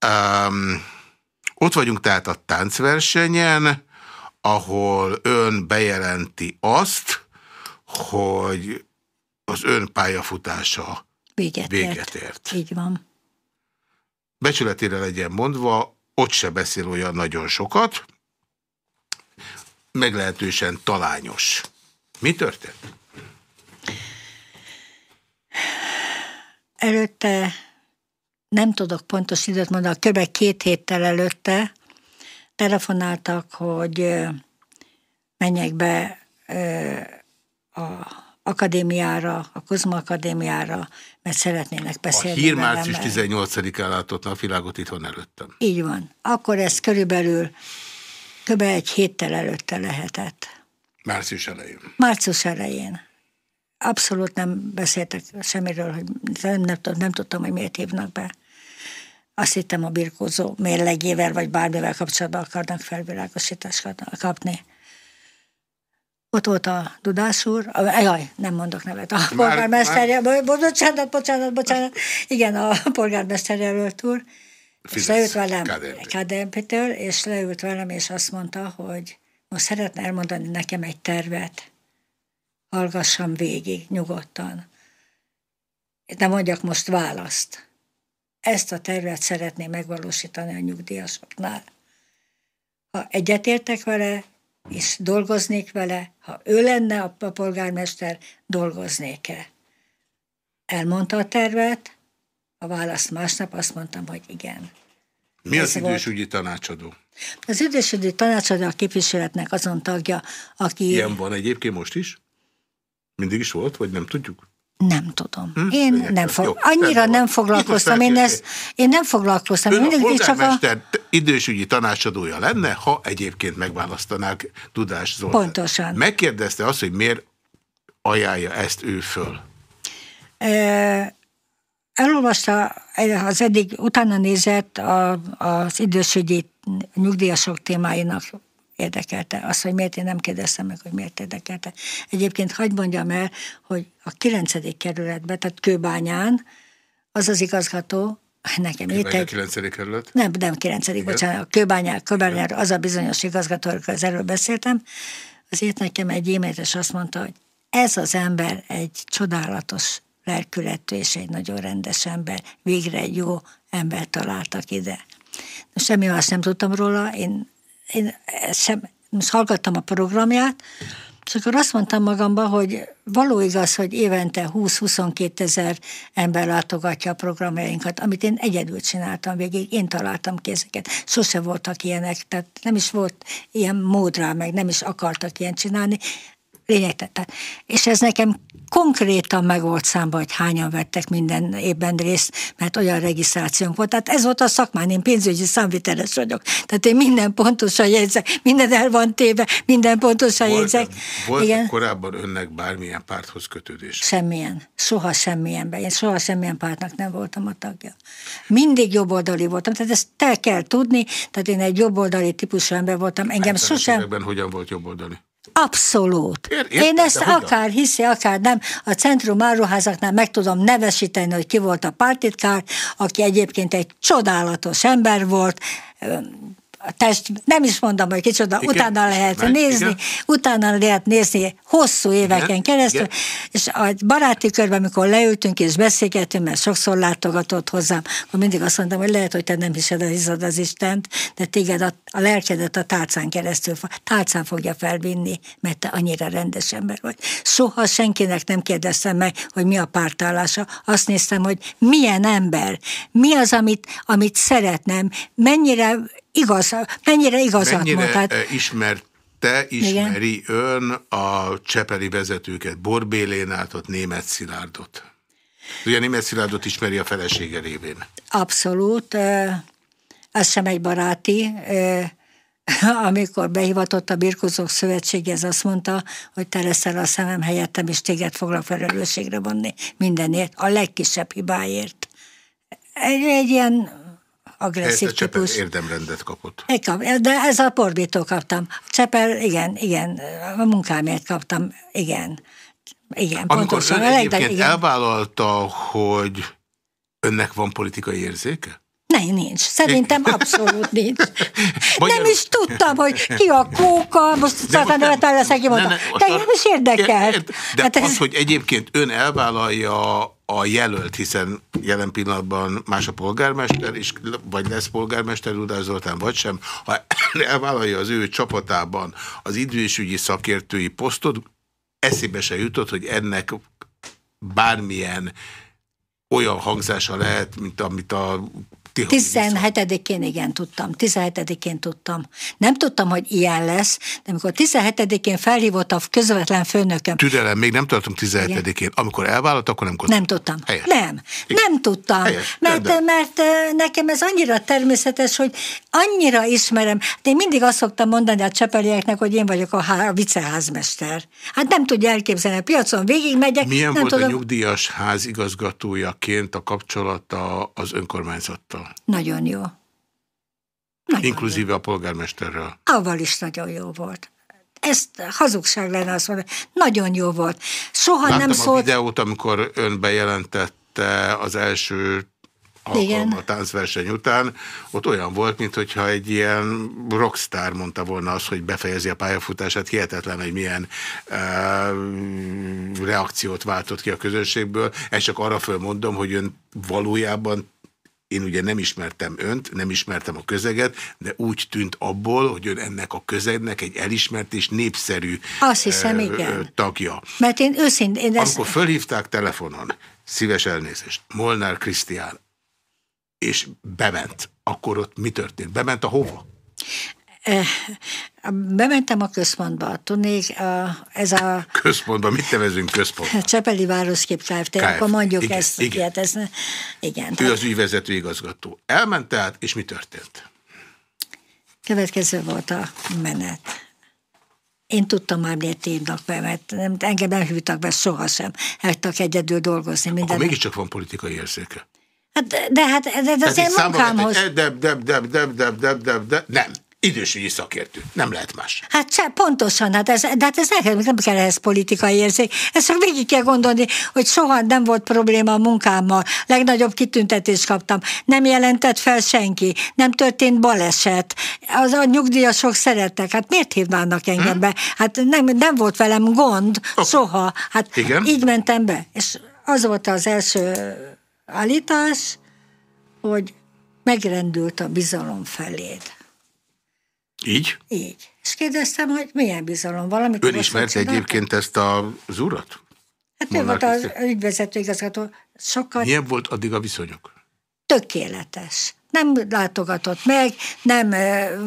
Um, ott vagyunk tehát a táncversenyen, ahol ön bejelenti azt, hogy az ön pályafutása véget, véget ért. Így van. Becsületére legyen mondva, ott se beszél olyan nagyon sokat, meglehetősen talányos. Mi történt? Előtte nem tudok pontos időt mondani, kb. két héttel előtte telefonáltak, hogy menjek be a akadémiára, a Kozma Akadémiára, mert szeretnének beszélni. A hír március 18-án látott napvilágot itthon előttem. Így van. Akkor ez körülbelül kb. egy héttel előtte lehetett. Március elején. Március elején. Abszolút nem beszéltek semmiről, hogy nem, nem, nem tudtam, hogy miért hívnak be. Azt hittem a birkózó mérlegével, vagy bármivel kapcsolatban akarnak felvilágosítást kapni. Ott volt a Dudás úr, jaj, nem mondok nevet, a polgármester, bocsánat, bocsánat, bocsánat, igen, a polgármester jelölt úr, és leült velem KDNP-től, és leült velem, és azt mondta, hogy most szeretne elmondani nekem egy tervet, hallgassam végig, nyugodtan. De mondjak most választ. Ezt a tervet szeretném megvalósítani a nyugdíjasoknál. Ha egyetértek vele, és dolgoznék vele, ha ő lenne a polgármester, dolgoznék-e? Elmondta a tervet, a választ másnap azt mondtam, hogy igen. Mi az idősügyi tanácsadó? Az idősügyi tanácsadó a képviseletnek azon tagja, aki... Ilyen van egyébként most is? Mindig is volt, vagy nem tudjuk? Nem tudom. Hm? Én nem fog, Jó, annyira nem foglalkoztam. Én, ezt, én nem foglalkoztam. Ön mindig a csak a... idősügyi tanácsadója lenne, ha egyébként megválasztanák Tudás Zoltán. Pontosan. Megkérdezte azt, hogy miért ajánlja ezt ő föl? Elolvasta, az eddig utána nézett a, az idősügyi nyugdíjasok témáinak érdekelte. Az, hogy miért én nem kérdeztem meg, hogy miért érdekelte. Egyébként hagyd mondjam el, hogy a 9. kerületben, tehát Kőbányán, az az igazgató, nekem itt egy... 9. kerület? Nem, nem 9. Igen. bocsánat, a Kőbányán, Kőbányán, az a bizonyos igazgató, az erről beszéltem, azért nekem egy émétes azt mondta, hogy ez az ember egy csodálatos lelkületű és egy nagyon rendes ember. Végre egy jó ember találtak ide. De semmi más nem tudtam róla, én én sem, most hallgattam a programját, és akkor azt mondtam magamba, hogy való igaz, hogy évente 20-22 ezer ember látogatja a programjainkat, amit én egyedül csináltam végig, én találtam ki ezeket. Sose voltak ilyenek, tehát nem is volt ilyen mód rá, meg nem is akartak ilyen csinálni lényegtelen. És ez nekem konkrétan meg volt számba, hogy hányan vettek minden évben részt, mert olyan regisztrációnk volt. Tehát ez volt a szakmán, én pénzügyi számviteles vagyok. Tehát én minden pontosan jegyzek, minden el van téve, minden pontosan volt, jegyzek. Volt Igen. korábban önnek bármilyen párthoz kötődés? Semmilyen. Soha semmilyenben. Én soha semmilyen pártnak nem voltam a tagja. Mindig jobboldali voltam, tehát ezt te kell tudni, tehát én egy jobboldali típusú ember voltam. Engem sosem... hogyan volt jobboldali? Abszolút. Ér, Én ezt akár hiszi, akár nem, a Centrum Áruházaknál meg tudom nevesíteni, hogy ki volt a pártitkár, aki egyébként egy csodálatos ember volt, test, nem is mondom, hogy kicsoda, igen, utána lehet meg, nézni, igen. utána lehet nézni hosszú éveken igen, keresztül, igen. és a baráti körben, amikor leültünk és beszélgetünk, mert sokszor látogatott hozzám, akkor mindig azt mondtam, hogy lehet, hogy te nem hiszed, hiszed az Istent, de téged a, a lelkedet a tálcán keresztül, tálcán fogja felvinni, mert te annyira rendes ember vagy. Soha senkinek nem kérdeztem meg, hogy mi a pártállása. Azt néztem, hogy milyen ember, mi az, amit, amit szeretnem, mennyire igaz, mennyire igazat mennyire mond. Tehát... Eh, ismerte, ismeri Igen. ön a csepeli vezetőket, Borbélénátot, Német Szilárdot? Ugye Német Szilárdot ismeri a felesége révén. Abszolút. Ez sem egy baráti. (laughs) Amikor behivatott a Birkozók Szövetsége, ez azt mondta, hogy te leszel a szemem helyettem, és téged foglak felelősségre vonni mindenért, a legkisebb hibáért. Egy, egy ilyen agresszív típus. érdemrendet kapott. De ez a porbítól kaptam. Csepel, igen, igen, a munkámért kaptam, igen. Igen, Amikor pontosan. ön egyébként igen. elvállalta, hogy önnek van politikai érzéke? Nem, nincs. Szerintem abszolút nincs. (laughs) Magyarul... Nem is tudtam, hogy ki a kóka, most szakad nevet leszek, ki mondta. De nem is érdekel. De hát az, ez... hogy egyébként ön elvállalja a jelölt, hiszen jelen pillanatban más a polgármester, és vagy lesz polgármester Rudás Zoltán, vagy sem, ha (coughs) elvállalja az ő csapatában az idősügyi szakértői posztot, eszébe se jutott, hogy ennek bármilyen olyan hangzása lehet, mint amit a 17-én igen tudtam, 17-én tudtam. Nem tudtam, hogy ilyen lesz, de amikor 17-én felhívott a közvetlen főnököm. Türelem, még nem tartom 17-én. Amikor elvállalt, akkor nem Nem tudtam. Helyes. Nem, igen. nem tudtam. Helyes. Mert, mert nekem ez annyira természetes, hogy annyira ismerem. De én mindig azt szoktam mondani a csepelieknek, hogy én vagyok a, há- a viceházmester. Hát nem tudja elképzelni, a piacon végigmegyek. Milyen nem volt tudom... a nyugdíjas házigazgatójaként a kapcsolata az önkormányzattal? Nagyon jó. Nagyon Inkluzíve jó. a polgármesterrel. Avval is nagyon jó volt. Ez hazugság lenne azt mondani. Nagyon jó volt. Soha Láttam nem szólt... a videót, amikor ön bejelentette az első alkalom a táncverseny után, ott olyan volt, mintha egy ilyen rockstar mondta volna azt, hogy befejezi a pályafutását, hihetetlen, hogy milyen uh, reakciót váltott ki a közönségből. Ezt csak arra fölmondom, hogy ön valójában én ugye nem ismertem önt, nem ismertem a közeget, de úgy tűnt abból, hogy ön ennek a közegnek egy elismert és népszerű Azt hiszem, igen. tagja. Mert én őszintén... Én ezt... Amikor fölhívták telefonon, szíves elnézést, Molnár Krisztián, és bement, akkor ott mi történt? Bement a hova? Bementem a központba, tudnék, ez a... Központba, mit nevezünk központba? Csepeli Városkép Kft. Kft. Akkor mondjuk igen, ezt. Igen. Ilyet, ez, igen. Ő az ügyvezető igazgató. Elment tehát, és mi történt? Következő volt a menet. Én tudtam már, miért írnak be, mert nem, engem nem hívtak be sohasem. Hagytak egyedül dolgozni. Minden Akkor mégiscsak van politikai érzéke. Hát, de, hát de, de az én munkámhoz... De, de, de, de, de, de, de, de, de, nem. Idősügyi szakértő. Nem lehet más. Hát se, pontosan, hát ez, de hát ez nekem nem kell ehhez politikai érzék. Ezt csak végig kell gondolni, hogy soha nem volt probléma a munkámmal. Legnagyobb kitüntetést kaptam. Nem jelentett fel senki. Nem történt baleset. Az a nyugdíjasok szerettek. Hát miért hívnának engem hmm? be? Hát nem, nem volt velem gond. Okay. Soha. Hát Igen? így mentem be. És az volt az első állítás, hogy megrendült a bizalom feléd. Így? Így. És kérdeztem, hogy milyen bizalom valamit. Ön ismerte egyébként ezt az urat? Hát ő volt az ügyvezető igazgató. Sokkal... Milyen volt addig a viszonyok? Tökéletes. Nem látogatott meg, nem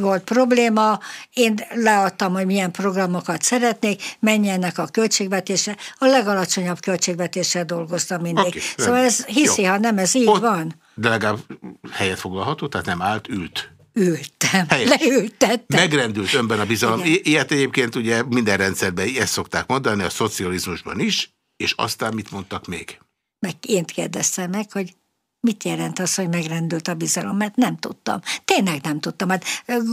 volt probléma, én leadtam, hogy milyen programokat szeretnék, menjenek a költségvetése, a legalacsonyabb költségvetéssel dolgoztam mindig. Okay, szóval ez hiszi, Jó. ha nem, ez így Ott, van. De legalább helyet foglalható, tehát nem állt, ült ültem, Helyes. leültettem. Megrendült önben a bizalom. Igen. Ilyet egyébként ugye minden rendszerben ezt szokták mondani, a szocializmusban is, és aztán mit mondtak még? Meg én kérdeztem meg, hogy mit jelent az, hogy megrendült a bizalom, mert nem tudtam. Tényleg nem tudtam. Hát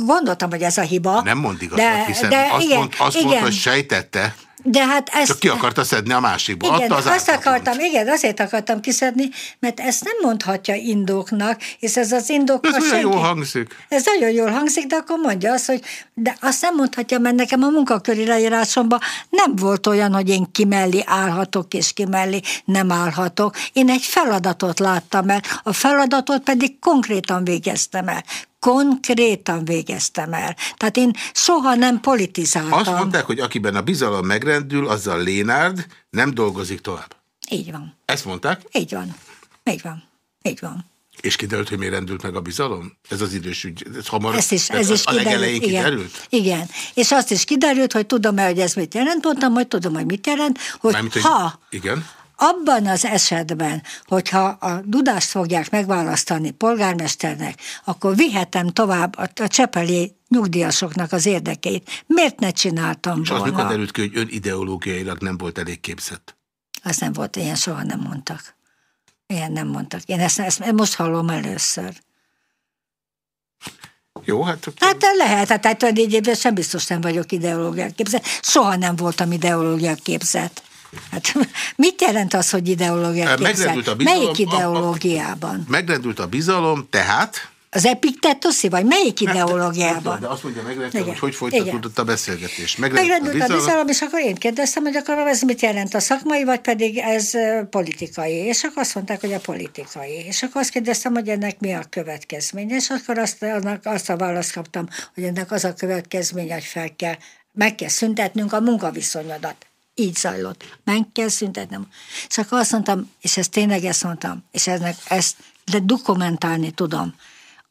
gondoltam, hogy ez a hiba. Nem mond igazat, de, hiszen de azt, igen, mond, azt igen. mondta, hogy sejtette. De hát ezt, Csak ki akarta szedni a másikból. Igen, az azt akartam, igen, azért akartam kiszedni, mert ezt nem mondhatja indoknak, és ez az indok... Ez nagyon senki, jól hangzik. Ez nagyon jól hangzik, de akkor mondja azt, hogy de azt nem mondhatja, mert nekem a munkaköri leírásomban nem volt olyan, hogy én kimellé állhatok, és kimellé nem állhatok. Én egy feladatot láttam el, a feladatot pedig konkrétan végeztem el konkrétan végeztem el. Tehát én soha nem politizáltam. Azt mondták, hogy akiben a bizalom megrendül, azzal Lénárd nem dolgozik tovább. Így van. Ezt mondták? Így van. Így van. Így van. És kiderült, hogy miért rendült meg a bizalom? Ez az idős ügy. Ez hamar, ez is, ez is a kiderült. Igen. kiderült? Igen. És azt is kiderült, hogy tudom-e, hogy ez mit jelent. Mondtam, hogy tudom, hogy mit jelent, hogy Mármint, ha, hogy... igen? Abban az esetben, hogyha a Dudást fogják megválasztani polgármesternek, akkor vihetem tovább a, a Csepeli nyugdíjasoknak az érdekeit. Miért ne csináltam És volna? Az mikor derült ki, hogy ön ideológiailag nem volt elég képzett? Az nem volt, ilyen soha nem mondtak. Ilyen nem mondtak. Én ezt, ezt most hallom először. Jó, hát... Hát lehet, hát, hát egyébként sem biztos nem vagyok ideológiák képzett. Soha nem voltam ideológiák képzett. Hát, (laughs) mit jelent az, hogy ideológia Megrendült a bizalom. Melyik ideológiában? A, a, megrendült a bizalom, tehát... Az epiktetoszi, vagy melyik ideológiában? De azt mondja, megrendült, hogy hogy folytatódott a beszélgetés. Megrendült, megrendült a, bizalom. a bizalom, és akkor én kérdeztem, hogy akkor ez mit jelent a szakmai, vagy pedig ez politikai. És akkor azt mondták, hogy a politikai. És akkor azt kérdeztem, hogy ennek mi a következménye. És akkor azt, annak, azt a választ kaptam, hogy ennek az a következménye, hogy fel kell, meg kell szüntetnünk a munkaviszonyodat. Így zajlott. Meg kell szüntetnem. És akkor azt mondtam, és ezt tényleg ezt mondtam, és eznek, ezt de dokumentálni tudom.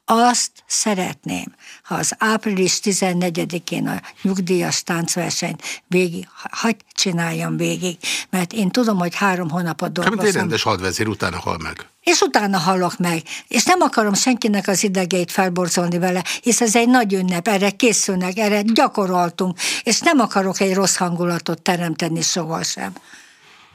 Azt szeretném, ha az április 14-én a nyugdíjas táncversenyt végig, hagy csináljam végig, mert én tudom, hogy három hónapot dolgozom. Amit egy rendes hadvezér utána hal meg. És utána hallok meg. És nem akarom senkinek az idegeit felborzolni vele, hisz ez egy nagy ünnep, erre készülnek, erre gyakoroltunk, és nem akarok egy rossz hangulatot teremteni sohasem.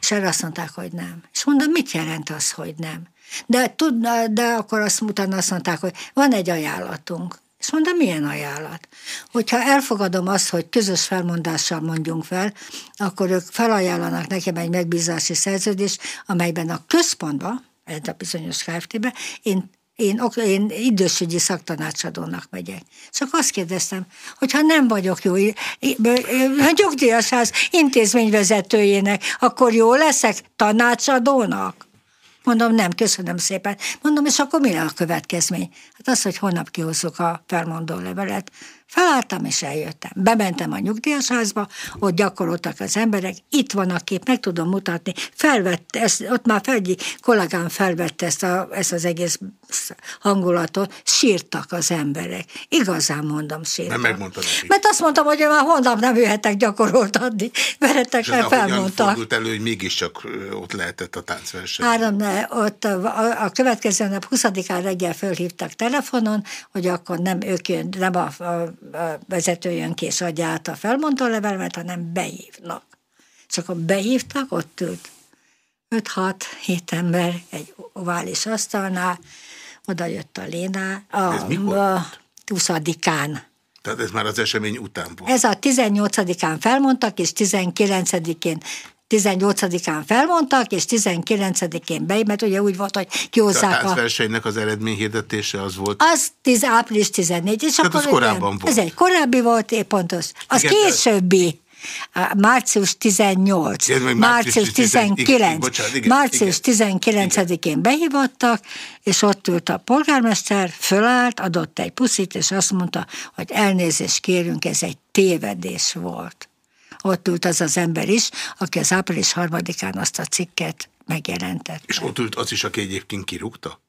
És erre azt mondták, hogy nem. És mondom, mit jelent az, hogy nem? De, tud, de akkor azt, utána azt mondták, hogy van egy ajánlatunk. És mondom, milyen ajánlat? Hogyha elfogadom azt, hogy közös felmondással mondjunk fel, akkor ők felajánlanak nekem egy megbízási szerződést, amelyben a központba, ez a bizonyos KFT-be, én én, én idősügyi szaktanácsadónak megyek. Csak azt kérdeztem, hogy ha nem vagyok jó nyugdíjasház intézményvezetőjének, akkor jó leszek tanácsadónak? Mondom, nem, köszönöm szépen. Mondom, és akkor mi a következmény? Hát az, hogy holnap kihozzuk a felmondó levelet. Felálltam és eljöttem. Bementem a nyugdíjasházba, ott gyakoroltak az emberek, itt van a kép, meg tudom mutatni. Felvette, ezt, ott már Felgyi kollégám felvette ezt, a, ezt az egész hangulatot, sírtak az emberek. Igazán mondom, sírtak. Nem megmondta neki. Mert azt mondtam, hogy már holnap nem jöhetek gyakoroltatni. Veretek, mert felmondtak. fordult elő, hogy mégiscsak ott lehetett a táncverseny? Három, ne, ott a, a következő nap 20-án reggel fölhívtak telefonon, hogy akkor nem ők jön, nem a, a a vezető jön ki és adja át a felmondó levelmet, hanem behívnak. És akkor behívtak, ott ült 5-6-7 ember egy ovális asztalnál, oda jött a Léna, a, ez mikor a 20-án. Tehát ez már az esemény után volt. Ez a 18-án felmondtak, és 19-én 18-án felmondtak, és 19-én be, mert ugye úgy volt, hogy kihozzák a... A versenynek az eredményhirdetése az volt? Az 10, április 14. És Tehát akkor az korábban igen, volt. Ez egy korábbi volt, épp pontos. Az igen, későbbi. Március 18, igen, március 19, igen, bocsánat, igen, március 19-én behívottak, és ott ült a polgármester, fölállt, adott egy puszit, és azt mondta, hogy elnézést kérünk, ez egy tévedés volt ott ült az az ember is, aki az április harmadikán azt a cikket megjelentette. És ott ült az is, aki egyébként kirúgta?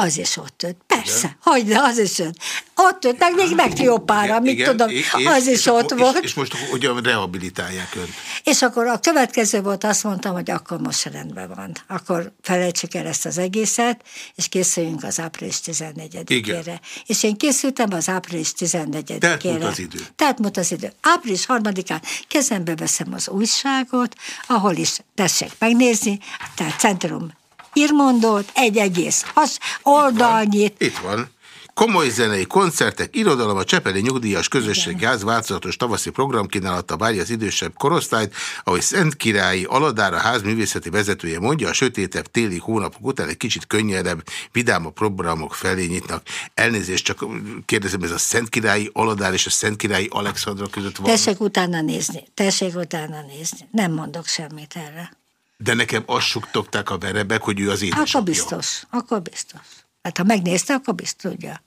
Az is ott ült. Persze, hogy de az is ott. Ott meg még meg Triopára, mit igen, tudom, és, az is és ott és, volt. És, és most hogyan rehabilitálják önt? És akkor a következő volt, azt mondtam, hogy akkor most rendben van. Akkor felejtsük el ezt az egészet, és készüljünk az április 14-ére. És én készültem az április 14-ére. Tehát mut az idő. Tehát mut az idő. Április 3-án kezembe veszem az újságot, ahol is tessék megnézni, tehát Centrum írmondót, egy egész has, oldalnyit. Itt van. Itt van. Komoly zenei koncertek, irodalom, a Csepeli Nyugdíjas Közösség Gáz változatos tavaszi programkínálata várja az idősebb korosztályt, ahogy Szent Királyi Aladár, a ház művészeti vezetője mondja, a sötétebb téli hónapok után egy kicsit könnyedebb, vidámabb programok felé nyitnak. Elnézést, csak kérdezem, ez a Szent Királyi Aladár és a Szent Királyi Alexandra között van? Tessék utána nézni, tessék utána nézni. Nem mondok semmit erre. De nekem azt suktogták a verebek, hogy ő az édesapja. Akkor biztos, akkor biztos. Hát ha megnézte, akkor biztos tudja.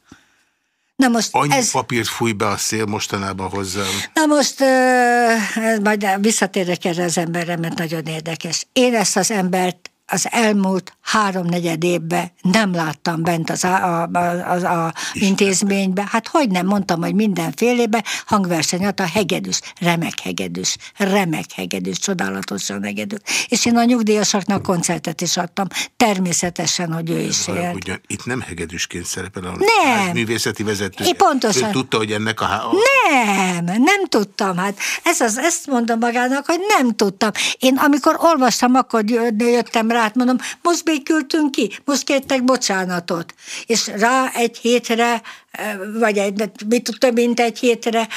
Na most Annyi ez... papírt fúj be a szél mostanában hozzám. Na most uh, majd visszatérek erre az emberre, mert nagyon érdekes. Én ezt az embert az elmúlt háromnegyed évben nem láttam bent az a, a, a, a intézménybe. Hát hogy nem, mondtam, hogy mindenfélébe hangverseny, a hegedűs, remek hegedűs, remek hegedűs, csodálatosan hegedűs. És én a nyugdíjasaknak koncertet is adtam, természetesen, hogy ő is élt. Ugyan, itt nem hegedűsként szerepel a nem. művészeti vezető. Én pontosan. Ő tudta, hogy ennek a... a... Nem, nem tudtam. Hát ez az, ezt mondom magának, hogy nem tudtam. Én amikor olvastam, akkor jöttem rá, hát mondom, most békültünk ki, most kértek bocsánatot. És rá egy hétre, eh, vagy egy, mit több mint egy hétre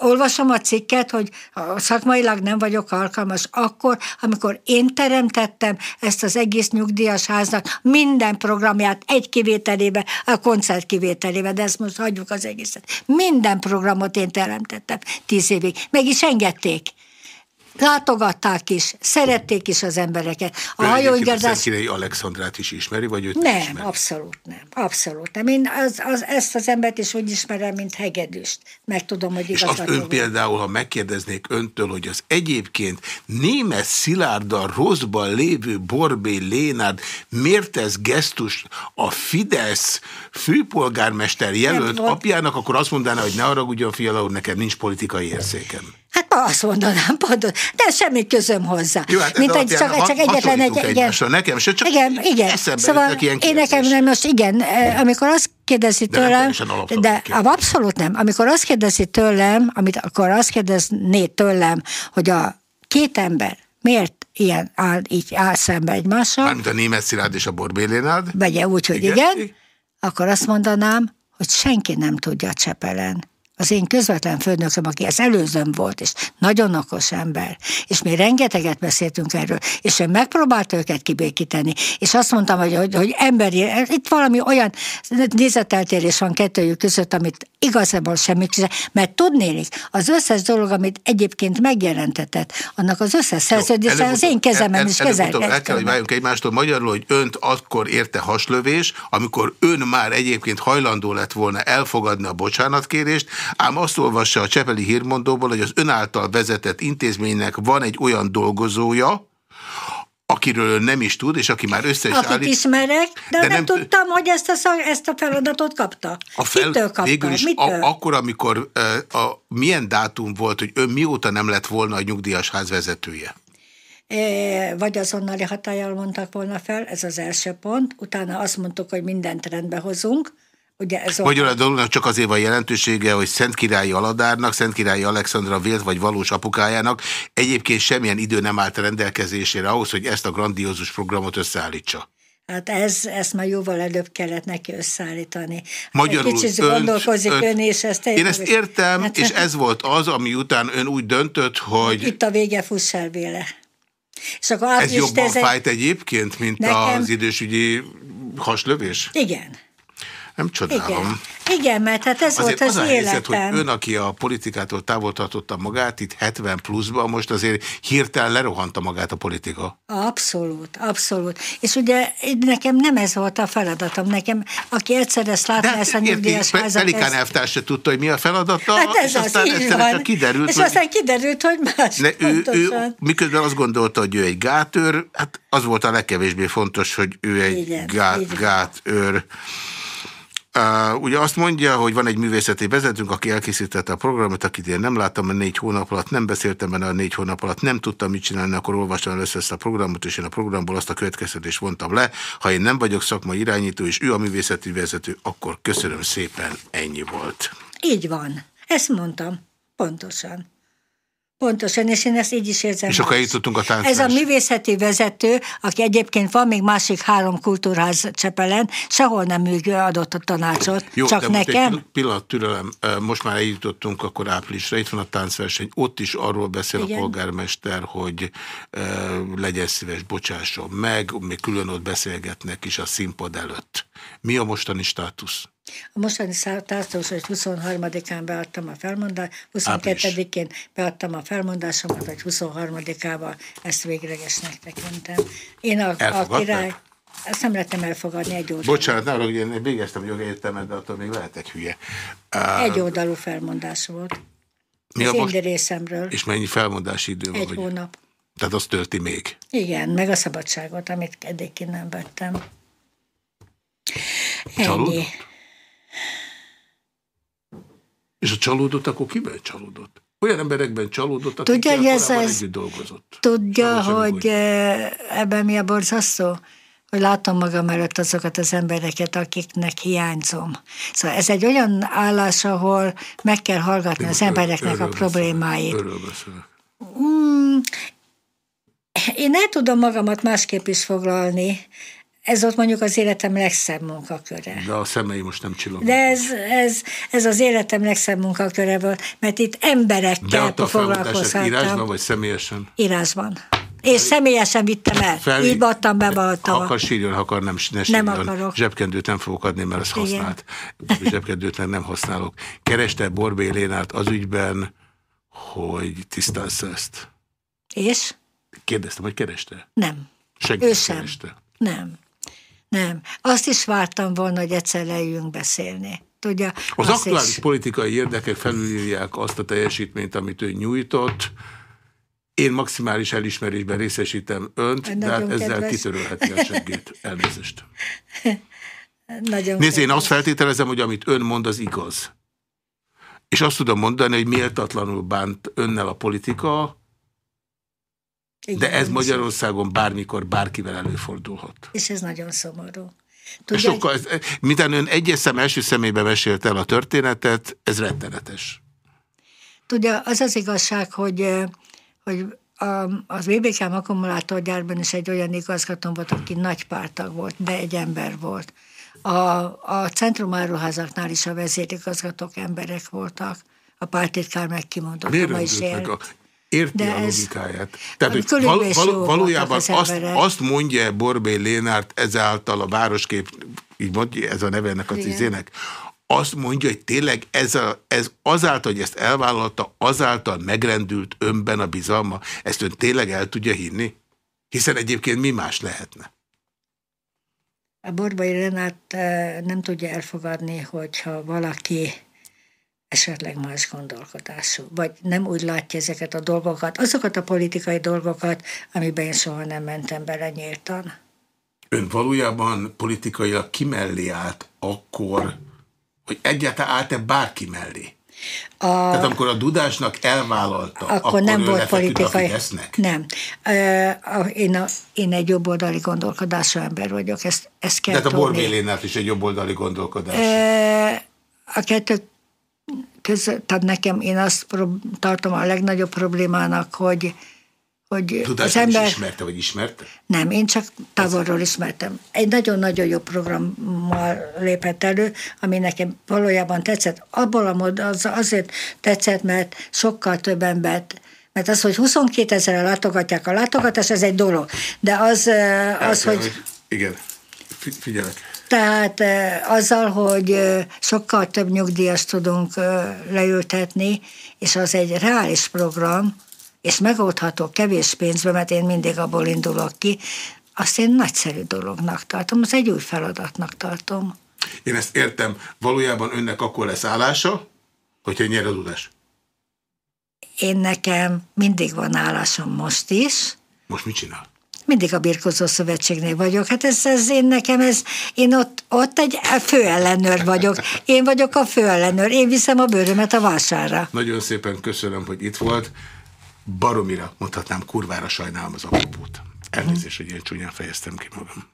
olvasom a cikket, hogy szakmailag nem vagyok alkalmas, akkor, amikor én teremtettem ezt az egész nyugdíjas háznak minden programját egy kivételébe, a koncert kivételébe, de ezt most hagyjuk az egészet. Minden programot én teremtettem tíz évig. Meg is engedték látogatták is, szerették is az embereket. A hajóigazás... Szentkirei Alexandrát is ismeri, vagy őt nem? ismeri? abszolút nem. Abszolút nem. Én az, az, ezt az embert is úgy ismerem, mint hegedűst. Meg tudom, hogy igazat És azt ön például, ha megkérdeznék öntől, hogy az egyébként német Szilárddal rosszban lévő Borbé Lénárd miért ez gesztus a Fidesz főpolgármester jelölt apjának, akkor azt mondaná, hogy ne arra ugyan fiala, hogy nekem nincs politikai érzékem. Azt mondanám, pontos, de semmi közöm hozzá. Jó, hát Mint egy, csak, csak egyetlen egy... Igen, nekem se, csak igen, igen. Szóval én nekem nem most igen, eh, amikor azt kérdezi tőlem, de, de abszolút nem. Amikor azt kérdezi tőlem, amit akkor azt kérdezné tőlem, hogy a két ember miért ilyen áll, így áll szembe egymással. Mármint a német Szilárd és a Borbélénád. Vegye úgy, hogy igen, igen, akkor azt mondanám, hogy senki nem tudja Csepelen az én közvetlen főnököm, aki az előzőm volt, és nagyon okos ember, és mi rengeteget beszéltünk erről, és ő megpróbált őket kibékíteni, és azt mondtam, hogy, hogy, hogy emberi, itt valami olyan nézeteltérés van kettőjük között, amit igazából semmi mert tudnélik, az összes dolog, amit egyébként megjelentetett, annak az összes szerződése az én kezemen is kezel. El kell, hogy váljunk egymástól magyarul, hogy önt akkor érte haslövés, amikor ön már egyébként hajlandó lett volna elfogadni a bocsánatkérést, ám azt olvassa a Csepeli hírmondóból, hogy az ön által vezetett intézménynek van egy olyan dolgozója, akiről ön nem is tud, és aki már össze is Akit állít, ismerek, de, de nem, tudtam, hogy ezt a, szag, ezt a feladatot kapta. A fel, Kitől kapta? Végül is a, akkor, amikor a, a, milyen dátum volt, hogy ön mióta nem lett volna a nyugdíjas ház vezetője? E, vagy azonnali hatállyal mondtak volna fel, ez az első pont. Utána azt mondtuk, hogy mindent rendbe hozunk, Ugye ez Magyarul a dolognak csak azért van jelentősége, hogy Szent Királyi Aladárnak, Szent Királyi Alexandra vélt vagy valós apukájának egyébként semmilyen idő nem állt rendelkezésére ahhoz, hogy ezt a grandiózus programot összeállítsa. Hát ez, ezt már jóval előbb kellett neki összeállítani. Magyarul Egy kicsit önt, gondolkozik önt, ön, és ezt Én ezt értem, hát, és ez volt az, ami után ön úgy döntött, hogy... Itt a vége fuss el véle. És akkor ez jobban ez fájt egyébként, mint nekem... az idősügyi haslövés? Igen. Nem csodálom. Igen, Igen mert hát ez azért volt az, az a helyzet, hogy ön, aki a politikától távol tartotta magát, itt 70 pluszban, most azért hirtelen lerohanta magát a politika. Abszolút, abszolút. És ugye nekem nem ez volt a feladatom. Nekem, aki egyszer ezt látta, De, ezt a nyugdíjas házat... Pelikán elvtárs se tudta, hogy mi a feladata, hát ez és az, aztán így van. kiderült, És hogy... aztán kiderült, hogy más ne, ő, ő, miközben azt gondolta, hogy ő egy gátőr, hát az volt a legkevésbé fontos, hogy ő egy Igen, gát, gátőr. Uh, ugye azt mondja, hogy van egy művészeti vezetőnk, aki elkészítette a programot, akit én nem láttam, mert négy hónap alatt nem beszéltem benne, a négy hónap alatt nem tudtam mit csinálni, akkor olvastam először ezt a programot, és én a programból azt a következtetést vontam le. Ha én nem vagyok szakmai irányító, és ő a művészeti vezető, akkor köszönöm szépen, ennyi volt. Így van. Ezt mondtam. Pontosan. Pontosan, és én ezt így is érzem. És akkor jutottunk a táncás. Ez a művészeti vezető, aki egyébként van még másik három kultúrház Csepelen, sehol nem adott a tanácsot, Jó, csak de nekem. Egy pillanat türelem, most már eljutottunk akkor áprilisra, itt van a táncverseny, ott is arról beszél Igen. a polgármester, hogy uh, legyen szíves, bocsásson meg, még külön ott beszélgetnek is a színpad előtt. Mi a mostani státusz? A mostani státusz, hogy 23-án beadtam a felmondást, 22-én beadtam a felmondásomat, vagy 23-ával ezt véglegesnek tekintem. Én a, a király... Ezt nem lehetem elfogadni egy oldalú. Bocsánat, ne, hogy én végeztem jogértelmet, de attól még lehetek hülye. Uh, egy oldalú felmondás volt. Mi az a most... részemről. És mennyi felmondási idő van? Egy hónap. Tehát azt tölti még? Igen, meg a szabadságot, amit eddig nem vettem. Ennyi. És a csalódott, akkor kiben csalódott? Olyan emberekben csalódott, akik Tudja, hogy ez, ez dolgozott. Tudja, hogy eh, ebben mi a borzasztó? hogy látom magam előtt azokat az embereket, akiknek hiányzom. Szóval ez egy olyan állás, ahol meg kell hallgatni Én az embereknek a problémáit. Beszélek, mm, én el tudom magamat másképp is foglalni, ez ott mondjuk az életem legszebb munkaköre. De a szemei most nem csillognak. De ez, ez, ez az életem legszebb munkaköre volt, mert itt emberekkel foglalkozhattam. írásban vagy személyesen? Írásban. És személyesen vittem el. Fel... Így adtam be Ha akar sírjon, akar, nem, ne sírjon. Nem akarok. Zsebkendőt nem fogok adni, mert az használt. Zsebkendőt nem, használok. Kereste Borbé Lénárt az ügyben, hogy tisztázza ezt? És? Kérdeztem, hogy kereste? Nem. Senki ő sem. Kereste. Nem. Nem. Azt is vártam volna, hogy egyszer leüljünk beszélni. Tudja, az aktuális is... politikai érdekek felülírják azt a teljesítményt, amit ő nyújtott. Én maximális elismerésben részesítem önt, de hát ezzel kedves. kitörölheti a seggét. (laughs) Elnézést. Nagyon Nézd, én azt feltételezem, hogy amit ön mond, az igaz. És azt tudom mondani, hogy méltatlanul bánt önnel a politika, igen, de ez Magyarországon bármikor bárkivel előfordulhat. És ez nagyon szomorú. Tudja, Sokkal, ez, mintán ön egyes szem első szemébe mesélte el a történetet, ez rettenetes. Tudja, az az igazság, hogy, hogy a, az BBK akkumulátorgyárban is egy olyan igazgató volt, aki nagy pártag volt, de egy ember volt. A, a centrum áruházaknál is a vezérigazgatók emberek voltak. A pártitkár meg kimondott, Miért is. A, érti De a logikáját. Tehát, hogy val, val, valójában az azt, azt mondja Borbély Lénárt ezáltal a városkép, így mondja, ez a neve ennek az izének, azt mondja, hogy tényleg ez, a, ez azáltal, hogy ezt elvállalta, azáltal megrendült önben a bizalma, ezt ön tényleg el tudja hinni? Hiszen egyébként mi más lehetne? A Borbai Renát eh, nem tudja elfogadni, hogyha valaki esetleg más gondolkodású, vagy nem úgy látja ezeket a dolgokat, azokat a politikai dolgokat, amiben én soha nem mentem bele nyíltan. Ön valójában politikailag kimellé állt akkor, hogy egyáltalán állt-e bárki mellé? A, Tehát amikor a Dudásnak elvállalta, akkor, akkor nem volt politikai. Nem. Én, a, én egy jobboldali gondolkodású ember vagyok, ezt, ezt kell Tehát a Borbélénát is egy jobboldali gondolkodás. A kettő között, tehát nekem én azt tartom a legnagyobb problémának, hogy, hogy Tudás, az ember... Is ismerte, vagy ismerte? Nem, én csak távolról ismertem. Egy nagyon-nagyon jó programmal lépett elő, ami nekem valójában tetszett. Abból a mód az azért tetszett, mert sokkal több embert mert az, hogy 22 ezerre látogatják a látogatás, ez egy dolog. De az, az hogy... hogy... Igen, figyelek. Tehát azzal, hogy sokkal több nyugdíjas tudunk leültetni, és az egy reális program, és megoldható kevés pénzbe, mert én mindig abból indulok ki, azt én nagyszerű dolognak tartom, az egy új feladatnak tartom. Én ezt értem. Valójában önnek akkor lesz állása, hogyha nyer a tudás? Én nekem mindig van állásom most is. Most mit csinál? Mindig a Birkozó Szövetségnél vagyok. Hát ez, ez én nekem, ez, én ott, ott egy főellenőr vagyok. Én vagyok a főellenőr. Én viszem a bőrömet a vásárra. Nagyon szépen köszönöm, hogy itt volt. Baromira, mondhatnám, kurvára sajnálom az apropót. Elnézést, hogy én csúnyán fejeztem ki magam.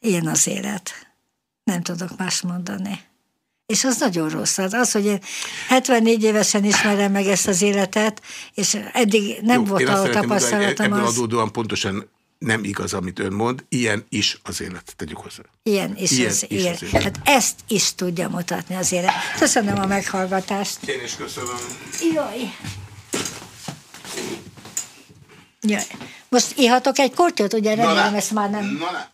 Ilyen az élet. Nem tudok más mondani. És az nagyon rossz. Az, az, hogy én 74 évesen ismerem meg ezt az életet, és eddig nem Jó, volt a tapasztalatom. Ebből az... adódóan pontosan nem igaz, amit ön mond, ilyen is az élet, tegyük hozzá. Ilyen is, ilyen az, is élet. az élet. Hát ezt is tudja mutatni az élet. Köszönöm a meghallgatást. Én is köszönöm. Jaj. Jaj. Most ihatok egy kortyot, ugye remélem ezt már nem... Na, na.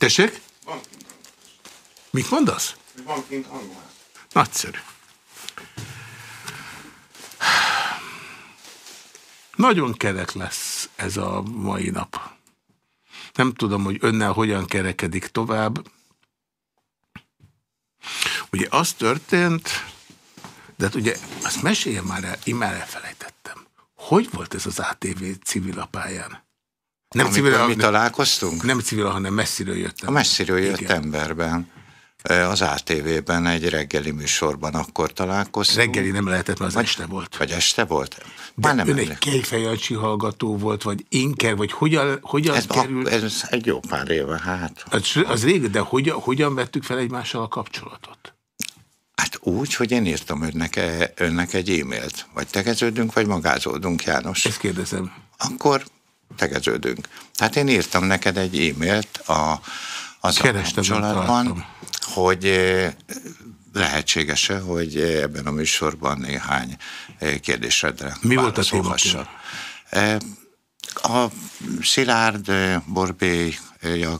Tessék? Mit mondasz? Van kint angol. Nagyszerű. Nagyon kerek lesz ez a mai nap. Nem tudom, hogy önnel hogyan kerekedik tovább. Ugye az történt, de hát ugye azt meséljem már el, én már elfelejtettem. Hogy volt ez az ATV civilapályán? Nem Amikor civil, mi találkoztunk? Nem civil, hanem messziről jöttem. A messziről jött Igen. emberben. Az ATV-ben egy reggeli műsorban akkor találkoztunk. Reggeli nem lehetett, mert az vagy, este volt. Vagy este volt? Már De nem ön egy Kejfejancsi hallgató volt, vagy inker, vagy hogyan, hogyan ez, kerül... A, ez egy jó pár éve, hát. Az, az rég, de hogyan, hogyan vettük fel egymással a kapcsolatot? Hát úgy, hogy én írtam önnek, e, önnek egy e-mailt. Vagy tegeződünk, vagy magázódunk, János. Ezt kérdezem. Akkor tegeződünk. Hát én írtam neked egy e-mailt a, az Kerestem, a kapcsolatban, hogy lehetséges-e, hogy ebben a műsorban néhány kérdésedre Mi volt a téma? A Szilárd Borbély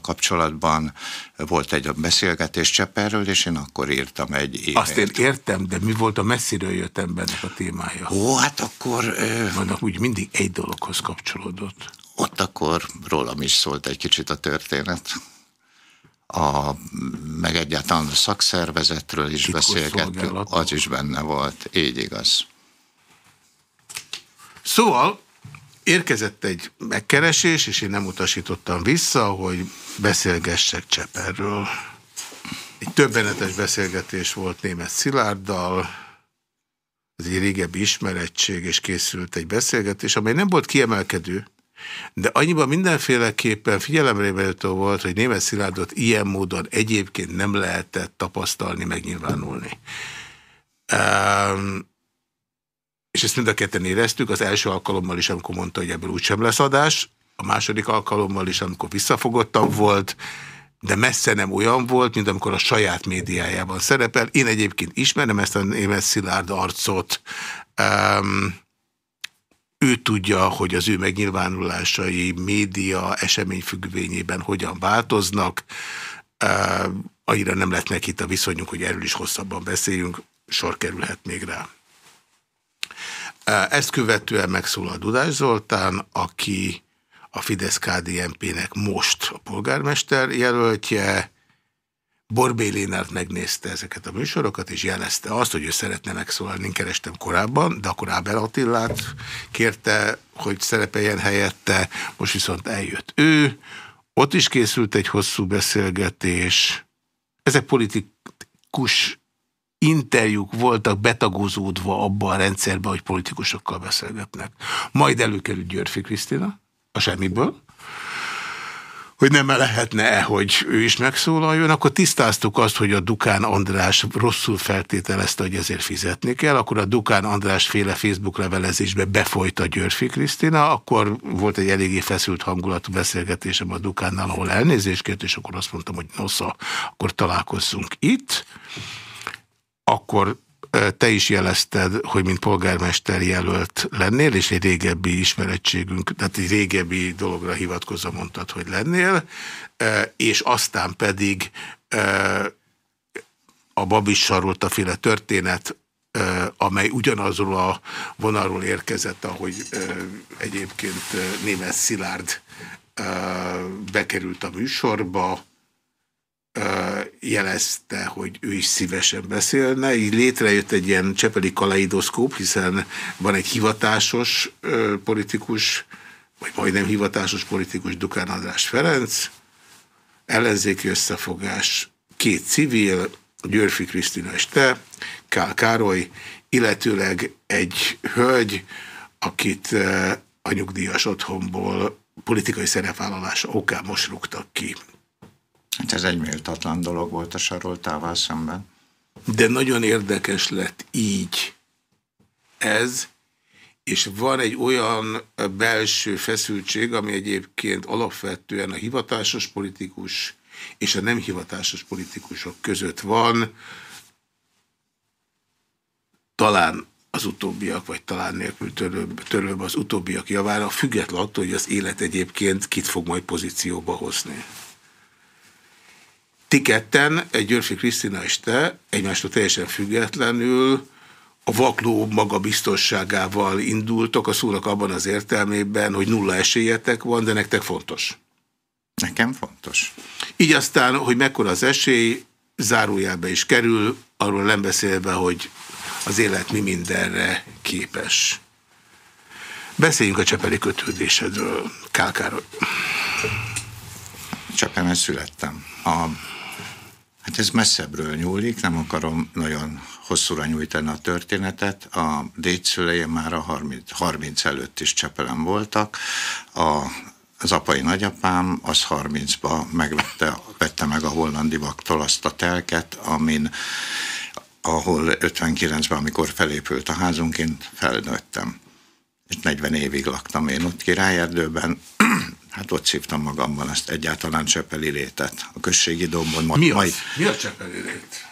kapcsolatban volt egy beszélgetés Csepperről, és én akkor írtam egy évet. Azt én értem, de mi volt a messziről jött embernek a témája? Ó, hát akkor... Vannak úgy mindig egy dologhoz kapcsolódott. Ott akkor rólam is szólt egy kicsit a történet a, meg egyáltalán a szakszervezetről is beszélgettünk, az is benne volt, így igaz. Szóval érkezett egy megkeresés, és én nem utasítottam vissza, hogy beszélgessek Cseperről. Egy többenetes beszélgetés volt német Szilárddal, ez egy régebbi ismerettség, és készült egy beszélgetés, amely nem volt kiemelkedő, de annyiban mindenféleképpen figyelemre volt, hogy német Szilárdot ilyen módon egyébként nem lehetett tapasztalni, megnyilvánulni. Um, és ezt mind a ketten éreztük, az első alkalommal is, amikor mondta, hogy ebből úgysem lesz adás, a második alkalommal is, amikor visszafogottabb volt, de messze nem olyan volt, mint amikor a saját médiájában szerepel. Én egyébként ismerem ezt a német Szilárd arcot, um, ő tudja, hogy az ő megnyilvánulásai média eseményfüggvényében hogyan változnak. Uh, annyira nem lett neki itt a viszonyunk, hogy erről is hosszabban beszéljünk, sor kerülhet még rá. Ezt követően megszólal Dudás Zoltán, aki a Fidesz-KDNP-nek most a polgármester jelöltje, Borbé Lénárt megnézte ezeket a műsorokat, és jelezte azt, hogy ő szeretne megszólalni. Kerestem korábban, de akkor Ábel Attillát kérte, hogy szerepeljen helyette, most viszont eljött ő. Ott is készült egy hosszú beszélgetés. Ezek politikus interjúk voltak betagozódva abba a rendszerbe, hogy politikusokkal beszélgetnek. Majd előkerült Györfi Krisztina, a semmiből, hogy nem lehetne-e, hogy ő is megszólaljon, akkor tisztáztuk azt, hogy a Dukán András rosszul feltételezte, hogy ezért fizetni kell, akkor a Dukán András féle Facebook levelezésbe befolyta Györfi Krisztina, akkor volt egy eléggé feszült hangulatú beszélgetésem a Dukánnal, ahol elnézést kért, és akkor azt mondtam, hogy nosza, akkor találkozzunk itt. Akkor te is jelezted, hogy mint polgármester jelölt lennél, és egy régebbi ismerettségünk, tehát egy régebbi dologra hivatkozva mondtad, hogy lennél, és aztán pedig a Babis Sarolta féle történet, amely ugyanazról a vonalról érkezett, ahogy egyébként német Szilárd bekerült a műsorba, jelezte, hogy ő is szívesen beszélne. Így létrejött egy ilyen csepeli kaleidoszkóp, hiszen van egy hivatásos politikus, vagy majdnem hivatásos politikus Dukán András Ferenc, ellenzéki összefogás, két civil, Györfi Krisztina és te, Kál Károly, illetőleg egy hölgy, akit a nyugdíjas otthonból politikai szerepvállalása okán most rúgtak ki. Hát ez egy méltatlan dolog volt a saroltával szemben. De nagyon érdekes lett így ez, és van egy olyan belső feszültség, ami egyébként alapvetően a hivatásos politikus és a nem hivatásos politikusok között van, talán az utóbbiak, vagy talán nélkül törőbb, törőbb az utóbbiak javára, függetlenül attól, hogy az élet egyébként kit fog majd pozícióba hozni. Ti ketten, egy Györfi Krisztina és te, egymástól teljesen függetlenül a vakló magabiztosságával indultok, a szónak abban az értelmében, hogy nulla esélyetek van, de nektek fontos. Nekem fontos. Így aztán, hogy mekkora az esély, zárójelbe is kerül, arról nem beszélve, hogy az élet mi mindenre képes. Beszéljünk a csepeli kötődésedről, Kálkáról. Csepelen születtem. A, hát ez messzebbről nyúlik, nem akarom nagyon hosszúra nyújtani a történetet. A dédszüleim már a 30, 30 előtt is Csepelen voltak. A, az apai nagyapám az 30-ba megvette vette meg a hollandi vaktól azt a telket, amin ahol 59-ben, amikor felépült a házunk, én felnőttem. És 40 évig laktam én ott királyerdőben, hát ott szívtam magamban ezt egyáltalán Csepeli létet. A községi dombon. Mi az? Majd... Mi a Csepeli lét?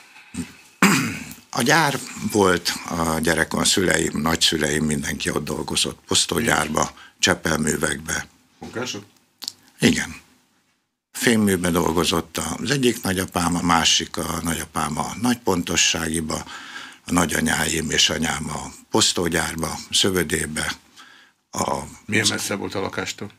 (clears throat) A gyár volt, a gyerekon szüleim, nagyszüleim, mindenki ott dolgozott, posztógyárba, csepelművekbe. Munkások? Igen. Fémműben dolgozott az egyik nagyapám, a másik a nagyapám a nagypontosságiba, a nagyanyáim és anyám a posztógyárba, szövödébe. A, Milyen messze volt a lakástól?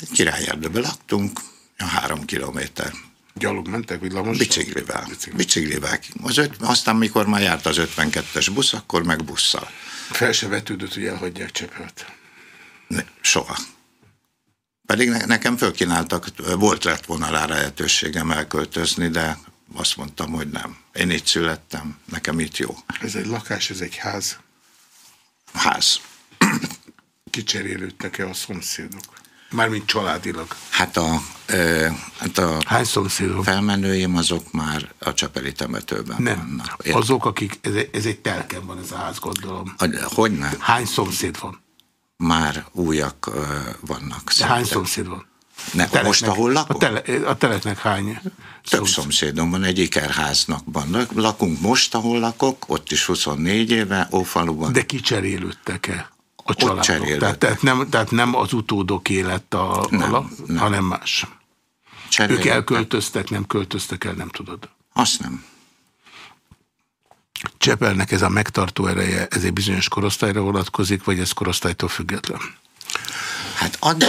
Egy királyerdőben laktunk, a három kilométer. Gyalog mentek, villamos? Biciklivel. Biciklivel. Biciklivel. Az öt, aztán, mikor már járt az 52-es busz, akkor meg busszal. Fel se vetődött, hogy elhagyják Csepelt? Ne, soha. Pedig ne, nekem fölkínáltak, volt lett volna rá lehetőségem elköltözni, de azt mondtam, hogy nem. Én itt születtem, nekem itt jó. Ez egy lakás, ez egy ház? Ház. Kicserélődtek-e a szomszédok? Mármint családilag. Hát a, e, hát a Hány szomszédok? felmenőim azok már a Csepeli temetőben Nem. vannak. Én... Azok, akik, ez egy, ez egy telken van ez a ház, gondolom. Hogy nem? Hány szomszéd van? Már újak uh, vannak. De hány szomszéd van? Ne, teleknek, most ahol lakom? A, tele, a teleknek hány? Több szomszédom van, egy ikerháznak van. Lakunk most, ahol lakok, ott is 24 éve, Ófaluban. De kicserélődtek-e? A családok. Tehát, tehát, nem, tehát nem az utódok élet, a, nem, a, nem. hanem más. Cserélődtek. Ők elköltöztek, nem költöztek el, nem tudod. Azt nem. Csepelnek ez a megtartó ereje, ez egy bizonyos korosztályra vonatkozik, vagy ez korosztálytól független? Hát addig,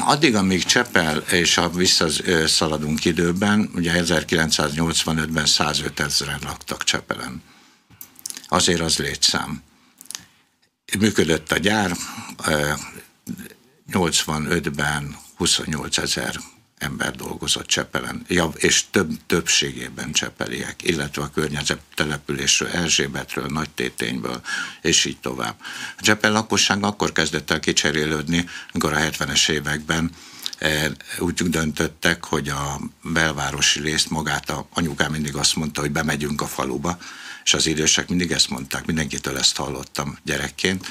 addig, amíg Csepel, és ha visszaszaladunk időben, ugye 1985-ben 105 ezeren laktak Csepelen. Azért az létszám működött a gyár, 85-ben 28 ezer ember dolgozott Csepelen, és több, többségében csepeliek, illetve a környezet településről, Erzsébetről, Nagytétényből, és így tovább. A Csepel lakosság akkor kezdett el kicserélődni, amikor a 70-es években úgy döntöttek, hogy a belvárosi részt magát a anyukám mindig azt mondta, hogy bemegyünk a faluba, és az idősek mindig ezt mondták, mindenkitől ezt hallottam gyerekként,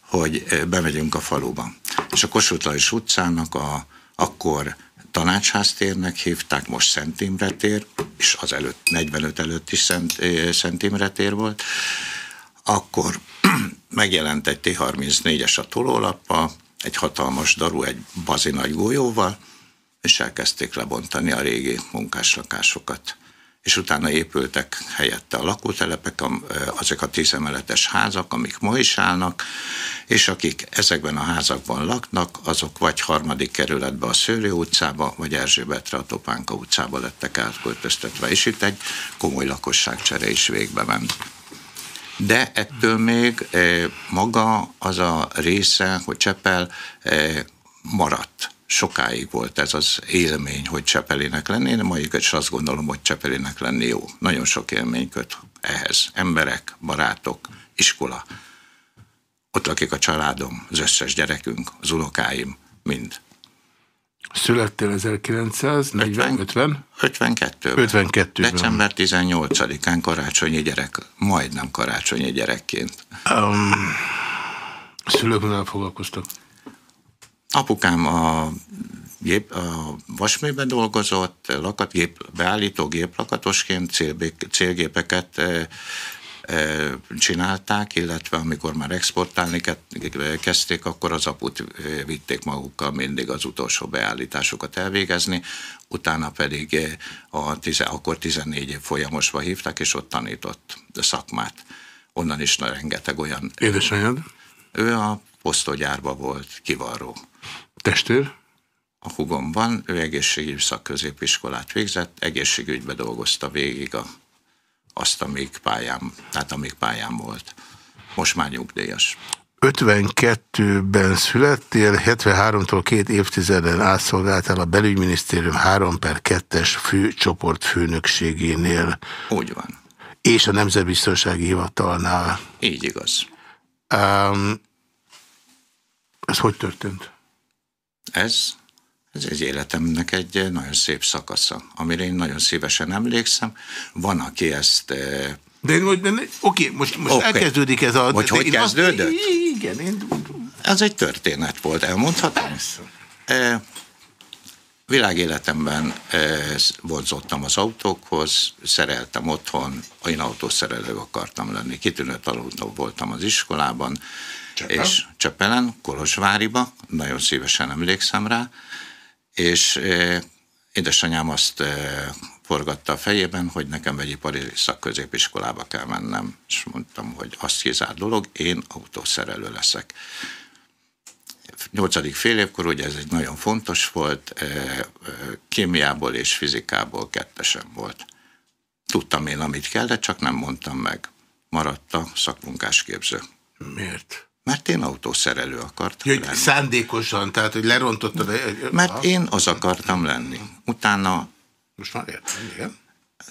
hogy bemegyünk a faluba. És a Kossuth utcának a, akkor tanácsháztérnek hívták, most Szent Imre tér, és az előtt, 45 előtt is Szent, Szent Imre tér volt, akkor (clears throat) megjelent egy T-34-es a tolólappal, egy hatalmas daru, egy bazi golyóval, és elkezdték lebontani a régi munkáslakásokat és utána épültek helyette a lakótelepek, azok a tízemeletes házak, amik ma is állnak, és akik ezekben a házakban laknak, azok vagy harmadik kerületbe a Szőlő utcába, vagy Erzsébetre a Topánka utcába lettek átköltöztetve, és itt egy komoly lakosságcsere is végbe ment. De ettől még maga az a része, hogy Csepel maradt sokáig volt ez az élmény, hogy Csepelének lenni, de majd is azt gondolom, hogy Csepelének lenni jó. Nagyon sok élmény köt ehhez. Emberek, barátok, iskola. Ott lakik a családom, az összes gyerekünk, az unokáim, mind. Születtél 1940? 50? 52 52 December 18-án karácsonyi gyerek, majdnem karácsonyi gyerekként. Um, szülők foglalkoztak? Apukám a, gép, a vasműben dolgozott, lakatgép, beállító géplakatosként célgépeket csinálták, illetve amikor már exportálni kezdték, akkor az aput vitték magukkal mindig az utolsó beállításokat elvégezni, utána pedig a tize, akkor 14 év folyamosba hívták, és ott tanított szakmát. Onnan is rengeteg olyan... Édesanyád? Ő a posztogyárba volt kivarró. Testőr? A hugom van, ő egészségügyi szakközépiskolát végzett, egészségügybe dolgozta végig a azt, amíg pályám, tehát amíg pályám volt. Most már nyugdíjas. 52-ben születtél, 73-tól két évtizeden átszolgáltál a belügyminisztérium 3 per 2-es főcsoport főnökségénél. Úgy van. És a Nemzetbiztonsági Hivatalnál. Így igaz. Um, ez hogy történt? Ez ez egy életemnek egy nagyon szép szakasza, amire én nagyon szívesen emlékszem. Van, aki ezt... Eh, de én most, oké, most, most okay. elkezdődik ez a... Hogy hogy kezdődött? Azt, igen, én... Ez egy történet volt, elmondhatom? Persze. E, világéletemben e, vonzottam az autókhoz, szereltem otthon, én autószerelő akartam lenni. Kitűnő tanuló voltam az iskolában, Csepel? és Csepelen, Kolozsváriba, nagyon szívesen emlékszem rá, és édesanyám azt forgatta a fejében, hogy nekem vegyipari szakközépiskolába kell mennem, és mondtam, hogy azt kizárt dolog, én autószerelő leszek. Nyolcadik fél évkor, ugye ez egy nagyon fontos volt, kémiából és fizikából kettesen volt. Tudtam én, amit kellett, csak nem mondtam meg. Maradt a szakmunkásképző. Miért? Mert én autószerelő akartam Jöjj, lenni. Szándékosan, tehát hogy lerontottad... Mert én az akartam lenni. Utána... Most már értem, igen.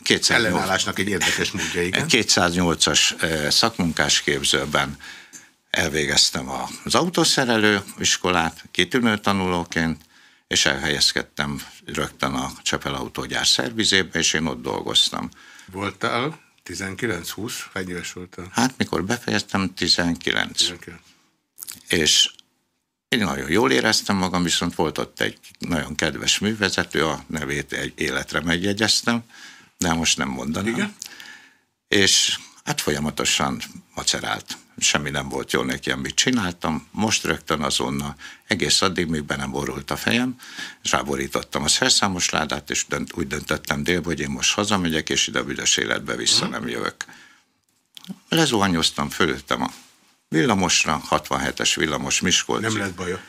208, Ellenállásnak egy érdekes módja, igen. 208-as eh, szakmunkásképzőben elvégeztem az autószerelő iskolát kitűnő tanulóként, és elhelyezkedtem rögtön a Csepel autógyár szervizébe, és én ott dolgoztam. Voltál 19-20? Hány éves voltál? Hát mikor befejeztem, 19. 19. És én nagyon jól éreztem magam, viszont volt ott egy nagyon kedves művezető, a nevét egy életre megjegyeztem, de most nem mondanám. Igen? És hát folyamatosan macerált. Semmi nem volt jó neki, amit csináltam. Most rögtön azonnal, egész addig, míg be nem borult a fejem, és ráborítottam a szerszámos ládát, és dönt, úgy döntöttem délbe, hogy én most hazamegyek, és ide a büdös életbe vissza nem jövök. Lezuhanyoztam, fölöttem a villamosra, 67-es villamos Miskolc. Nem lett baja?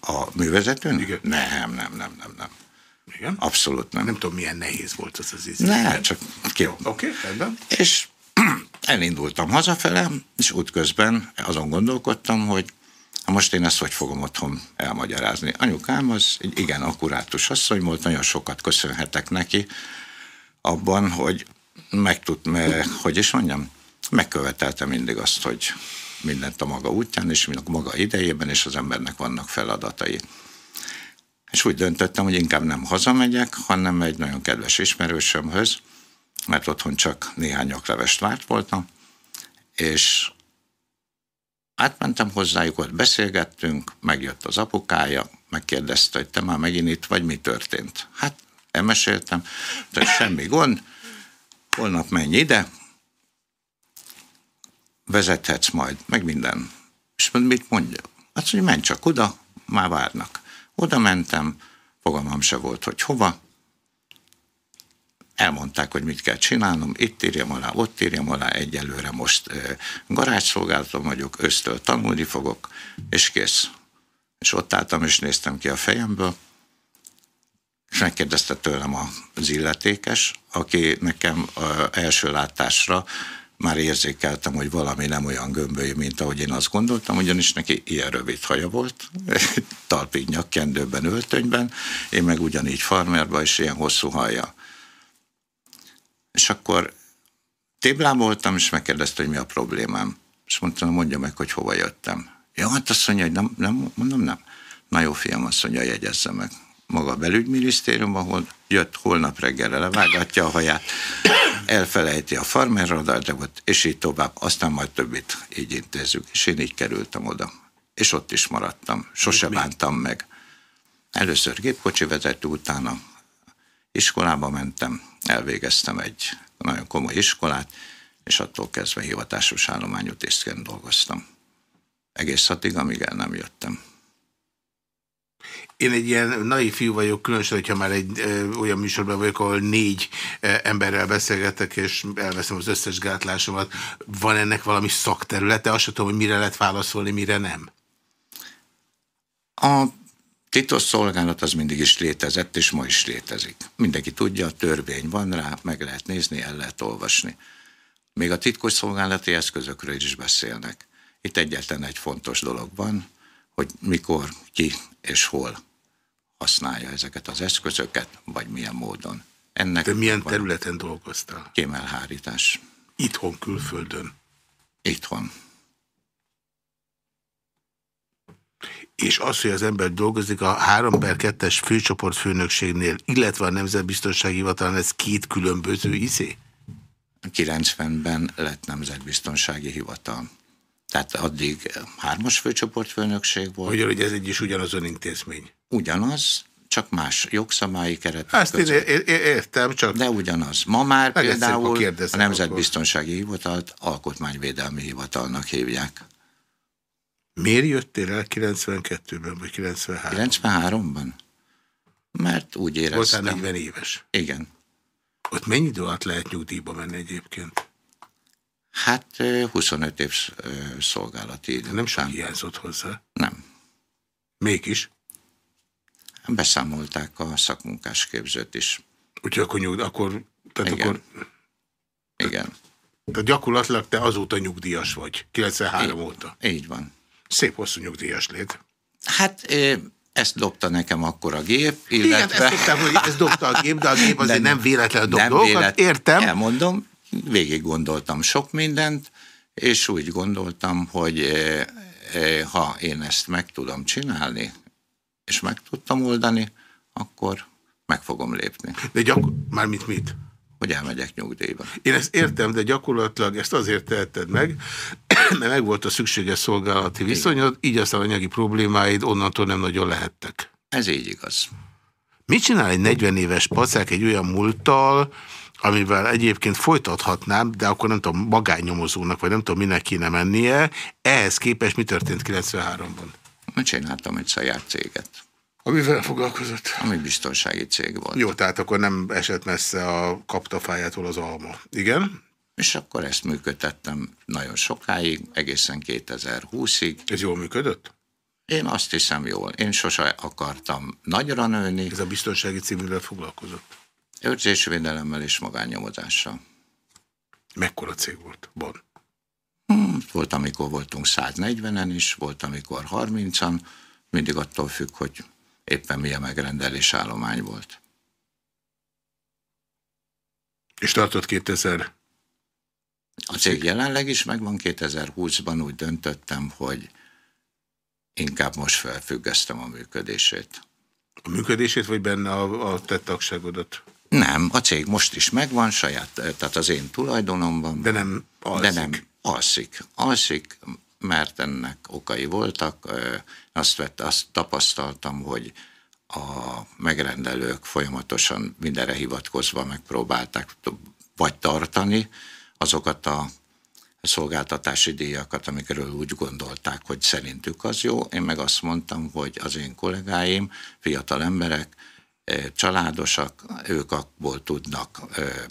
A művezetőn? Igen. Nem, nem, nem, nem, nem. Igen? Abszolút nem. Nem tudom, milyen nehéz volt az az ízlés. Ne, csak ki. Oké, okay, rendben. És (clears throat) elindultam hazafele, és útközben azon gondolkodtam, hogy most én ezt hogy fogom otthon elmagyarázni. Anyukám az egy igen akkurátus asszony volt, nagyon sokat köszönhetek neki abban, hogy meg tud, hogy is mondjam, megkövetelte mindig azt, hogy mindent a maga útján, és a maga idejében, és az embernek vannak feladatai. És úgy döntöttem, hogy inkább nem hazamegyek, hanem egy nagyon kedves ismerősömhöz, mert otthon csak néhány nyaklevest várt voltam, és átmentem hozzájuk, ott beszélgettünk, megjött az apukája, megkérdezte, hogy te már megint itt vagy, mi történt. Hát elmeséltem, de semmi gond, holnap menj ide, vezethetsz majd, meg minden. És mit mondja? Azt mondja, menj csak oda, már várnak. Oda mentem, fogalmam se volt, hogy hova, elmondták, hogy mit kell csinálnom, itt írjam alá, ott írjam alá, egyelőre most garázsszolgálatom vagyok, ősztől tanulni fogok, és kész. És ott álltam, és néztem ki a fejemből, és megkérdezte tőlem az illetékes, aki nekem első látásra már érzékeltem, hogy valami nem olyan gömbölyű, mint ahogy én azt gondoltam, ugyanis neki ilyen rövid haja volt, (laughs) talpig nyakkendőben, öltönyben, én meg ugyanígy farmerba, és ilyen hosszú haja. És akkor téblámoltam, és megkérdezte, hogy mi a problémám. És mondtam, mondja meg, hogy hova jöttem. Ja, hát azt mondja, hogy nem, nem, mondom, nem. Na jó, fiam, azt mondja, jegyezze meg. Maga a belügyminisztérium, ahol jött holnap reggelre, levágatja a haját, elfelejti a farmerradardevot, és így tovább. Aztán majd többit így intézzük. És én így kerültem oda. És ott is maradtam. Sose bántam meg. Először gépkocsi vezető, utána iskolába mentem, elvégeztem egy nagyon komoly iskolát, és attól kezdve hivatásos állományú tisztként dolgoztam. Egész addig, amíg el nem jöttem. Én egy ilyen naiv fiú vagyok, különösen, hogyha már egy ö, olyan műsorban vagyok, ahol négy ö, emberrel beszélgetek, és elveszem az összes gátlásomat. Van ennek valami szakterülete? Azt sem tudom, hogy mire lehet válaszolni, mire nem. A titos szolgálat az mindig is létezett, és ma is létezik. Mindenki tudja, a törvény van rá, meg lehet nézni, el lehet olvasni. Még a titkos szolgálati eszközökről is beszélnek. Itt egyetlen egy fontos dolog van, hogy mikor, ki és hol használja ezeket az eszközöket, vagy milyen módon. Ennek De milyen területen dolgoztál? Kémelhárítás. Itthon, külföldön? Itthon. És az, hogy az ember dolgozik a 3 per 2-es főcsoport főnökségnél, illetve a Nemzetbiztonsági Hivatalán, ez két különböző izé? 90-ben lett Nemzetbiztonsági Hivatal. Tehát addig hármas főcsoportfőnökség volt. Hogy ez egy is ugyanazon intézmény? Ugyanaz, csak más jogszabályi keret. Ezt én értem, csak... De ugyanaz. Ma már Meg például a Nemzetbiztonsági akkor. Hivatalt Alkotmányvédelmi Hivatalnak hívják. Miért jöttél el 92-ben, vagy 93-ban? 93-ban? Mert úgy éreztem. Voltál 40 éves? Igen. Ott mennyi idő alatt lehet nyugdíjba menni egyébként? Hát 25 év szolgálati idő. Nem sok hiányzott hozzá? Nem. Mégis? Beszámolták a szakmunkás képzőt is. Úgyhogy akkor nyugdíj, akkor... Tehát Igen. akkor... Igen. Tehát gyakorlatilag te azóta nyugdíjas vagy, 93 így, óta. Így van. Szép hosszú nyugdíjas lét. Hát ezt dobta nekem akkor a gép, illetve... Igen, ezt dobtam, hogy ezt dobta a gép, de a gép azért nem, nem véletlenül dob nem dolgokat, vélet... értem. Elmondom, végig gondoltam sok mindent, és úgy gondoltam, hogy eh, eh, ha én ezt meg tudom csinálni, és meg tudtam oldani, akkor meg fogom lépni. De gyakor... Mármint mit? Hogy elmegyek nyugdíjba. Én ezt értem, de gyakorlatilag ezt azért teheted meg, (clears throat) mert meg volt a szükséges szolgálati viszonyod, így aztán anyagi problémáid onnantól nem nagyon lehettek. Ez így igaz. Mit csinál egy 40 éves pacák egy olyan múlttal, amivel egyébként folytathatnám, de akkor nem tudom, magánnyomozónak, vagy nem tudom, minek kéne mennie. Ehhez képest mi történt 93-ban? Csináltam egy saját céget. Amivel foglalkozott? Ami biztonsági cég volt. Jó, tehát akkor nem esett messze a kaptafájától az alma. Igen? És akkor ezt működtettem nagyon sokáig, egészen 2020-ig. Ez jól működött? Én azt hiszem jól. Én sose akartam nagyra nőni. Ez a biztonsági cíművel foglalkozott? Őrzésvédelemmel és magányomozással. Mekkora cég volt? Van. Hmm, volt, amikor voltunk 140-en is, volt, amikor 30-an. Mindig attól függ, hogy éppen milyen megrendelés állomány volt. És tartott 2000? A cég jelenleg is megvan, 2020-ban úgy döntöttem, hogy inkább most felfüggesztem a működését. A működését, vagy benne a, a tagságodat? Nem, a cég most is megvan, saját, tehát az én tulajdonomban. De nem alszik. De nem alszik. Alszik, mert ennek okai voltak. Azt, vett, azt tapasztaltam, hogy a megrendelők folyamatosan mindenre hivatkozva megpróbálták vagy tartani azokat a szolgáltatási díjakat, amikről úgy gondolták, hogy szerintük az jó. Én meg azt mondtam, hogy az én kollégáim, fiatal emberek, családosak, ők abból tudnak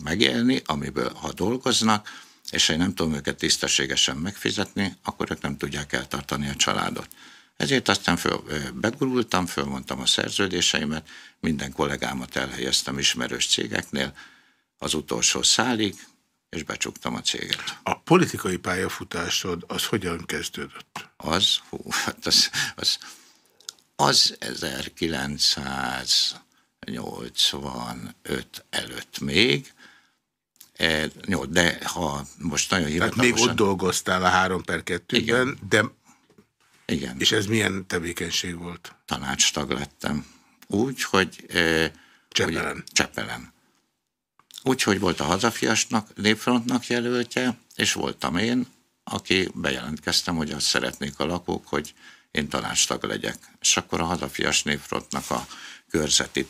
megélni, amiből ha dolgoznak, és ha én nem tudom őket tisztességesen megfizetni, akkor ők nem tudják eltartani a családot. Ezért aztán föl, begurultam, fölmondtam a szerződéseimet, minden kollégámat elhelyeztem ismerős cégeknél, az utolsó szálig, és becsuktam a céget. A politikai pályafutásod az hogyan kezdődött? Az, hú, hát az, az, az 1900 85 előtt még, e, de ha most nagyon hivatalosan... Tehát még ott dolgoztál a 3 per 2-ben, de... Igen. És ez milyen tevékenység volt? Tanácstag lettem. Úgy, hogy... E, Csepelen. Úgy, Csepelen. Úgy, hogy volt a hazafiasnak, népfrontnak jelöltje, és voltam én, aki bejelentkeztem, hogy azt szeretnék a lakók, hogy én tanácstag legyek. És akkor a hazafias népfrontnak a körzeti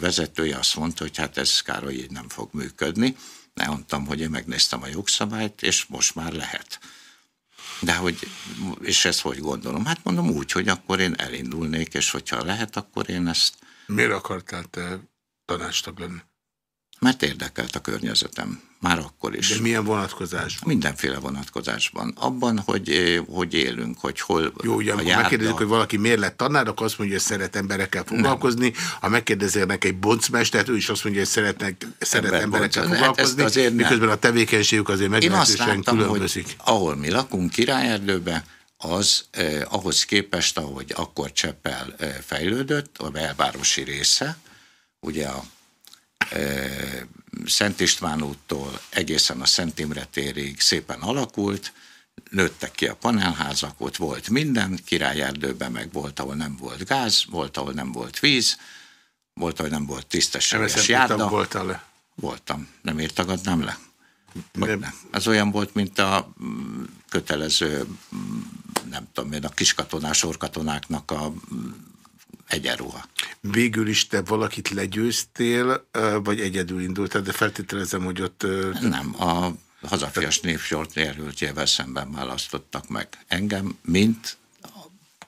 vezetője azt mondta, hogy hát ez Károly így nem fog működni, Ne mondtam, hogy én megnéztem a jogszabályt, és most már lehet. De hogy, és ezt hogy gondolom? Hát mondom úgy, hogy akkor én elindulnék, és hogyha lehet, akkor én ezt... Miért akartál te tanácstag lenni? Mert érdekelt a környezetem. Már akkor is. De milyen vonatkozásban? Mindenféle vonatkozásban. Abban, hogy, eh, hogy élünk, hogy hol Jó, ugye amikor megkérdezik, hogy valaki miért lett tanár, akkor azt mondja, hogy szeret emberekkel foglalkozni. Nem. Ha megkérdezik egy boncmestert, ő is azt mondja, hogy szeretnek, szeret Ember emberekkel bonc, foglalkozni, hát miközben a tevékenységük azért meglehetősen különbözik. Hogy ahol mi lakunk, Királyerdőben, az eh, ahhoz képest, ahogy akkor Cseppel eh, fejlődött, a belvárosi része, ugye a Szent István úttól egészen a Szent Imre térig szépen alakult, nőttek ki a panelházak, ott volt minden, királyerdőben meg volt, ahol nem volt gáz, volt, ahol nem volt víz, volt, ahol nem volt tisztességes járda. voltál le? Voltam, nem írtagadnám le. Nem. nem. Ez olyan volt, mint a mm, kötelező, mm, nem tudom én, a kiskatonás orkatonáknak a mm, egyenruha. Végül is te valakit legyőztél, vagy egyedül indultál, de feltételezem, hogy ott... Nem, a hazafias népsort jelöltjével szemben választottak meg engem, mint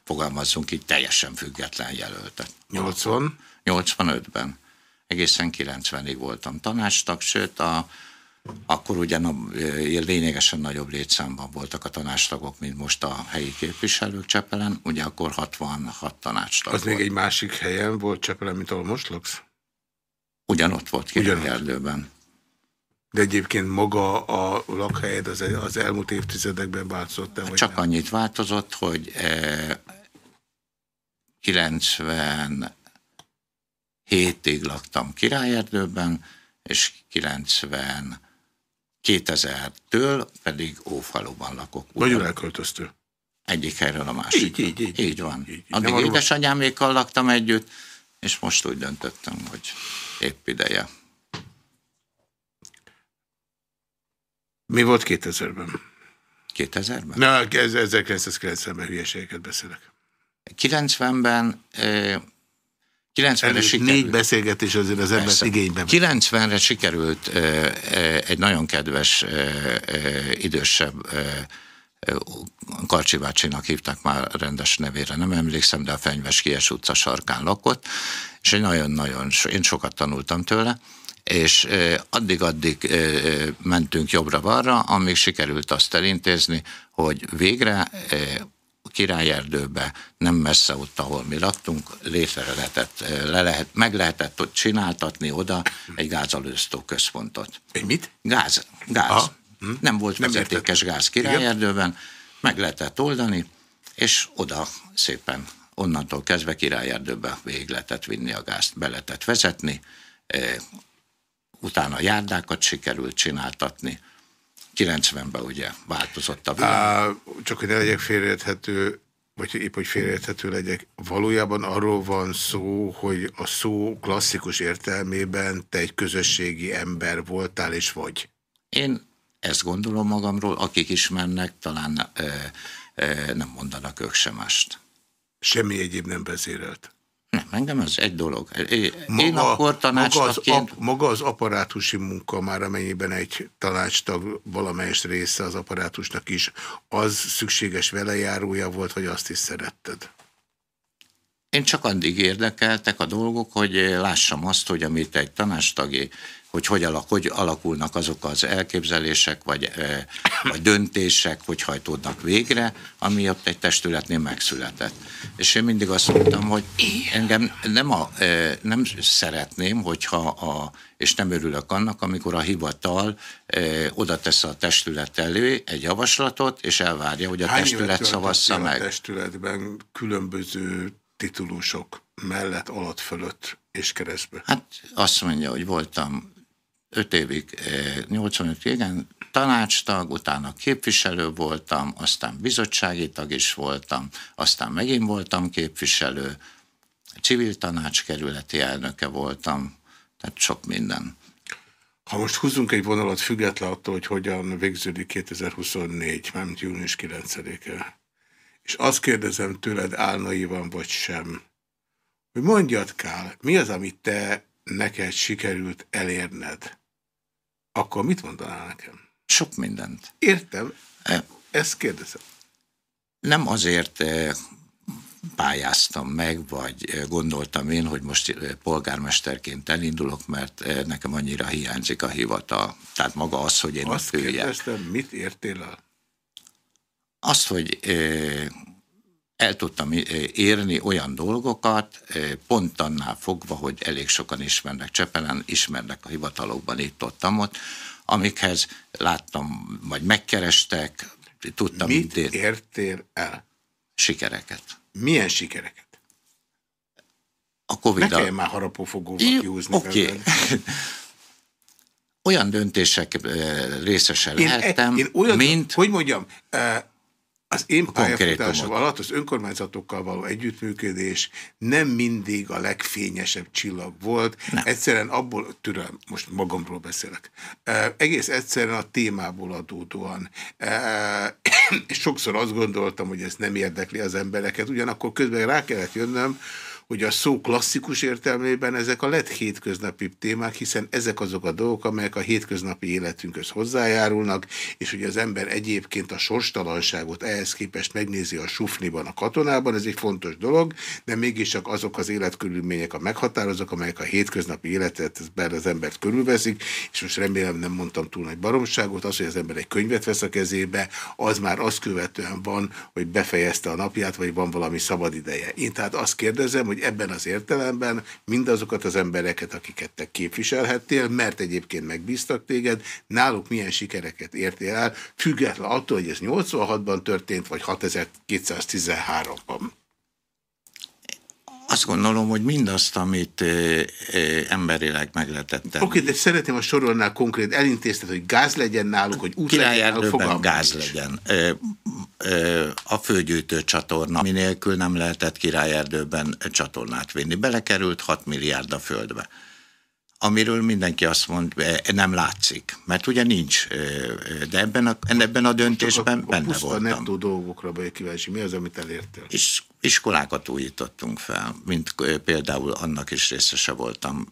fogalmazzunk így teljesen független jelöltet. 80? 85-ben. Egészen 90-ig voltam tanácstag, sőt a akkor ugyan lényegesen nagyobb létszámban voltak a tanácstagok, mint most a helyi képviselők Csepelen, ugye akkor 66 tanácstag Az volt. még egy másik helyen volt Csepelen, mint ahol most laksz? Ugyanott volt Királyerdőben. De egyébként maga a lakhelyed az, az elmúlt évtizedekben változott? -e, Csak nem? annyit változott, hogy eh, 97-ig laktam Királyerdőben, és 90 2000-től pedig Ófaluban lakok. Magyarul elköltöztő? Egyik helyről a másik. Így, így, így. Így van. Így, így. Addig Nem édesanyámékkal laktam együtt, és most úgy döntöttem, hogy épp ideje. Mi volt 2000-ben? 2000-ben? Na, 1990-ben hülyeségeket beszélek. 90-ben 90-re sikerült. Négy beszélgetés azért az ember igényben. 90-re sikerült egy nagyon kedves idősebb Karcsi bácsinak hívták már rendes nevére, nem emlékszem, de a Fenyves Kies utca sarkán lakott, és egy nagyon-nagyon, én sokat tanultam tőle, és addig-addig mentünk jobbra-balra, amíg sikerült azt elintézni, hogy végre királyerdőbe, nem messze ott, ahol mi laktunk, létre lehetett, le lehet, meg lehetett ott csináltatni oda egy gázalőztó központot. Egy mit? Gáz. Gáz. Hm? Nem volt nem vezetékes érted. gáz királyerdőben, meg lehetett oldani, és oda szépen onnantól kezdve királyerdőbe végig lehetett vinni a gázt, be lehetett vezetni, utána járdákat sikerült csináltatni, 90-ben ugye változott a világ. Á, csak hogy ne legyek félreérthető, vagy épp, hogy félreérthető legyek, valójában arról van szó, hogy a szó klasszikus értelmében te egy közösségi ember voltál és vagy. Én ezt gondolom magamról, akik ismernek, talán e, e, nem mondanak ők sem mást. Semmi egyéb nem vezérelt. Nem, engem ez egy dolog. Én maga, akkor tanácstagként... Maga az, maga az apparátusi munka már, amennyiben egy tanácstag valamelyes része az apparátusnak is, az szükséges velejárója volt, vagy azt is szeretted? Én csak addig érdekeltek a dolgok, hogy lássam azt, hogy amit egy tanástagi hogy hogy, alak, hogy alakulnak azok az elképzelések, vagy, vagy döntések, hogy hajtódnak végre, ami ott egy testületnél megszületett. És én mindig azt mondtam, hogy engem nem, a, nem szeretném, hogyha a, és nem örülök annak, amikor a hivatal oda tesz a testület elő egy javaslatot, és elvárja, hogy a Hány testület szavassza meg. A testületben különböző titulusok mellett, alatt, fölött és keresztbe? Hát azt mondja, hogy voltam 5 évig, 85 igen, tanácstag, utána képviselő voltam, aztán bizottsági tag is voltam, aztán megint voltam képviselő, civil tanácskerületi elnöke voltam, tehát sok minden. Ha most húzunk egy vonalat független attól, hogy hogyan végződik 2024, mármint június 9-e, és azt kérdezem tőled álnaivan vagy sem, hogy mondjad, Kál, mi az, amit te neked sikerült elérned? Akkor mit mondanál nekem? Sok mindent. Értem, e, ezt kérdezem. Nem azért e, pályáztam meg, vagy e, gondoltam én, hogy most polgármesterként elindulok, mert nekem annyira hiányzik a hivatal. Tehát maga az, hogy én Azt kérdeztem, mit értél el? Azt, hogy el tudtam érni olyan dolgokat, pont annál fogva, hogy elég sokan ismernek Csepelen, ismernek a hivatalokban itt ott, amikhez láttam, vagy megkerestek, tudtam. Mit én... értél el? Sikereket. Milyen sikereket? A covid Ne kelljen már harapófogóval kiúzni. Oké. Okay. (laughs) olyan döntések részesen én, lehettem, én olyan, mint... Hogy mondjam, az én pályafutásom alatt az önkormányzatokkal való együttműködés nem mindig a legfényesebb csillag volt. Nem. Egyszerűen abból, türelem, most magamról beszélek, egész egyszerűen a témából adódóan. (coughs) sokszor azt gondoltam, hogy ez nem érdekli az embereket, ugyanakkor közben rá kellett jönnöm, hogy a szó klasszikus értelmében ezek a lett hétköznapi témák, hiszen ezek azok a dolgok, amelyek a hétköznapi életünkhöz hozzájárulnak, és hogy az ember egyébként a sorstalanságot ehhez képest megnézi a sufniban, a katonában, ez egy fontos dolog, de mégiscsak azok az életkörülmények a meghatározók, amelyek a hétköznapi életet az embert körülveszik, és most remélem nem mondtam túl nagy baromságot, az, hogy az ember egy könyvet vesz a kezébe, az már azt követően van, hogy befejezte a napját, vagy van valami szabad ideje. Én tehát azt kérdezem, hogy ebben az értelemben mindazokat az embereket, akiket te képviselhettél, mert egyébként megbíztak téged, náluk milyen sikereket értél el, független attól, hogy ez 86-ban történt, vagy 6213-ban. Azt gondolom, hogy mindazt, amit ö, ö, emberileg meg lehetett tenni. Oké, de szeretném a sorolnál konkrét elintéztet, hogy gáz legyen náluk, hogy út legyen náluk, gáz legyen. Ö, ö, a főgyűjtő csatorna, minélkül nem lehetett királyerdőben csatornát vinni. Belekerült 6 milliárd a földbe amiről mindenki azt mond, nem látszik, mert ugye nincs, de ebben a, ebben a döntésben a, a benne voltam. A nettó dolgokra vagy kíváncsi, mi az, amit elértél? És iskolákat újítottunk fel, mint például annak is részese voltam,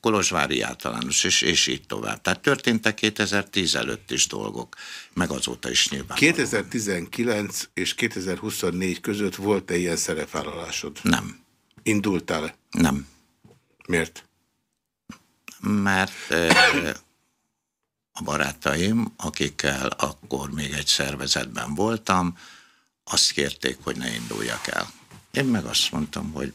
Kolozsvári általános, és, és így tovább. Tehát történtek 2010 előtt is dolgok, meg azóta is nyilván. 2019 és 2024 között volt-e ilyen szerepvállalásod? Nem. Indultál-e? Nem. Miért? Mert a barátaim, akikkel akkor még egy szervezetben voltam, azt kérték, hogy ne induljak el. Én meg azt mondtam, hogy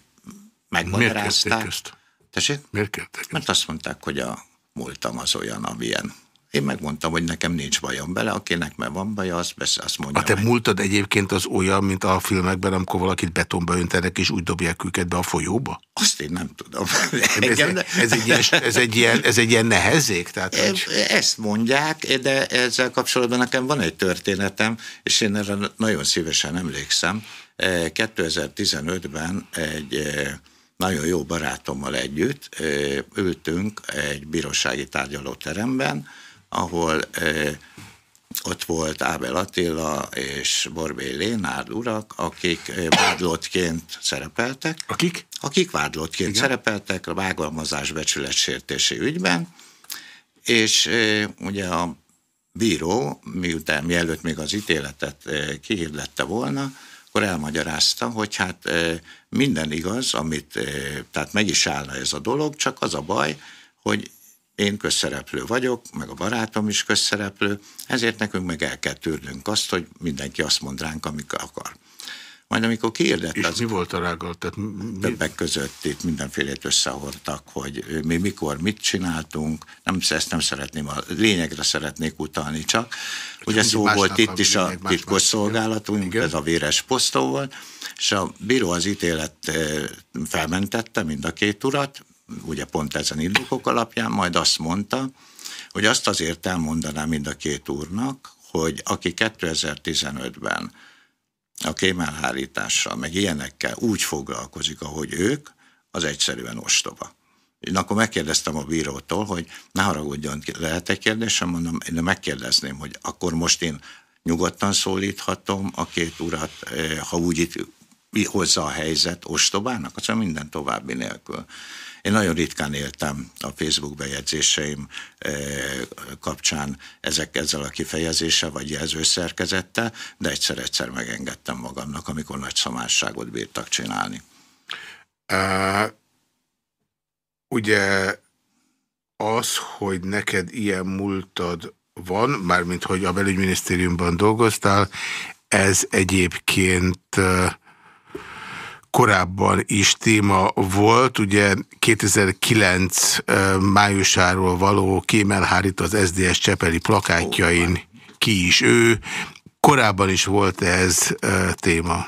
megmagyarázták. Miért kérték ezt? Tessék? Miért kérték Mert azt mondták, hogy a múltam az olyan, amilyen. Én megmondtam, hogy nekem nincs bajom bele, akinek meg van baja, azt, beszél, azt mondja. A te meg. múltad egyébként az olyan, mint a filmekben, amikor valakit betonba öntenek, és úgy dobják őket be a folyóba? Azt én nem tudom. (laughs) Ez, ez, egy, ilyen, ez, egy, ilyen, ez egy ilyen nehezék? Tehát, hogy... Ezt mondják, de ezzel kapcsolatban nekem van egy történetem, és én erre nagyon szívesen emlékszem. 2015-ben egy nagyon jó barátommal együtt ültünk egy bírósági tárgyalóteremben, ahol ott volt Ábel Attila és Borbély Lénárd urak, akik vádlottként szerepeltek. Akik? Akik vádlottként Igen. szerepeltek a vágalmazás becsületsértési ügyben, és ugye a bíró, miután mielőtt még az ítéletet kihirdette volna, akkor elmagyarázta, hogy hát minden igaz, amit, tehát meg is állna ez a dolog, csak az a baj, hogy én közszereplő vagyok, meg a barátom is közszereplő, ezért nekünk meg el kell tűrnünk azt, hogy mindenki azt mond ránk, amikor akar. Majd amikor kiirdett... Az, mi volt a rágal? Tehát mi... Többek között itt mindenfélét összehordtak, hogy mi mikor mit csináltunk, nem, ezt nem szeretném, a lényegre szeretnék utalni csak. Ugye szó volt itt is a titkos szolgálatunk, ez a véres posztó volt, és a bíró az ítélet felmentette mind a két urat, ugye pont ezen indokok alapján, majd azt mondta, hogy azt azért elmondaná mind a két úrnak, hogy aki 2015-ben a kémelhárítással, meg ilyenekkel úgy foglalkozik, ahogy ők, az egyszerűen ostoba. Én akkor megkérdeztem a bírótól, hogy ne haragudjon, lehet egy kérdésem? Mondom, én megkérdezném, hogy akkor most én nyugodtan szólíthatom a két urat, eh, ha úgy itt hozza a helyzet ostobának, az minden további nélkül. Én nagyon ritkán éltem a Facebook bejegyzéseim kapcsán ezek, ezzel a kifejezéssel vagy jelzőszerkezettel, de egyszer-egyszer megengedtem magamnak, amikor nagy szamásságot bírtak csinálni. Uh, ugye az, hogy neked ilyen múltad van, mármint hogy a belügyminisztériumban dolgoztál, ez egyébként korábban is téma volt, ugye 2009 májusáról való kémelhárít az SDS Csepeli plakátjain ki is ő, korábban is volt ez téma.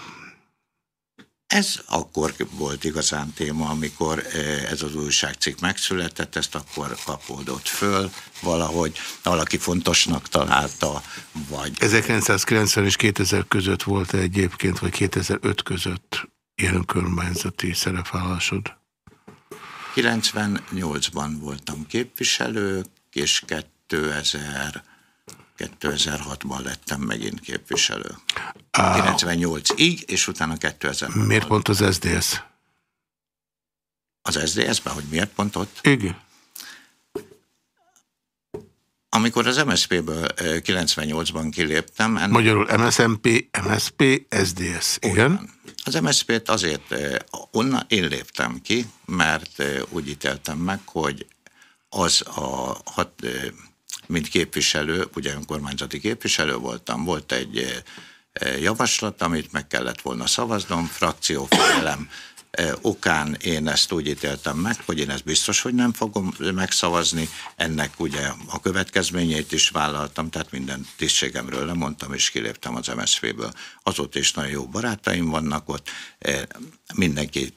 Ez akkor volt igazán téma, amikor ez az újságcikk megszületett, ezt akkor kapódott föl, valahogy valaki fontosnak találta, vagy... 1990 és 2000 között volt -e egyébként, vagy 2005 között ilyen önkormányzati szerepvállásod? 98-ban voltam képviselő, és 2000 2006-ban lettem megint képviselő. 98-ig, és utána 2000 -ban Miért pont az SDS? Az SDS-ben, hogy miért pont ott? Igen. Amikor az MSZP-ből 98-ban kiléptem... Ennek... Magyarul MSZMP, MSZP, SDS, igen? Az MSZP-t azért onnan én léptem ki, mert úgy ítéltem meg, hogy az a hat, mint képviselő, ugye önkormányzati képviselő voltam, volt egy javaslat, amit meg kellett volna szavaznom, frakciófélelem okán én ezt úgy ítéltem meg, hogy én ezt biztos, hogy nem fogom megszavazni. Ennek ugye a következményeit is vállaltam, tehát minden tisztségemről lemondtam, és kiléptem az MSZP-ből. Azóta is nagyon jó barátaim vannak ott, mindenki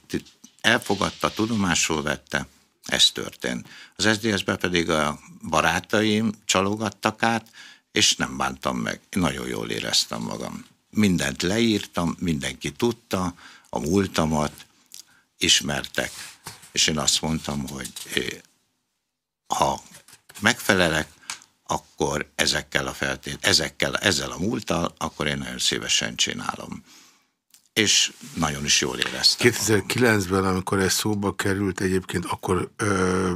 elfogadta, tudomásul vette, ez történt. Az SZDSZ-ben pedig a barátaim csalogattak át, és nem bántam meg. Én nagyon jól éreztem magam. Mindent leírtam, mindenki tudta, a múltamat ismertek. És én azt mondtam, hogy ha megfelelek, akkor ezekkel a feltét, ezekkel, ezzel a múlttal, akkor én nagyon szívesen csinálom és nagyon is jól éreztem. 2009-ben, amikor ez szóba került egyébként, akkor ö,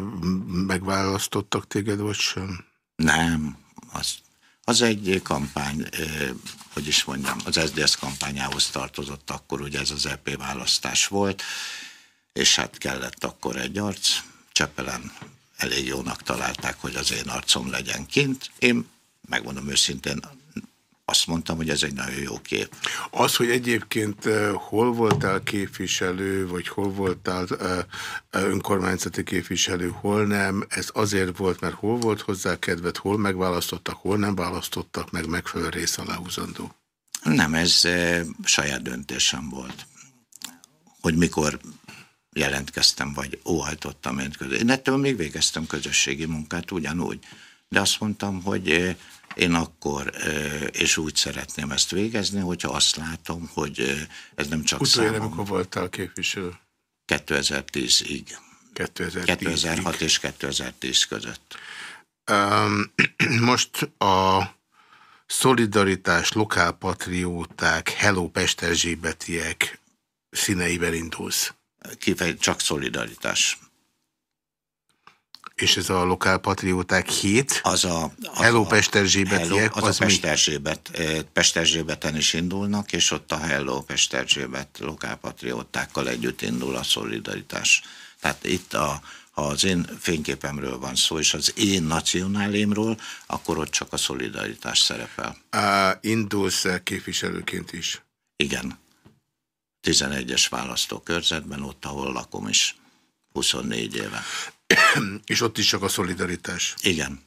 megválasztottak téged, vagy sem? Nem, az, az egy kampány, ö, hogy is mondjam, az SZDSZ kampányához tartozott akkor, ugye ez az EP választás volt, és hát kellett akkor egy arc. Csepelen elég jónak találták, hogy az én arcom legyen kint. Én megmondom őszintén, azt mondtam, hogy ez egy nagyon jó kép. Az, hogy egyébként eh, hol voltál képviselő, vagy hol voltál eh, eh, önkormányzati képviselő, hol nem, ez azért volt, mert hol volt hozzá kedved, hol megválasztottak, hol nem választottak meg megfelelő rész aláhúzandó? Nem, ez saját döntésem volt. Hogy mikor jelentkeztem, vagy óhajtottam én között. Én ettől még végeztem közösségi munkát ugyanúgy. De azt mondtam, hogy én akkor és úgy szeretném ezt végezni, hogyha azt látom, hogy ez nem csak Utoljára, számom. amikor voltál képviselő? 2010-ig. 2010 2006 és 2010 között. Um, (clears throat) most a szolidaritás, lokálpatrióták, Hello Pesterzsébetiek színeivel indulsz? Kifej, csak szolidaritás. És ez a lokálpatrióták hét? Az a... Az Hello a, Pesterzsébetiek, az, az a Pesterzsébet, eh, Pesterzsébeten is indulnak, és ott a Hello Pesterzsébet lokálpatriótákkal együtt indul a szolidaritás. Tehát itt a, ha az én fényképemről van szó, és az én nacionálémról, akkor ott csak a szolidaritás szerepel. Uh, indulsz -e képviselőként is? Igen. 11-es választókörzetben, ott, ahol lakom is. 24 éve. (clears throat) És ott is csak a szolidaritás. Igen.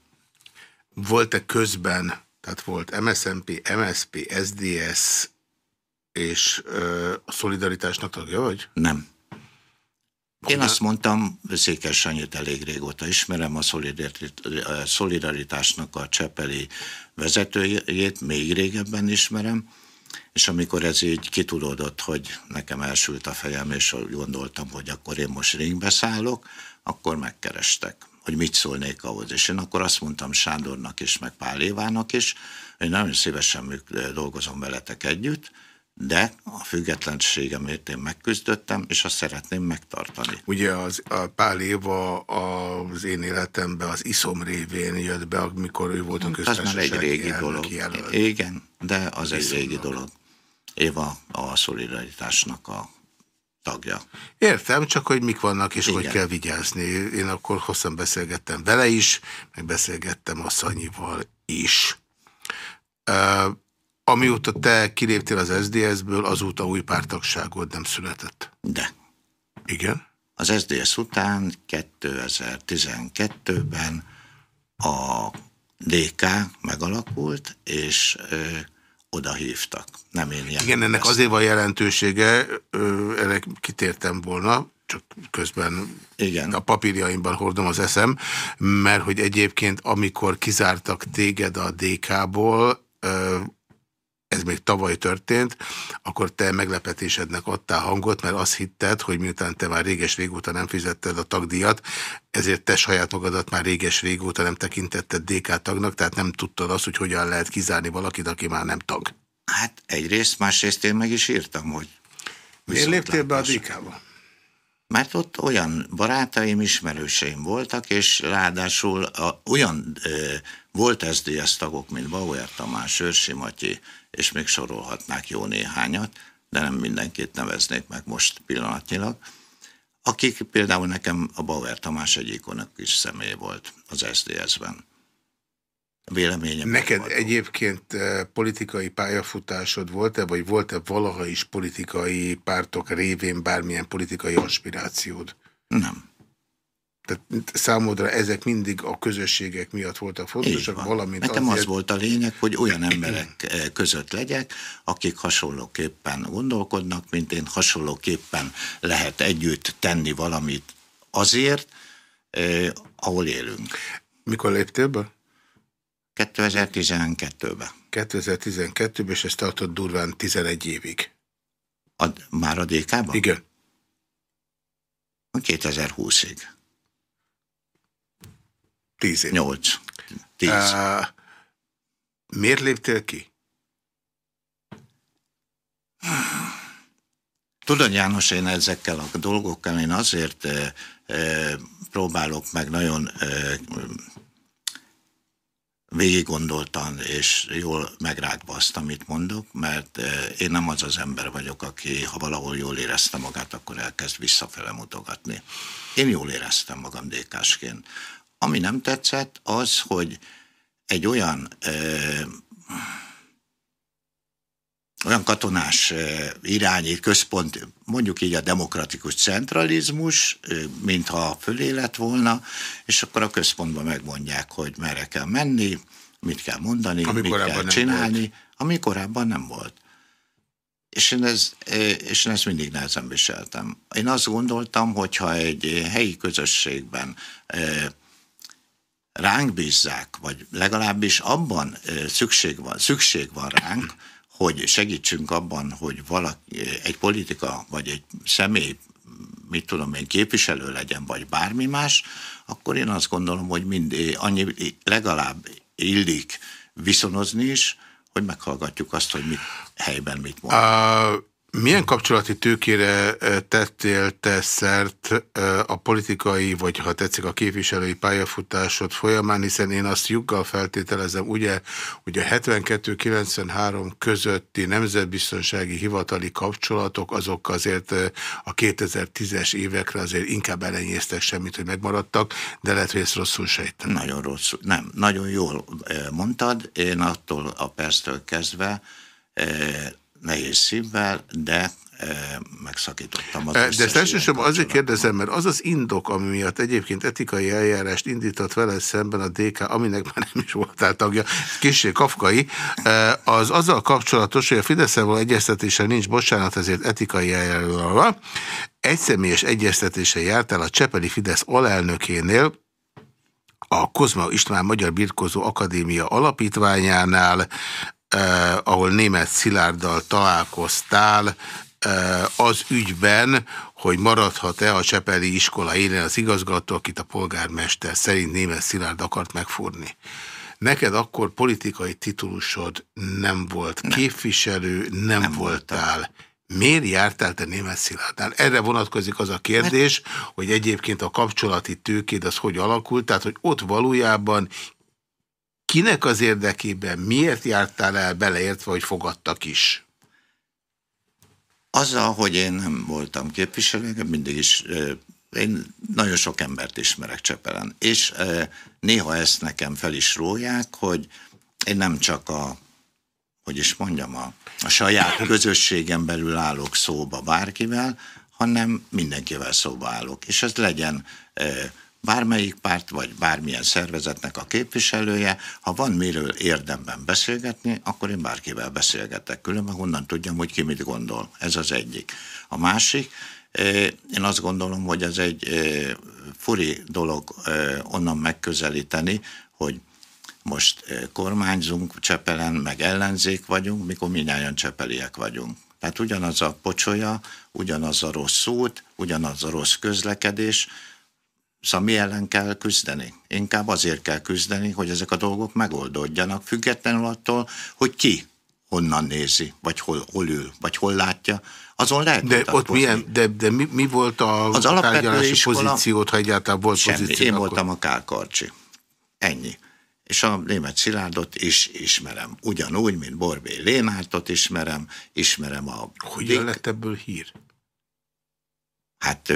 Volt-e közben, tehát volt MSZMP, MSP, SDS és ö, a szolidaritásnak tagja vagy? Nem. Én azt mondtam, Székes Sanyit elég régóta ismerem, a szolidaritásnak a csepeli vezetőjét még régebben ismerem, és amikor ez így kitudódott, hogy nekem elsült a fejem, és gondoltam, hogy akkor én most ringbe szállok, akkor megkerestek, hogy mit szólnék ahhoz. És én akkor azt mondtam Sándornak is, meg Pál Évának is, hogy nagyon szívesen dolgozom veletek együtt, de a függetlenségemért én megküzdöttem, és azt szeretném megtartani. Ugye az, a Pál Éva az én életemben az iszom révén jött be, amikor ő volt a köztársasági Az már egy régi dolog. Jelölt. Igen, de az Iszomnak. egy régi dolog. Éva a szolidaritásnak a tagja. Értem, csak hogy mik vannak, és Igen. hogy kell vigyázni. Én akkor hosszan beszélgettem vele is, meg beszélgettem a Szanyival is. Uh, amióta te kiléptél az SDS-ből, azóta új pártagságod nem született. De. Igen? Az SDS után 2012-ben a DK megalakult, és ö, oda hívtak. Nem én Igen, ennek azért van jelentősége, ö, ennek kitértem volna, csak közben Igen. a papírjaimban hordom az eszem, mert hogy egyébként amikor kizártak téged a DK-ból, ez még tavaly történt, akkor te meglepetésednek adtál hangot, mert azt hitted, hogy miután te már réges-régóta nem fizetted a tagdíjat, ezért te saját magadat már réges-régóta nem tekintetted DK tagnak, tehát nem tudtad azt, hogy hogyan lehet kizárni valakit, aki már nem tag. Hát egyrészt, másrészt én meg is írtam, hogy... Miért léptél be a DK-ba? Mert ott olyan barátaim, ismerőseim voltak, és ráadásul a, olyan e, volt SZDSZ tagok, mint Bauer Tamás, Őrsi Matyi, és még sorolhatnák jó néhányat, de nem mindenkit neveznék meg most pillanatnyilag, akik például nekem a Bauer Tamás egyik is személy volt az SZDSZ-ben véleményem. Neked vagyok. egyébként eh, politikai pályafutásod volt-e, vagy volt-e valaha is politikai pártok révén bármilyen politikai aspirációd? Nem. Tehát számodra ezek mindig a közösségek miatt voltak fontosak, valamint Nekem azért... az volt a lényeg, hogy olyan emberek (clears throat) eh, között legyek, akik hasonlóképpen gondolkodnak, mint én hasonlóképpen lehet együtt tenni valamit azért, eh, ahol élünk. Mikor léptél be? 2012-ben. 2012-ben, és ezt tartott durván 11 évig. A, már a DK-ban? Igen. 2020-ig. 10 év. 8. 10. Uh, miért léptél ki? Tudod, János, én ezekkel a dolgokkal én azért e, e, próbálok meg nagyon e, végig gondoltan és jól megrágva azt, amit mondok, mert én nem az az ember vagyok, aki ha valahol jól érezte magát, akkor elkezd visszafele mutogatni. Én jól éreztem magam dékásként. Ami nem tetszett, az, hogy egy olyan eh, olyan katonás irányít központ, mondjuk így a demokratikus centralizmus, mintha fölé lett volna, és akkor a központban megmondják, hogy merre kell menni, mit kell mondani, ami mit kell csinálni, volt. ami korábban nem volt. És én, ez, és én ezt mindig nehezen viseltem. Én azt gondoltam, hogyha egy helyi közösségben ránk bízzák, vagy legalábbis abban szükség van, szükség van ránk, hogy segítsünk abban, hogy valaki, egy politika vagy egy személy, mit tudom én, képviselő legyen, vagy bármi más, akkor én azt gondolom, hogy mind, annyi legalább illik viszonozni is, hogy meghallgatjuk azt, hogy mit, helyben mit mond. Uh, milyen kapcsolati tőkére tettél te szert a politikai, vagy ha tetszik a képviselői pályafutásod folyamán, hiszen én azt juggal feltételezem, ugye, hogy a 72-93 közötti nemzetbiztonsági hivatali kapcsolatok, azok azért a 2010-es évekre azért inkább elenyésztek semmit, hogy megmaradtak, de lehet, hogy ezt rosszul sejtem. Nagyon rosszul, nem, nagyon jól mondtad, én attól a perctől kezdve nehéz szívvel, de megszakítottam az De ezt elsősorban azért kérdezem, mert az az indok, ami miatt egyébként etikai eljárást indított vele szemben a DK, aminek már nem is voltál tagja, kicsi kafkai, az azzal kapcsolatos, hogy a fidesz egyeztetése nincs, bocsánat, ezért etikai eljárásra. Egyszemélyes egyeztetése jártál a Csepeli Fidesz alelnökénél, a Kozma István Magyar Birkozó Akadémia alapítványánál, eh, ahol német Szilárddal találkoztál, eh, az ügyben, hogy maradhat-e a Csepeli iskola élén az igazgató, akit a polgármester szerint német Szilárd akart megfúrni. Neked akkor politikai titulusod nem volt, nem. képviselő nem, nem voltál. Voltam. Miért jártál te német Szilárdnál? Erre vonatkozik az a kérdés, Mert... hogy egyébként a kapcsolati tőkéd az hogy alakult, tehát hogy ott valójában kinek az érdekében, miért jártál el beleértve, hogy fogadtak is? Azzal, hogy én nem voltam képviselő, mindig is én nagyon sok embert ismerek Csepelen, és néha ezt nekem fel is rólják, hogy én nem csak a, hogy is mondjam, a, a saját (coughs) közösségem belül állok szóba bárkivel, hanem mindenkivel szóba állok. És ez legyen bármelyik párt, vagy bármilyen szervezetnek a képviselője, ha van miről érdemben beszélgetni, akkor én bárkivel beszélgetek, különben honnan tudjam, hogy ki mit gondol. Ez az egyik. A másik, én azt gondolom, hogy ez egy furi dolog onnan megközelíteni, hogy most kormányzunk Csepelen, meg ellenzék vagyunk, mikor minnyáján csepeliek vagyunk. Tehát ugyanaz a pocsolya, ugyanaz a rossz út, ugyanaz a rossz közlekedés, Szóval mi ellen kell küzdeni? Inkább azért kell küzdeni, hogy ezek a dolgok megoldódjanak, függetlenül attól, hogy ki honnan nézi, vagy hol, hol ül, vagy hol látja, azon lehet De ott milyen, de, de mi, mi volt a az tárgyalási iskola, pozíciót, ha egyáltalán volt semmi. pozíció? Én akkor... voltam a Kálkarcsi. Ennyi. És a német Szilárdot is ismerem. Ugyanúgy, mint Borbé Lénártot ismerem, ismerem a... Hogyan lett ebből hír? Hát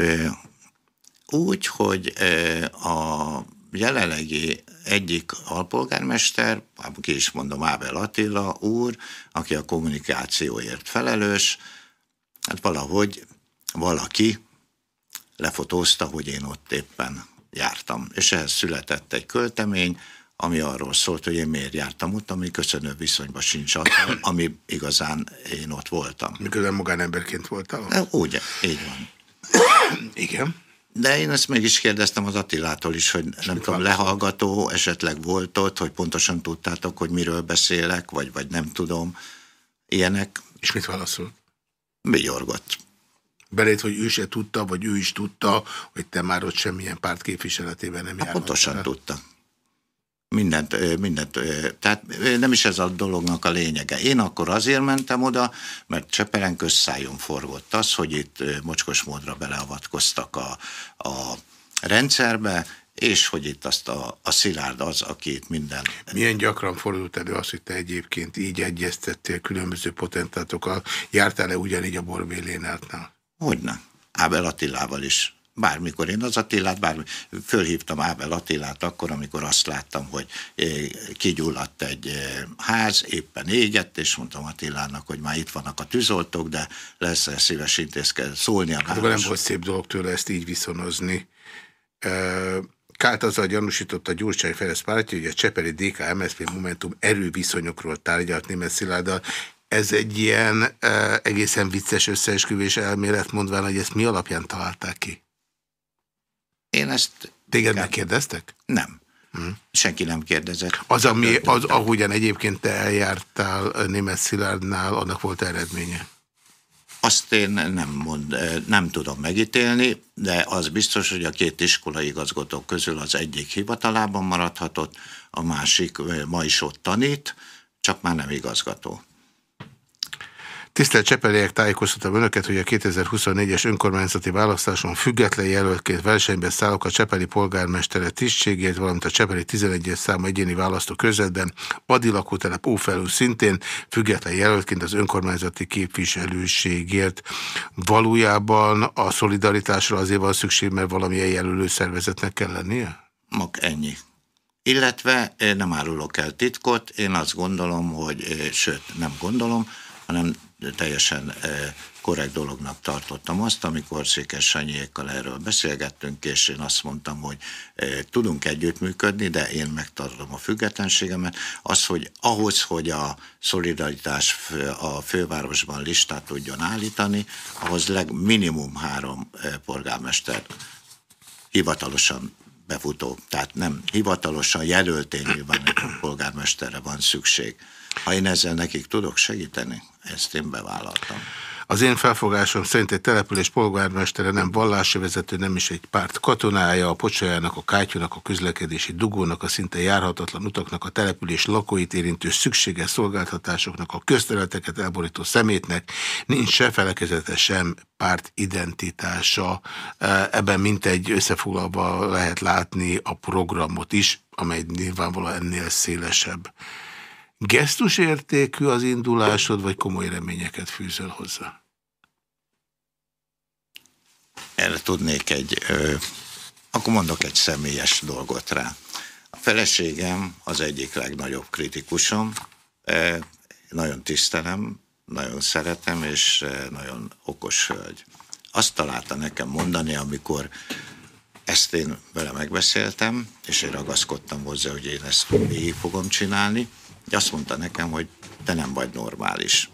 úgy, hogy a jelenlegi egyik alpolgármester, ki is mondom Ábel Attila úr, aki a kommunikációért felelős, hát valahogy valaki lefotózta, hogy én ott éppen jártam. És ehhez született egy költemény, ami arról szólt, hogy én miért jártam ott, ami köszönő viszonyban sincs attól, (coughs) ami igazán én ott voltam. Miközben magánemberként voltál? Úgy, így van. (coughs) Igen. De én ezt meg is kérdeztem az Attilától is, hogy nem tudom, lehallgató esetleg volt ott, hogy pontosan tudtátok, hogy miről beszélek, vagy, vagy nem tudom. Ilyenek. És mit válaszol? Vigyorgott. Belét, hogy ő se tudta, vagy ő is tudta, hogy te már ott semmilyen párt képviseletében nem jártál. Pontosan tudta. Mindent, mindent, tehát nem is ez a dolognak a lényege. Én akkor azért mentem oda, mert Csepelen közszájon forgott az, hogy itt mocskos módra beleavatkoztak a, a rendszerbe, és hogy itt azt a, a Szilárd az, aki itt minden... Milyen gyakran fordult elő az, hogy te egyébként így egyeztettél különböző potentátokkal? Jártál-e ugyanígy a Borbélénátnál? Hogyne. Ábel Attilával is bármikor én az Attilát, bármi, fölhívtam Ábel Attilát akkor, amikor azt láttam, hogy eh, kigyulladt egy eh, ház, éppen égett, és mondtam Attilának, hogy már itt vannak a tűzoltók, de lesz -e szíves intézkedni, szólni a város. Hát, nem volt szép dolog tőle ezt így viszonozni. Kált azzal gyanúsította a Gyurcsány Ferenc pártja, hogy a Csepeli DK MSZP Momentum erőviszonyokról tárgyalt német Szilárddal. Ez egy ilyen egészen vicces összeesküvés elmélet, mondván, hogy ezt mi alapján találták ki? Én ezt... Téged megkérdeztek? Nem. Hmm. Senki nem kérdezett. Az, ami, az, ahogyan egyébként te eljártál német Szilárdnál, annak volt eredménye? Azt én nem, mond, nem tudom megítélni, de az biztos, hogy a két iskolai igazgatók közül az egyik hivatalában maradhatott, a másik ma is ott tanít, csak már nem igazgató. Tisztelt Csepeliek, tájékoztatom önöket, hogy a 2024-es önkormányzati választáson független jelöltként versenybe szállok a Csepeli polgármestere tisztségét, valamint a Csepeli 11-es számú egyéni választó közvetben, Adi lakótelep Ófelú szintén független jelöltként az önkormányzati képviselőségért. Valójában a szolidaritásra azért van szükség, mert valamilyen jelölő szervezetnek kell lennie? Mag ennyi. Illetve nem árulok el titkot, én azt gondolom, hogy, sőt nem gondolom, hanem teljesen korrekt dolognak tartottam azt, amikor Székes Sanyékkal erről beszélgettünk, és én azt mondtam, hogy tudunk együttműködni, de én megtartom a függetlenségemet. Az, hogy ahhoz, hogy a szolidaritás a fővárosban listát tudjon állítani, ahhoz leg minimum három polgármester hivatalosan befutó, tehát nem hivatalosan jelöltény nyilván polgármesterre van szükség. Ha én ezzel nekik tudok segíteni, ezt én bevállaltam. Az én felfogásom szerint egy település polgármestere nem vallási vezető, nem is egy párt katonája, a pocsajának, a kátyúnak, a közlekedési dugónak, a szinte járhatatlan utaknak, a település lakóit érintő szükséges szolgáltatásoknak, a közterületeket elborító szemétnek nincs se felekezete, sem párt identitása. Ebben mintegy összefoglalva lehet látni a programot is, amely nyilvánvalóan ennél szélesebb. Gesztusértékű az indulásod, vagy komoly reményeket fűzöl hozzá? Erre tudnék egy, ö, akkor mondok egy személyes dolgot rá. A feleségem az egyik legnagyobb kritikusom, ö, nagyon tisztelem, nagyon szeretem, és nagyon okos hölgy. Azt találta nekem mondani, amikor ezt én vele megbeszéltem, és én ragaszkodtam hozzá, hogy én ezt végig fogom csinálni, azt mondta nekem, hogy te nem vagy normális.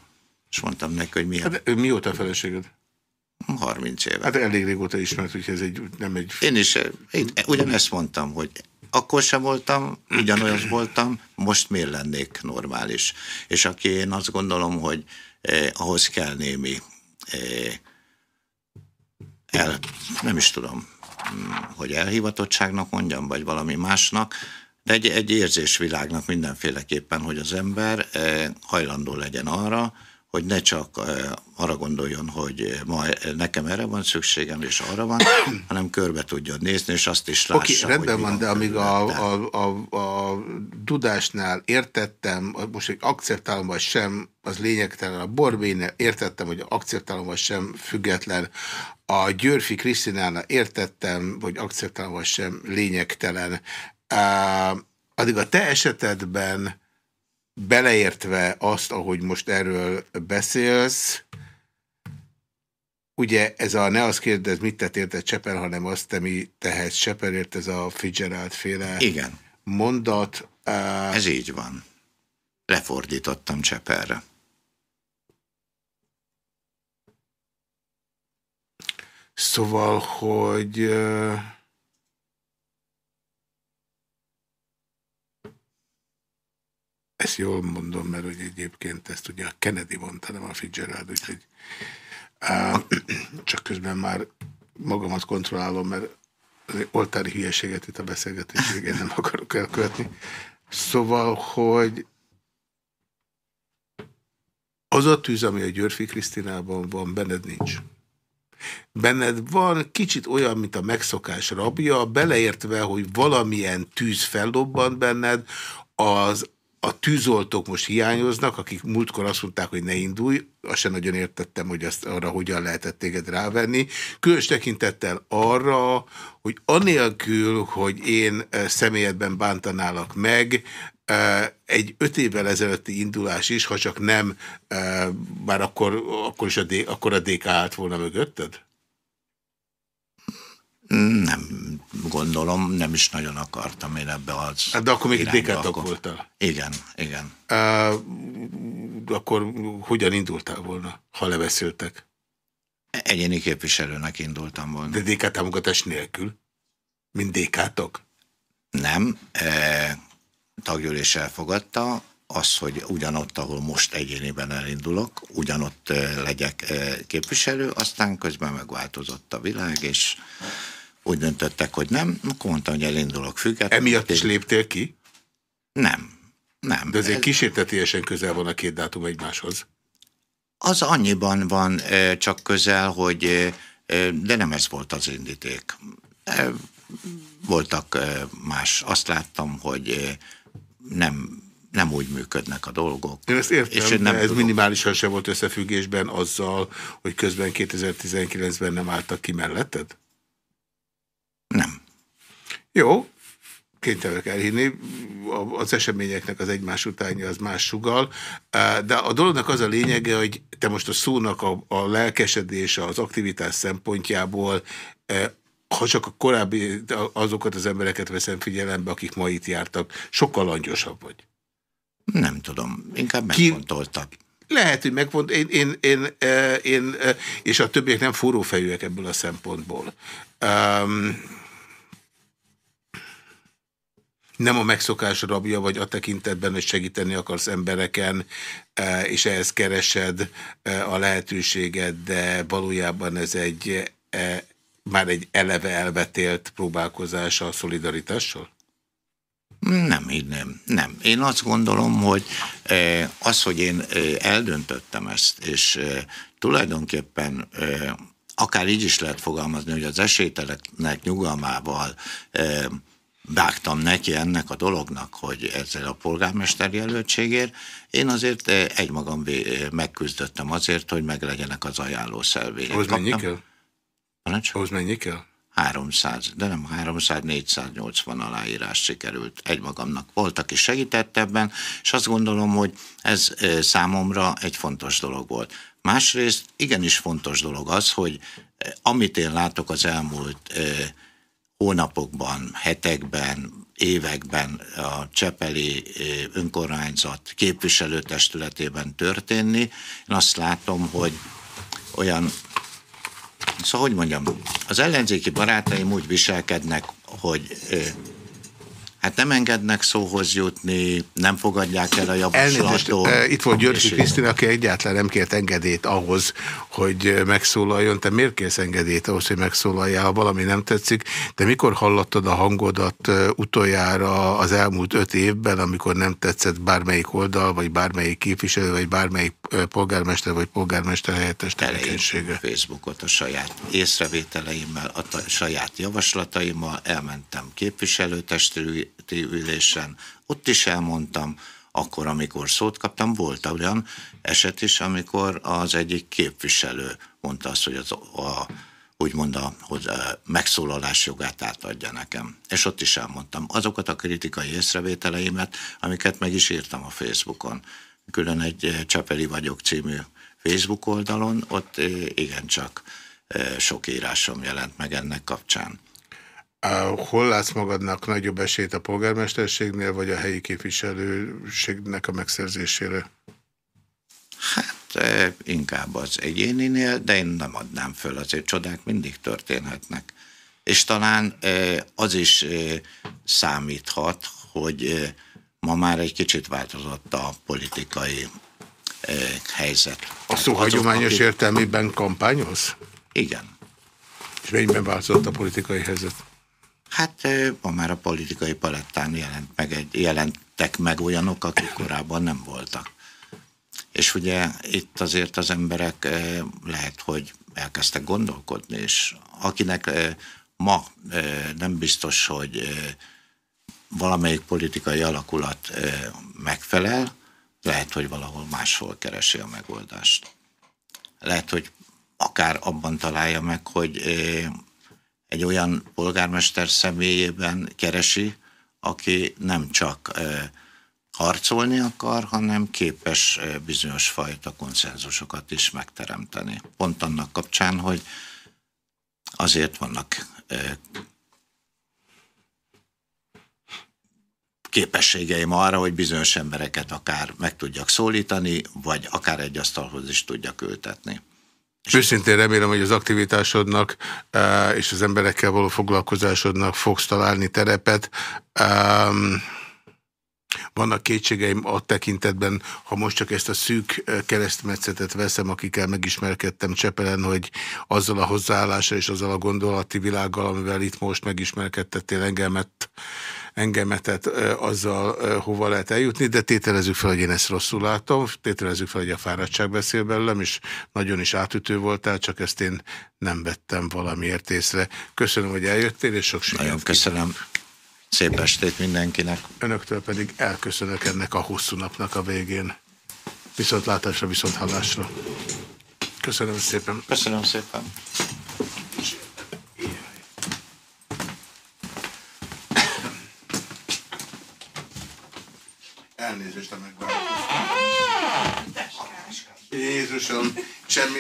És mondtam neki, hogy milyen... Hát, mióta a feleséged? 30 éve. Hát elég régóta ismert, hogy ez egy, nem egy... Én is én ugyanezt mondtam, hogy akkor sem voltam, ugyanolyan voltam, most miért lennék normális. És aki én azt gondolom, hogy eh, ahhoz kell némi eh, el, nem is tudom, hm, hogy elhivatottságnak mondjam, vagy valami másnak, egy, egy érzésvilágnak mindenféleképpen, hogy az ember eh, hajlandó legyen arra, hogy ne csak eh, arra gondoljon, hogy ma nekem erre van szükségem, és arra van, (coughs) hanem körbe tudjon nézni, és azt is lássa. Oké, okay, rendben van, de amíg a, a, a, a dudásnál értettem, most hogy akceptálom vagy sem, az lényegtelen. A borbénél értettem, hogy akceptálom vagy sem, független. A Györfi Krisztinánál értettem, hogy akceptálom vagy sem, lényegtelen. Addig a te esetedben beleértve azt, ahogy most erről beszélsz, ugye ez a ne azt kérdez, mit tett érted Csepel, hanem azt te mi tehetsz Csepelért, ez a Fitzgerald féle Igen. mondat. Uh, ez így van. Lefordítottam Csepelre. Szóval, hogy... Uh, Ezt jól mondom, mert hogy egyébként ezt ugye a Kennedy mondta, nem a Fitzgerald, úgyhogy uh, csak közben már magamat kontrollálom, mert az oltári hülyeséget itt a beszélgetés végén nem akarok elkövetni. Szóval, hogy az a tűz, ami a Györfi Krisztinában van, benned nincs. Benned van kicsit olyan, mint a megszokás rabja, beleértve, hogy valamilyen tűz fellobbant benned, az a tűzoltók most hiányoznak, akik múltkor azt mondták, hogy ne indulj, azt sem nagyon értettem, hogy azt arra hogyan lehetett téged rávenni. Különös tekintettel arra, hogy anélkül, hogy én eh, személyedben bántanálak meg, eh, egy öt évvel ezelőtti indulás is, ha csak nem, eh, bár akkor, akkor is a, akkor a DK állt volna mögötted? Nem gondolom, nem is nagyon akartam én ebbe az hát De akkor még DK voltál? Igen, igen. Uh, akkor hogyan indultál volna, ha leveszültek? Egyéni képviselőnek indultam volna. De DK támogatás nélkül? Mint DK tag? Nem. E, taggyűlés elfogadta, az, hogy ugyanott, ahol most egyéniben elindulok, ugyanott e, legyek e, képviselő, aztán közben megváltozott a világ, és úgy döntöttek, hogy nem, akkor mondtam, hogy elindulok függetlenül. Emiatt is léptél ki? Nem. Nem. De azért ez... kísértetiesen közel van a két dátum egymáshoz. Az annyiban van csak közel, hogy de nem ez volt az indíték. Voltak más. Azt láttam, hogy nem, nem úgy működnek a dolgok. Én ezt értem, és nem ez tudom. minimálisan se volt összefüggésben azzal, hogy közben 2019-ben nem álltak ki melletted? Nem. Jó, kénytelenek elhinni, az eseményeknek az egymás utánja az más sugal, de a dolognak az a lényege, hogy te most a szónak a, a lelkesedése, az aktivitás szempontjából, ha csak a korábbi azokat az embereket veszem figyelembe, akik ma itt jártak, sokkal langyosabb vagy. Nem tudom, inkább megfontoltak. Lehet, hogy megfont, én, én, én, én, és a többiek nem forrófejűek ebből a szempontból. Um, nem a megszokás rabja vagy a tekintetben, hogy segíteni akarsz embereken, és ehhez keresed a lehetőséget, de valójában ez egy már egy eleve elvetélt próbálkozás a szolidaritással? Nem, nem. Nem. Én azt gondolom, hogy az, hogy én eldöntöttem ezt, és tulajdonképpen akár így is lehet fogalmazni, hogy az esélyteleknek nyugalmával vágtam neki ennek a dolognak, hogy ezzel a polgármester jelöltségért, én azért egymagam megküzdöttem azért, hogy meglegyenek az ajánló szelvények. Ahhoz mennyi kell? Ahhoz mennyi kell? 300, de nem 300, 480 aláírás sikerült egymagamnak. Voltak is segített ebben, és azt gondolom, hogy ez számomra egy fontos dolog volt. Másrészt igenis fontos dolog az, hogy amit én látok az elmúlt hónapokban, hetekben, években a Csepeli önkormányzat képviselőtestületében történni, én azt látom, hogy olyan Szóval, hogy mondjam, az ellenzéki barátaim úgy viselkednek, hogy Hát nem engednek szóhoz jutni, nem fogadják el a javaslatot. Elnézést, itt volt Györgyi Krisztina, aki egyáltalán nem kért engedélyt ahhoz, hogy megszólaljon. Te miért kérsz engedélyt ahhoz, hogy megszólaljál, ha valami nem tetszik? De mikor hallottad a hangodat utoljára az elmúlt öt évben, amikor nem tetszett bármelyik oldal, vagy bármelyik képviselő, vagy bármelyik polgármester, vagy polgármester helyettes tevékenysége? Facebookot a saját észrevételeimmel, a saját javaslataimmal elmentem képviselőtestről, ülésen, ott is elmondtam, akkor, amikor szót kaptam, volt olyan eset is, amikor az egyik képviselő mondta azt, hogy az, a, úgymond a, a megszólalás jogát átadja nekem. És ott is elmondtam azokat a kritikai észrevételeimet, amiket meg is írtam a Facebookon. Külön egy Csapeli vagyok című Facebook oldalon, ott igencsak sok írásom jelent meg ennek kapcsán. Hol látsz magadnak nagyobb esélyt a polgármesterségnél, vagy a helyi képviselőségnek a megszerzésére? Hát inkább az egyéninél, de én nem adnám föl, azért csodák mindig történhetnek. És talán az is számíthat, hogy ma már egy kicsit változott a politikai helyzet. A szó hagyományos akik... értelmében kampányoz? Igen. És mennyiben változott a politikai helyzet? Hát ma már a politikai palettán jelent meg egy, jelentek meg olyanok, akik korábban nem voltak. És ugye itt azért az emberek lehet, hogy elkezdtek gondolkodni, és akinek ma nem biztos, hogy valamelyik politikai alakulat megfelel, lehet, hogy valahol máshol keresi a megoldást. Lehet, hogy akár abban találja meg, hogy egy olyan polgármester személyében keresi, aki nem csak harcolni akar, hanem képes bizonyos fajta konszenzusokat is megteremteni. Pont annak kapcsán, hogy azért vannak képességeim arra, hogy bizonyos embereket akár meg tudjak szólítani, vagy akár egy asztalhoz is tudjak ültetni. Őszintén remélem, hogy az aktivitásodnak e, és az emberekkel való foglalkozásodnak fogsz találni terepet. Vannak kétségeim a tekintetben, ha most csak ezt a szűk e, keresztmetszetet veszem, akikkel megismerkedtem Csepelen, hogy azzal a hozzáállással és azzal a gondolati világgal, amivel itt most megismerkedtettél engemet, engemetet azzal hova lehet eljutni, de tételezzük fel, hogy én ezt rosszul látom, tételezzük fel, hogy a fáradtság beszél belőlem, és nagyon is átütő voltál, csak ezt én nem vettem valamiért észre. Köszönöm, hogy eljöttél, és sok sikert. Nagyon köszönöm. Szép estét mindenkinek. Önöktől pedig elköszönök ennek a hosszú napnak a végén. Viszontlátásra, viszont hallásra. Köszönöm szépen. Köszönöm szépen. Elnézést, a megváltoztatás. Jézusom, semmi...